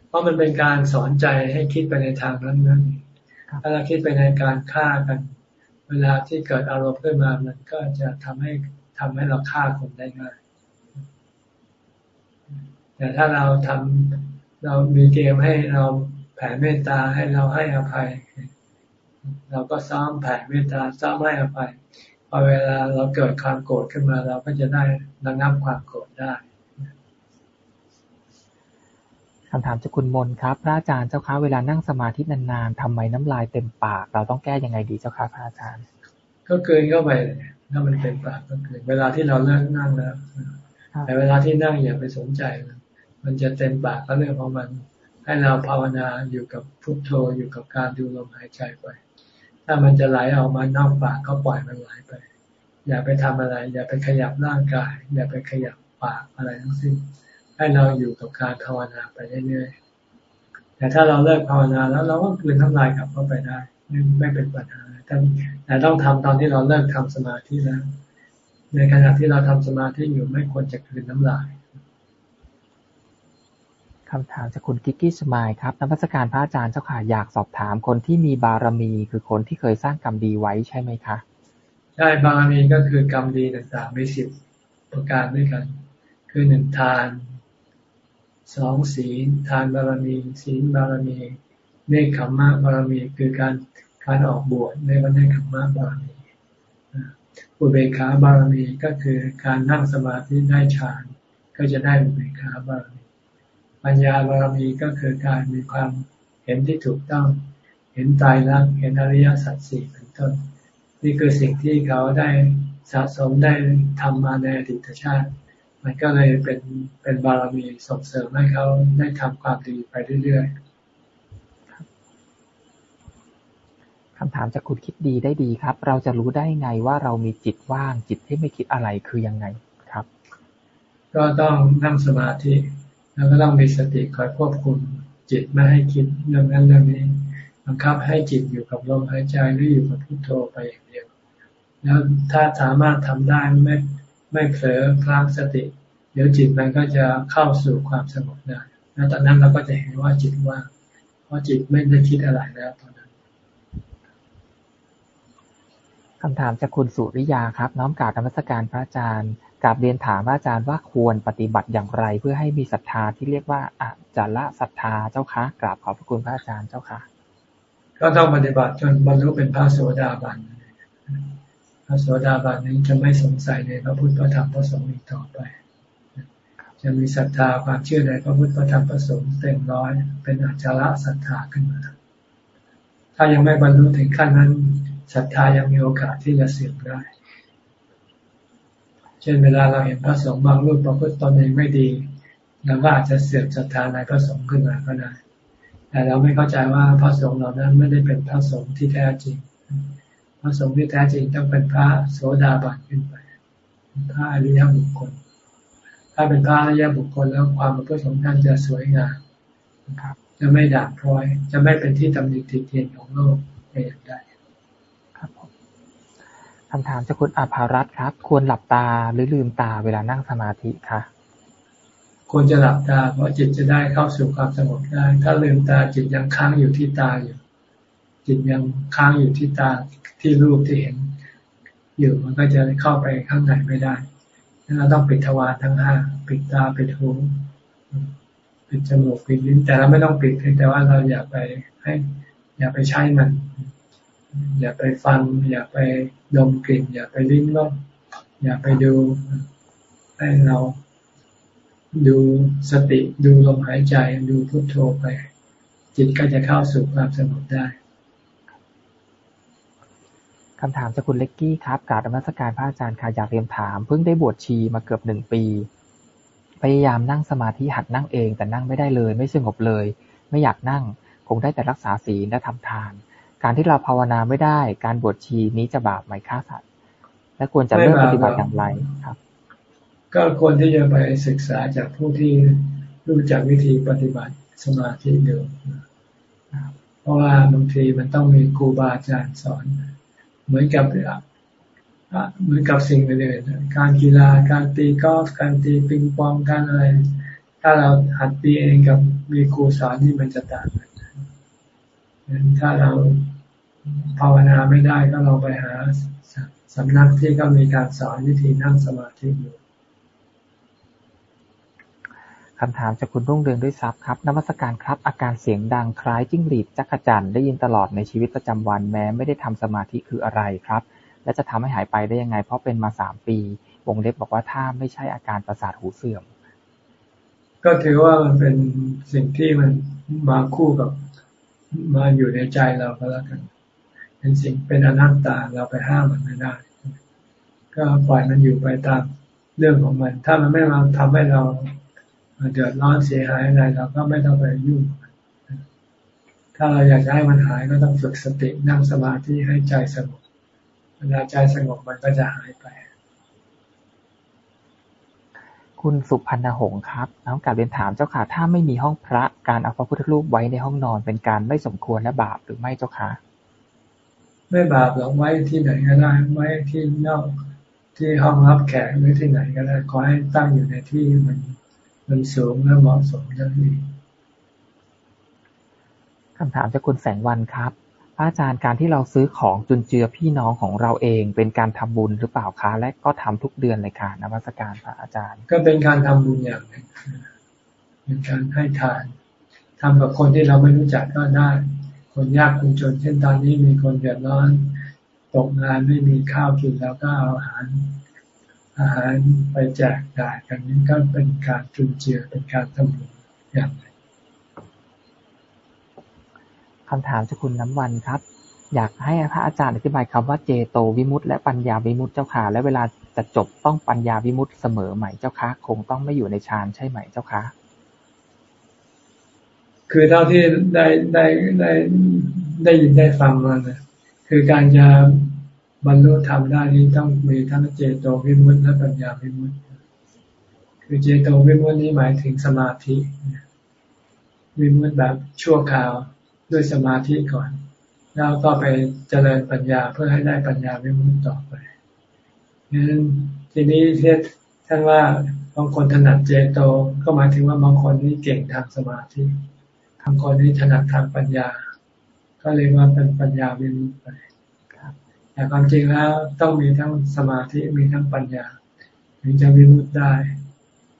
เพราะมันเป็นการสอนใจให้คิดไปในทางนั้นนั้นถ้าเราคิดไปในการฆ่ากัน เวลาที่เกิดอารมณ์ขึ้นมามันก็จะทำให้ทำให้เราฆ่าคนได้ง่าย แต่ถ้าเราทำเรามีเกมให้เรา ผ่เมตตาให้เราให้อภัย เราก็ซ้อมแผ่เมตตาซ้อมให้อภัยพอเวลาเราเกิดความโกรธขึ้นมา เราก็จะได้ระงับความโกรธได้คำถามจากคุณมนครับ พระอาจารย์เจ้าคะเวลานั่งสมาธินานๆทำไมน้ำลายเต็มปาก เราต้องแก้ยังไงดีเจ้าคะพระอาจารย์ ก็เกินเข้าไปถ้ามันเต็มปากก็เกินเวลาที่เราเลิกนั่งแล้วแต่เวลาที่นั่งอย่าไปสนใจ มันมันจะเต็มปากก็เรื่องของมัน ให้เราภาวนาอยู่กับพุทโธอยู่กับการดูลมหายใจไป ถ้ามันจะไหลออกมานอกปากก็ปล่อยมันไหลไป อย่าไปทำอะไร อย่าไปขยับร่างกาย อย่าไปขยับปากอะไรทั้งสิ้น ให้เราอยู่กับการภาวนาไปเรื่อยๆ แต่ถ้าเราเลิกภาวนาแล้วเราก็คืนน้ำลายกลับเข้าไปได้ไม่เป็นปัญหาแต่ต้องทำตอนที่เราเลิกทำสมาธิแล้ว ในขณะที่เราทำสมาธิอยู่ไม่ควรจะคืนน้ำลาย คำถามจากคุณกิกกี้สมายครับนักพัฒการพระอาจารย์เจ้าค่ะอยากสอบถามคนที่มีบารมีคือคนที่เคยสร้างกรรมดีไว้ใช่ไหมคะใช่บารมีก็คือกรรมดีต่างๆมีสิบประการด้วยกัน คือหนึ่งทานสองศีลทานบารมีศีลบารมีเนคขมมะบารมีคือการการออกบวชในวันเนคขมมะบารมีอุเบกขาบารมีก็คือการนั่งสมาธิได้ฌานก็จะได้อุเบกขาบารมี ปัญญาบารมีก็คือการมีความเห็นที่ถูกต้อง เห็นตายรักเห็นอริยสัจสี่เป็นต้น นี่คือสิ่งที่เขาได้สะสมได้ทำมาในอดีตชาติ มันก็เลยเป็นเป็นบารมีส่งเสริมให้เขาได้ทำความดีไปเรื่อยๆคำถามจากคุณคิดดีได้ดีครับ เราจะรู้ได้ไงว่าเรามีจิตว่างจิตที่ไม่คิดอะไรคือยังไงครับ ก็ต้องนั่งสมาธิ แล้วก็ต้องมีสติคอยควบคุมจิตไม่ให้คิดเรื่องนั้นเรื่องนี้บังคับให้จิตอยู่กับลมหายใจหรืออยู่กับพุทโธไปอย่างเดียว แล้วถ้าสามารถทำได้ไม่ไม่เผลอพลางสติ เดี๋ยวจิตมันก็จะเข้าสู่ความสงบได้แล้วตอนนั้นเราก็จะเห็นว่าจิตว่างเพราะจิตไม่ได้คิดอะไรแล้วตอนนั้นคำถามจากคุณสุริยาครับ น้อมกราบธรรมสการพระอาจารย์ กราบเรียนถามอาจารย์ว่าควรปฏิบัติอย่างไรเพื่อให้มีศรัทธาที่เรียกว่าอจาระศรัทธาเจ้าคะกราบขอบพระคุณพระอาจารย์เจ้าค่ะ ก็ต้องปฏิบัติจนบรรลุเป็นพระโสดาบันพระโสดาบันนี้จะไม่สงสัยในพระพุทธพระธรรมพระสงฆ์อีกต่อไป จะมีศรัทธาความเชื่อในพระพุทธพระธรรมพระสงฆ์เต็มร้อย เป็นอัจฉริศรัทธาขึ้นมา ถ้ายังไม่บรรลุถึงขั้นนั้นศรัทธายังมีโอกาสที่จะเสื่อมได้ เช่นเวลาเราเห็นพระสงฆ์บางรูปประพฤติตนเองไม่ดีเราก็อาจจะเสื่อมศรัทธาในพระสงฆ์ขึ้นมาก็ได้ แต่เราไม่เข้าใจว่าพระสงฆ์เหล่านั้นไม่ได้เป็นพระสงฆ์ที่แท้จริง พระสงฆ์ที่แท้จริงต้องเป็นพระโสดาบันขึ้นไป พระอริยบุคคล ถ้าเป็นพระอริยบุคคลแล้วความประพฤติของท่านจะสวยงามจะไม่ด่างพร้อย จะไม่เป็นที่ตำหนิติเตียนของโลกในอย่างใด คำถามจากคุณอภารัตครับ ควรหลับตาหรือลืมตาเวลานั่งสมาธิคะควรจะหลับตาเพราะจิตจะได้เข้าสู่ความสงบได้ ถ้าลืมตาจิตยังค้างอยู่ที่ตาอยู่ จิตยังค้างอยู่ที่ตาที่รูปที่เห็น อยู่มันก็จะเข้าไปข้างในไม่ได้ดังนั้นเราต้องปิดทวารทั้งห้าปิดตาปิดหูปิดจมูกปิดลิ้นแต่เราไม่ต้องปิดเพียงแต่ว่าเราอย่าไปให้ อย่าไปใช้มัน อย่าไปฟัง อย่าไปดมกลิ่น อย่าไปลิ้มรสอย่าไปดูให้เราดูสติดูลมหายใจดูพุทโธไป จิตก็จะเข้าสู่ความสงบได้คำถามจากคุณเล็กกี้ครับกาบธรรมสการพระอาจารย์ค่ะอยากเรียนถาม เพิ่งได้บวชชีมาเกือบหนึ่งปี พยายามนั่งสมาธิหัดนั่งเอง แต่นั่งไม่ได้เลย ไม่สงบเลย ไม่อยากนั่ง คงได้แต่รักษาศีลและทำทาน การที่เราภาวนาไม่ได้ การบวชชีนี้จะบาปไหมฆ่าสัตว์ และควรจะเริ่มปฏิบัติอย่างไรครับ ก็ควรที่จะไปศึกษาจากผู้ที่รู้จักวิธีปฏิบัติสมาธิดูเพราะว่าบางทีมันต้องมีครูบาอาจารย์สอน เหมือนกับเหมือนกับสิ่งอื่นๆการกีฬา การตีกอล์ฟ การตีปิงปอง การอะไร ถ้าเราหัดตีเองกับมีครูสอนนี่มันจะต่างกันถ้าเรา ภาวนาไม่ได้ก็เราไปหาสำนักที่ก็มีการสอนวิธีนั่งสมาธิอยู่คำถามจากคุณรุ่งเรืองด้วยซับครับนมัสการครับ อาการเสียงดังคล้ายจิ้งหรีดจักรจันได้ยินตลอดในชีวิตประจำวันแม้ไม่ได้ทำสมาธิคืออะไรครับ และจะทำให้หายไปได้ยังไง เพราะเป็นมาสามปี วงเล็บบอกว่าถ้าไม่ใช่อาการประสาทหูเสื่อม ก็ถือว่ามันเป็นสิ่งที่มันมาคู่กับมาอยู่ในใจเราก็แล้วกัน เป็นสิ่งเป็นอนัตตาเราไปห้ามมันไม่ได้ ก็ปล่อยมันอยู่ไปตามเรื่องของมัน ถ้ามันไม่มาทำให้เราเดือดร้อนเสียหายอะไรเราก็ไม่ต้องไปยุ่ง ถ้าเราอยากให้มันหายก็ต้องฝึกสตินั่งสมาธิให้ใจสงบเวลาใจสงบมันก็จะหายไป คุณสุพันธ์หงครับน้องกลับเรียนถามเจ้าค่ะ ถ้าไม่มีห้องพระการเอาพระพุทธรูปไว้ในห้องนอนเป็นการไม่สมควรและบาปหรือไม่เจ้าค่ะ ไม่บาปหรอกไว้ที่ไหนก็ได้ ไว้ที่นอกที่ห้องรับแขกหรือที่ไหนก็ได้ขอให้ตั้งอยู่ในที่มันมันสูงและเหมาะสมเท่านี้คำถามจากคุณแสงวันครับพระอาจารย์การที่เราซื้อของจุนเจือพี่น้องของเราเองเป็นการทำบุญหรือเปล่าคะและก็ทำทุกเดือนเลยค่ะนวัตการพระอาจารย์ ก็เป็นการทำบุญอย่างหนึ่งเป็นการให้ทานทำกับคนที่เราไม่รู้จักก็ได้ คนยากคนจน เช่นตอนนี้มีคนเดือดร้อน ตกงานไม่มีข้าวกินแล้วก็เอาอาหารอาหารไปแจกจ่ายกันนี่ก็เป็นการจุนเจือเป็นการทำบุญอย่างไรคำถามจากคุณน้ำวันครับ อยากให้พระอาจารย์อธิบายคำว่าเจโตวิมุตต์และปัญญาวิมุตต์เจ้าค่ะ และเวลาจะจบต้องปัญญาวิมุตต์เสมอไหมเจ้าคะคงต้องไม่อยู่ในฌานใช่ไหมเจ้าคะ คือเท่าที่ได้ได้ได้ได้ยินได้ฟังมานะคือการจะบรรลุธรรมได้นี้ต้องมีทั้งเจโตวิมุตติและปัญญาวิมุตติคือเจโตวิมุตตินี้หมายถึงสมาธิวิมุตติแบบชั่วคราวด้วยสมาธิก่อน แล้วก็ไปเจริญปัญญาเพื่อให้ได้ปัญญาวิมุตติต่อไปนั้นทีนี้เทศท่านว่าบางคนถนัดเจโตก็หมายถึงว่าบางคนนี่เก่งทางสมาธิ บางคนนี่ถนัดทางปัญญา ก็เรียกว่าเป็นปัญญาวิมุตติไปแต่ความจริงแล้วต้องมีทั้งสมาธิมีทั้งปัญญา ถึงจะวิมุตได้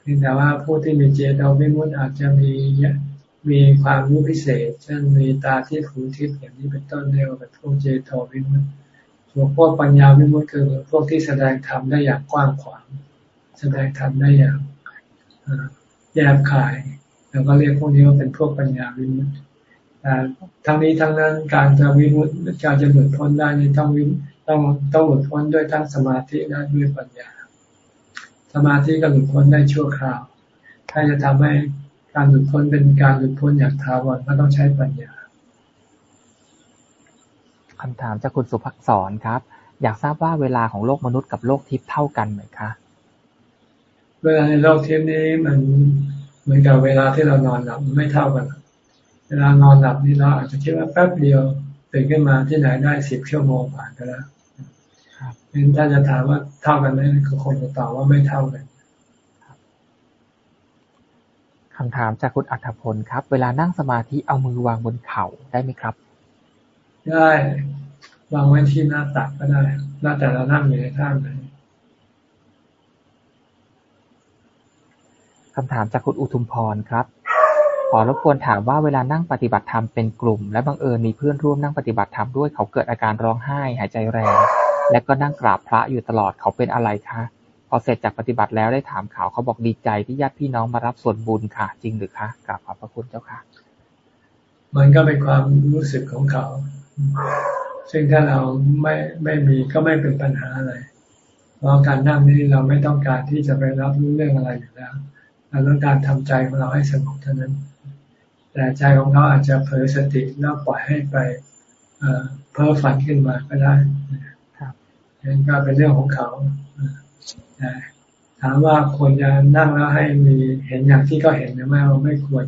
เพียงแต่ว่าผู้ที่มีเจตเอาวิมุตอาจจะมีมีความรู้พิเศษ เช่นมีตาที่หูทิพย์อย่างนี้เป็นต้นเรียกว่าเป็นพวกเจโตวิมุตส่วนพวกปัญญาวิมุตคือพวกที่แสดงธรรมได้อย่างกว้างขวาง แสดงธรรมได้อย่างแยบขาย แล้วก็เรียกพวกนี้ว่าเป็นพวกปัญญาวิมุตติแต่ทั้งนี้ทั้งนั้นการจะวิมุตติการจะหลุดพ้นได้นี่ต้องวิต้องต้องหลุดพ้นด้วยทั้งสมาธิและด้วยปัญญา สมาธิก็หลุดพ้นได้ชั่วคราว ถ้าจะทำให้การหลุดพ้นเป็นการหลุดพ้นอย่างถาวรก็ต้องใช้ปัญญาคำถามจากคุณสุภักษรครับ อยากทราบว่าเวลาของโลกมนุษย์กับโลกทิพย์เท่ากันไหมคะ เวลาในโลกทิพย์นี้มัน เหมือนกับเวลาที่เรานอนหลับไม่เท่ากัน เวลานอนหลับนี่เราอาจจะคิดว่าแป๊บเดียวตื่นขึ้นมาที่ไหนได้สิบชั่วโมงผ่านไปแล้วงั้นถ้าจะถามว่าเท่ากันไหมก็คงจะตอบว่าไม่เท่ากันคำถามจากคุณอัธพลครับ เวลานั่งสมาธิเอามือวางบนเข่าได้ไหมครับ ได้วางไว้ที่หน้าตักก็ได้หน้าแต่เรานั่งอยู่ในท่าไหน คำถามจากคุณอุทุมพรครับ ขอรบกวนถามว่าเวลานั่งปฏิบัติธรรมเป็นกลุ่ม และบังเอิญมีเพื่อนร่วมนั่งปฏิบัติธรรมด้วยเขาเกิดอาการร้องไห้ หายใจแรง และก็นั่งกราบพระอยู่ตลอดเขาเป็นอะไรคะ พอเสร็จจากปฏิบัติแล้วได้ถามเขาเขาบอกดีใจที่ญาติพี่น้องมารับส่วนบุญค่ะ จริงหรือคะกราบขอบพระคุณเจ้าค่ะ มันก็เป็นความรู้สึกของเขา ซึ่งถ้าเราไม่ไม่มีก็ไม่เป็นปัญหาอะไร เพราะการนั่งนี้เราไม่ต้องการที่จะไปรับรู้เรื่องอะไรอยู่แล้ว เราต้องการทำใจของเราให้สงบเท่านั้น แต่ใจของเขาอาจจะเผลอสติแล้วปล่อยให้ไปเพ้อฝันขึ้นมาก็ได้ครับนั่นก็เป็นเรื่องของเขาแต่ถามว่าควรจะนั่งแล้วให้มีเห็นอย่างที่ก็เห็นหรือไม่ว่าไม่ควร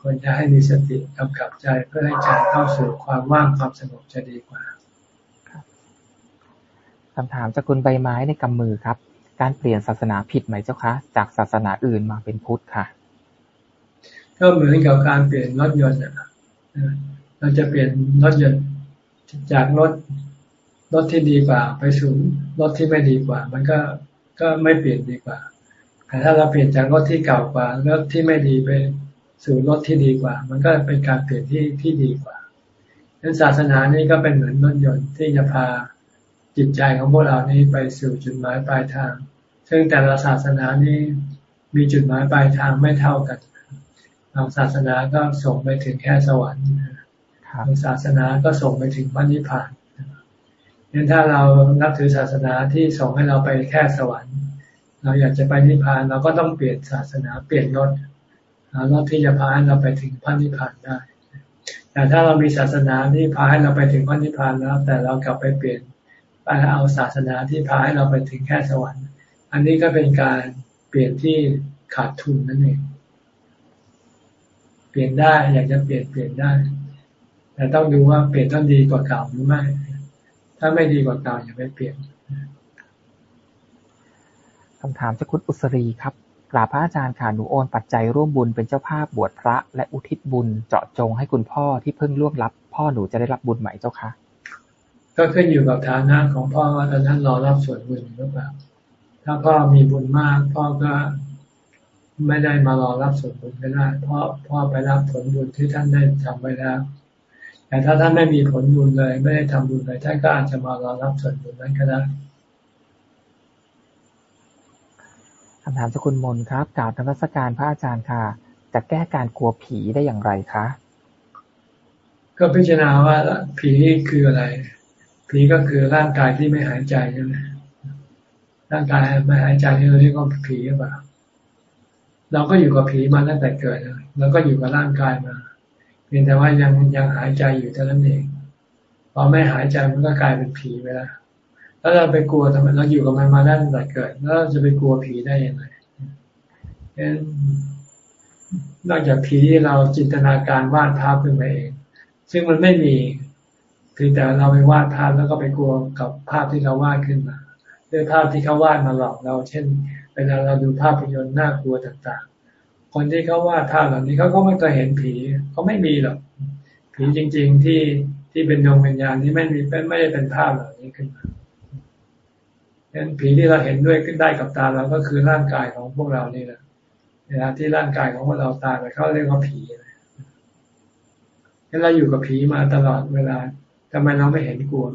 ควรจะให้มีสติกำกับใจเพื่อให้ใจเข้าสู่ความว่างความสงบจะดีกว่าคำถามจากคุณใบไม้ในกำมือครับ การเปลี่ยนศาสนาผิดไหมเจ้าคะ จากศาสนาอื่นมาเป็นพุทธค่ะ ก็เหมือนกับการเปลี่ยนรถยนต์เราจะเปลี่ยนรถยนต์จากรถรถที่ดีกว่า ไปสู่รถที่ไม่ดีกว่า มันก็ก็ไม่เปลี่ยนดีกว่าแต่ถ้าเราเปลี่ยนจากรถที่เก่ากว่ารถที่ไม่ดีไปสู่รถที่ดีกว่า มันก็เป็นการเปลี่ยนที่ที่ดีกว่าดังนั้นศาสนานี้ก็เป็นเหมือนรถยนต์ที่จะพาจิตใจของพวกเรานี้ไปสู่จุดหมายปลายทาง ซึ่งแต่ละศาสนานี้มีจุดหมายปลายทางไม่เท่ากันบางศาสนาก็ส่งไปถึงแค่สวรรค์บางศาสนาก็ส่งไปถึงพระนิพพานงั้นถ้าเรานับถือศาสนาที่ส่งให้เราไปแค่สวรรค์ เราอยากจะไปนิพพานเราก็ต้องเปลี่ยนศาสนาเปลี่ยนรถรถที่จะพาให้เราไปถึงพระนิพพานได้ แต่ถ้าเรามีศาสนาที่พาให้เราไปถึงพระนิพพานแล้ว แต่เรากลับไปเปลี่ยนไปเอาศาสนาที่พาให้เราไปถึงแค่สวรรค์ อันนี้ก็เป็นการเปลี่ยนที่ขาดทุนนั่นเอง เปลี่ยนได้อยากจะเปลี่ยนเปลี่ยนได้ แต่ต้องดูว่าเปลี่ยนต้องดีกว่าเก่าหรือไม่ ถ้าไม่ดีกว่าเก่าอย่าไปเปลี่ยนคำถามจากคุณอุสรีครับกราบพระอาจารย์ค่ะหนูโอนปัจจัยร่วมบุญเป็นเจ้าภาพบวชพระ และอุทิศบุญเจาะจงให้คุณพ่อที่เพิ่งล่วงลับ พ่อหนูจะได้รับบุญไหมเจ้าคะก็ขึ้นอยู่กับฐานะของพ่อว่าตอนนั้นรอรับส่วนบุญหรือเปล่า ถ้าพ่อมีบุญมากพ่อก็ไม่ได้มารอรับส่วนบุญก็ได้เพราะพ่อไปรับผลบุญที่ท่านได้ทำไว้แล้ว แต่ถ้าท่านไม่มีผลบุญเลย ไม่ได้ทำบุญเลยท่านก็อาจจะมารอรับส่วนบุญนั้นก็ได้คำถามจากคุณมนครับกล่าวนวัตการพระอาจารย์ค่ะ จะแก้การกลัวผีได้อย่างไรคะ ก็พิจารณาว่าผีคืออะไร ผีก็คือร่างกายที่ไม่หายใจใช่ไหม ร่างกายไม่หายใจนี่เราเรียกว่าผีหรือเปล่าเราก็อยู่กับผีมาตั้งแต่เกิดแล้วก็อยู่กับร่างกายมาเพียงแต่ว่ายังยังหายใจอยู่เท่านั้นเองพอไม่หายใจมันก็กลายเป็นผีไปแล้วแล้วเราไปกลัวทำไมเราอยู่กับมันมาตั้งแต่เกิด แล้วเราจะไปกลัวผีได้ยังไงนอกจากผีที่เราจินตนาการวาดภาพขึ้นมาเอง ซึ่งมันไม่มีเพียงแต่เราไปวาดภาพแล้วก็ไปกลัวกับภาพที่เขาวาดขึ้นมา ด้วยภาพที่เขาวาดมาหลอกเรา เช่น เวลาเราดูภาพยนตร์น่ากลัวต่างๆ คนที่เขาวาดภาพเหล่านี้เขาก็ไม่เคยเห็นผีเขาไม่มีหรอกผีจริง ๆ ที่ที่เป็นดวงวิญญาณนี้ไม่มีไม่ได้เป็นภาพเหล่านี้ขึ้นมาดังนั้นผีที่เราเห็นด้วยขึ้นได้กับตาเราก็คือร่างกายของพวกเรานี่แหละเวลาที่ร่างกายของพวกเราตายไปเขาเรียกว่าผีเราอยู่กับผีมาตลอดเวลาทำไมเราไม่เห็นกลัว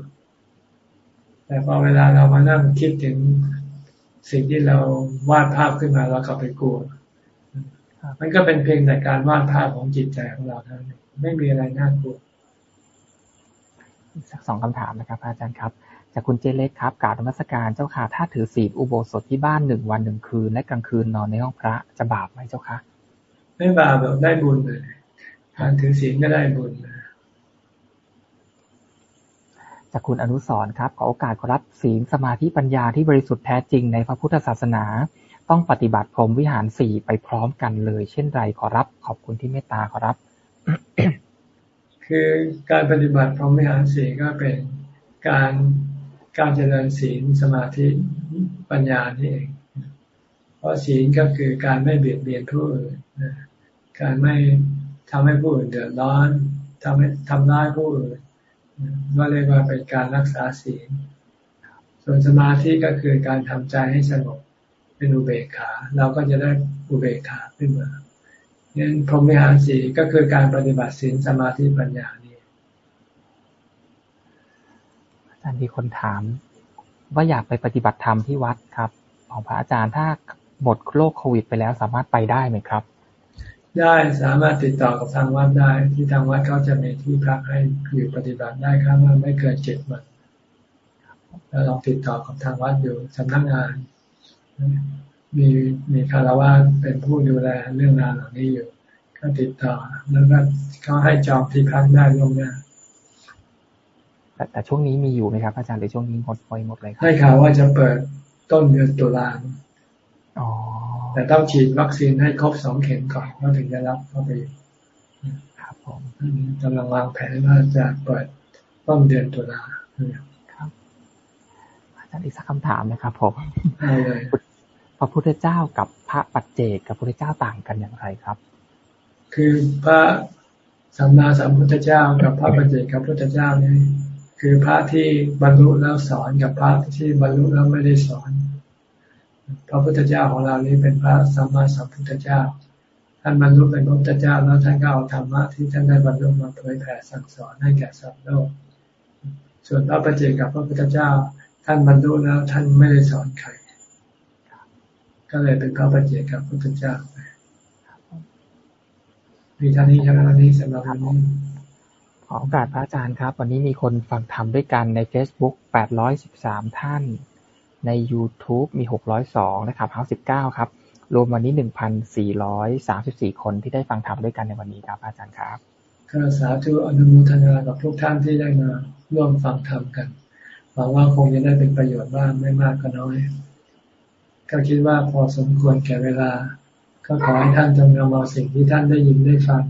แต่พอเวลาเรามานั่งคิดถึงสิ่งที่เราวาดภาพขึ้นมาเราก็ไปกลัว มันก็เป็นเพียงแต่การวาดภาพของจิตใจของเราเท่านั้นไม่มีอะไรน่ากลัวสักสองคำถามนะครับอาจารย์ครับ จากคุณเจเล็กครับกราบธรรมสการเจ้าค่ะ ถ้าถือศีลอุโบสถที่บ้านหนึ่งวันหนึ่งคืน และกลางคืนนอนในห้องพระจะบาปไหมเจ้าคะไม่บาปแบบได้บุญเลยการถือศีลก็ได้บุญนะ จากคุณอนุสรครับ ขอโอกาสขอรับศีลสมาธิปัญญาที่บริสุทธิ์แท้จริงในพระพุทธศาสนา ต้องปฏิบัติพรหมวิหารสี่ไปพร้อมกันเลย เช่นไรขอรับ ขอบคุณที่เมตตาขอรับ คือการปฏิบัติพรหมวิหารสี่ก็เป็นการการเจริญศีลสมาธิปัญญานี่เอง เพราะศีลก็คือการไม่เบียดเบียนผู้อื่นการไม่ทำให้ผู้อื่นเดือดร้อนทำให้ทำร้ายผู้อื่น ก็เรียกว่าเป็นการรักษาศีล ส่วนสมาธิก็คือการทำใจให้สงบเป็นอุเบกขา เราก็จะได้อุเบกขาขึ้นมาเนี่ยพรหมิหารสีก็คือการปฏิบัติศีลสมาธิปัญญานี่อาจารย์มีคนถาม ว่าอยากไปปฏิบัติธรรมที่วัดครับ ของพระอาจารย์ถ้าหมดโรคโควิดไปแล้วสามารถไปได้ไหมครับ ได้สามารถติดต่อกับทางวัดได้ ที่ทางวัดเขาจะมีที่พักให้อยู่ปฏิบัติได้ครับว่าไม่เกินเจ็ดวันแล้วลองติดต่อกับทางวัดอยู่สำนักงาน มีมีคารวะเป็นผู้ดูแลเรื่องงานเหล่านี้อยู่ ก็ติดต่อแล้วก็เขาให้จองที่พักได้ลงหน้าแต่แต่ช่วงนี้มีอยู่ไหมครับอาจารย์หรือช่วงนี้หมดไปหมดเลยให้ข่าวว่าจะเปิดต้นเดือนตุลา แต่ต้องฉีดวัคซีนให้ครบสองเข็มก่อนก็ถึงจะรับเข้าไปครับผมกำลังวางแผนว่าจะเปิดต้นเดือนตุลาครับอาจารย์อีกสักคำถามนะครับผมพระพุทธเจ้ากับพระปัจเจกกับพระพุทธเจ้าต่างกันอย่างไรครับ คือพระสัมมาสัมพุทธเจ้ากับพระปัจเจกกับพระพุทธเจ้านี่คือพระที่บรรลุแล้วสอนกับพระที่บรรลุแล้วไม่ได้สอน พระพุทธเจ้าของเรานี้เป็นพระสัมมาสัมพุทธเจ้า ท่านบรรลุเป็นพระพุทธเจ้าแล้วท่านก็เอาธรรมะที่ท่านได้บรรลุมาเผยแผ่สั่งสอนให้แก่สัตว์โลก ส่วนพระปเจกับพระพุทธเจ้า ท่านบรรลุแล้วท่านไม่ได้สอนใคร ก็เลยเป็นพระปเจกับพระพุทธเจ้ามีท่านี้ใช่ไหมวันนี้สำหรับวันนี้ขอโอกาสพระอาจารย์ครับ วันนี้มีคนฟังธรรมด้วยกันใน Facebook 813 ท่าน ใน YouTube มี 602 นะครับเฮา19ครับ รวมวันนี้ 1,434 คนที่ได้ฟังธรรมด้วยกันในวันนี้ครับ อาจารย์ครับก็สาธุอนุโมทนากับทุกท่านที่ได้มาร่วมฟังธรรมกันหวังว่าคงจะได้เป็นประโยชน์บ้างไม่มากก็น้อย ก็คิดว่าพอสมควรแก่เวลา ก็ขอให้ท่านจงนำเอาสิ่งที่ท่านได้ยินได้ฟัง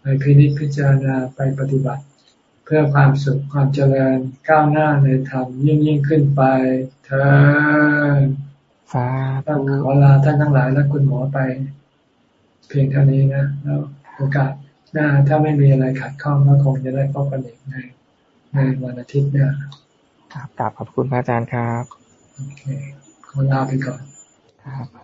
ไปพินิจพิจารณาไปปฏิบัติ พื่อความสุขความเจริญก้าวหน้าในธรรมยิ่งยิ่งขึ้นไป เธอสาธุขอลาท่านทั้งหลายและคุณหมอไป เพียงเท่านี้นะแล้วโอกาสหน้าถ้าไม่มีอะไรขัดข้องก็คงจะได้พบกันอีกในในวันอาทิตย์หน้าครับกราบขอบคุณพระอาจารย์ครับ โอเคขอลาไปก่อนครับ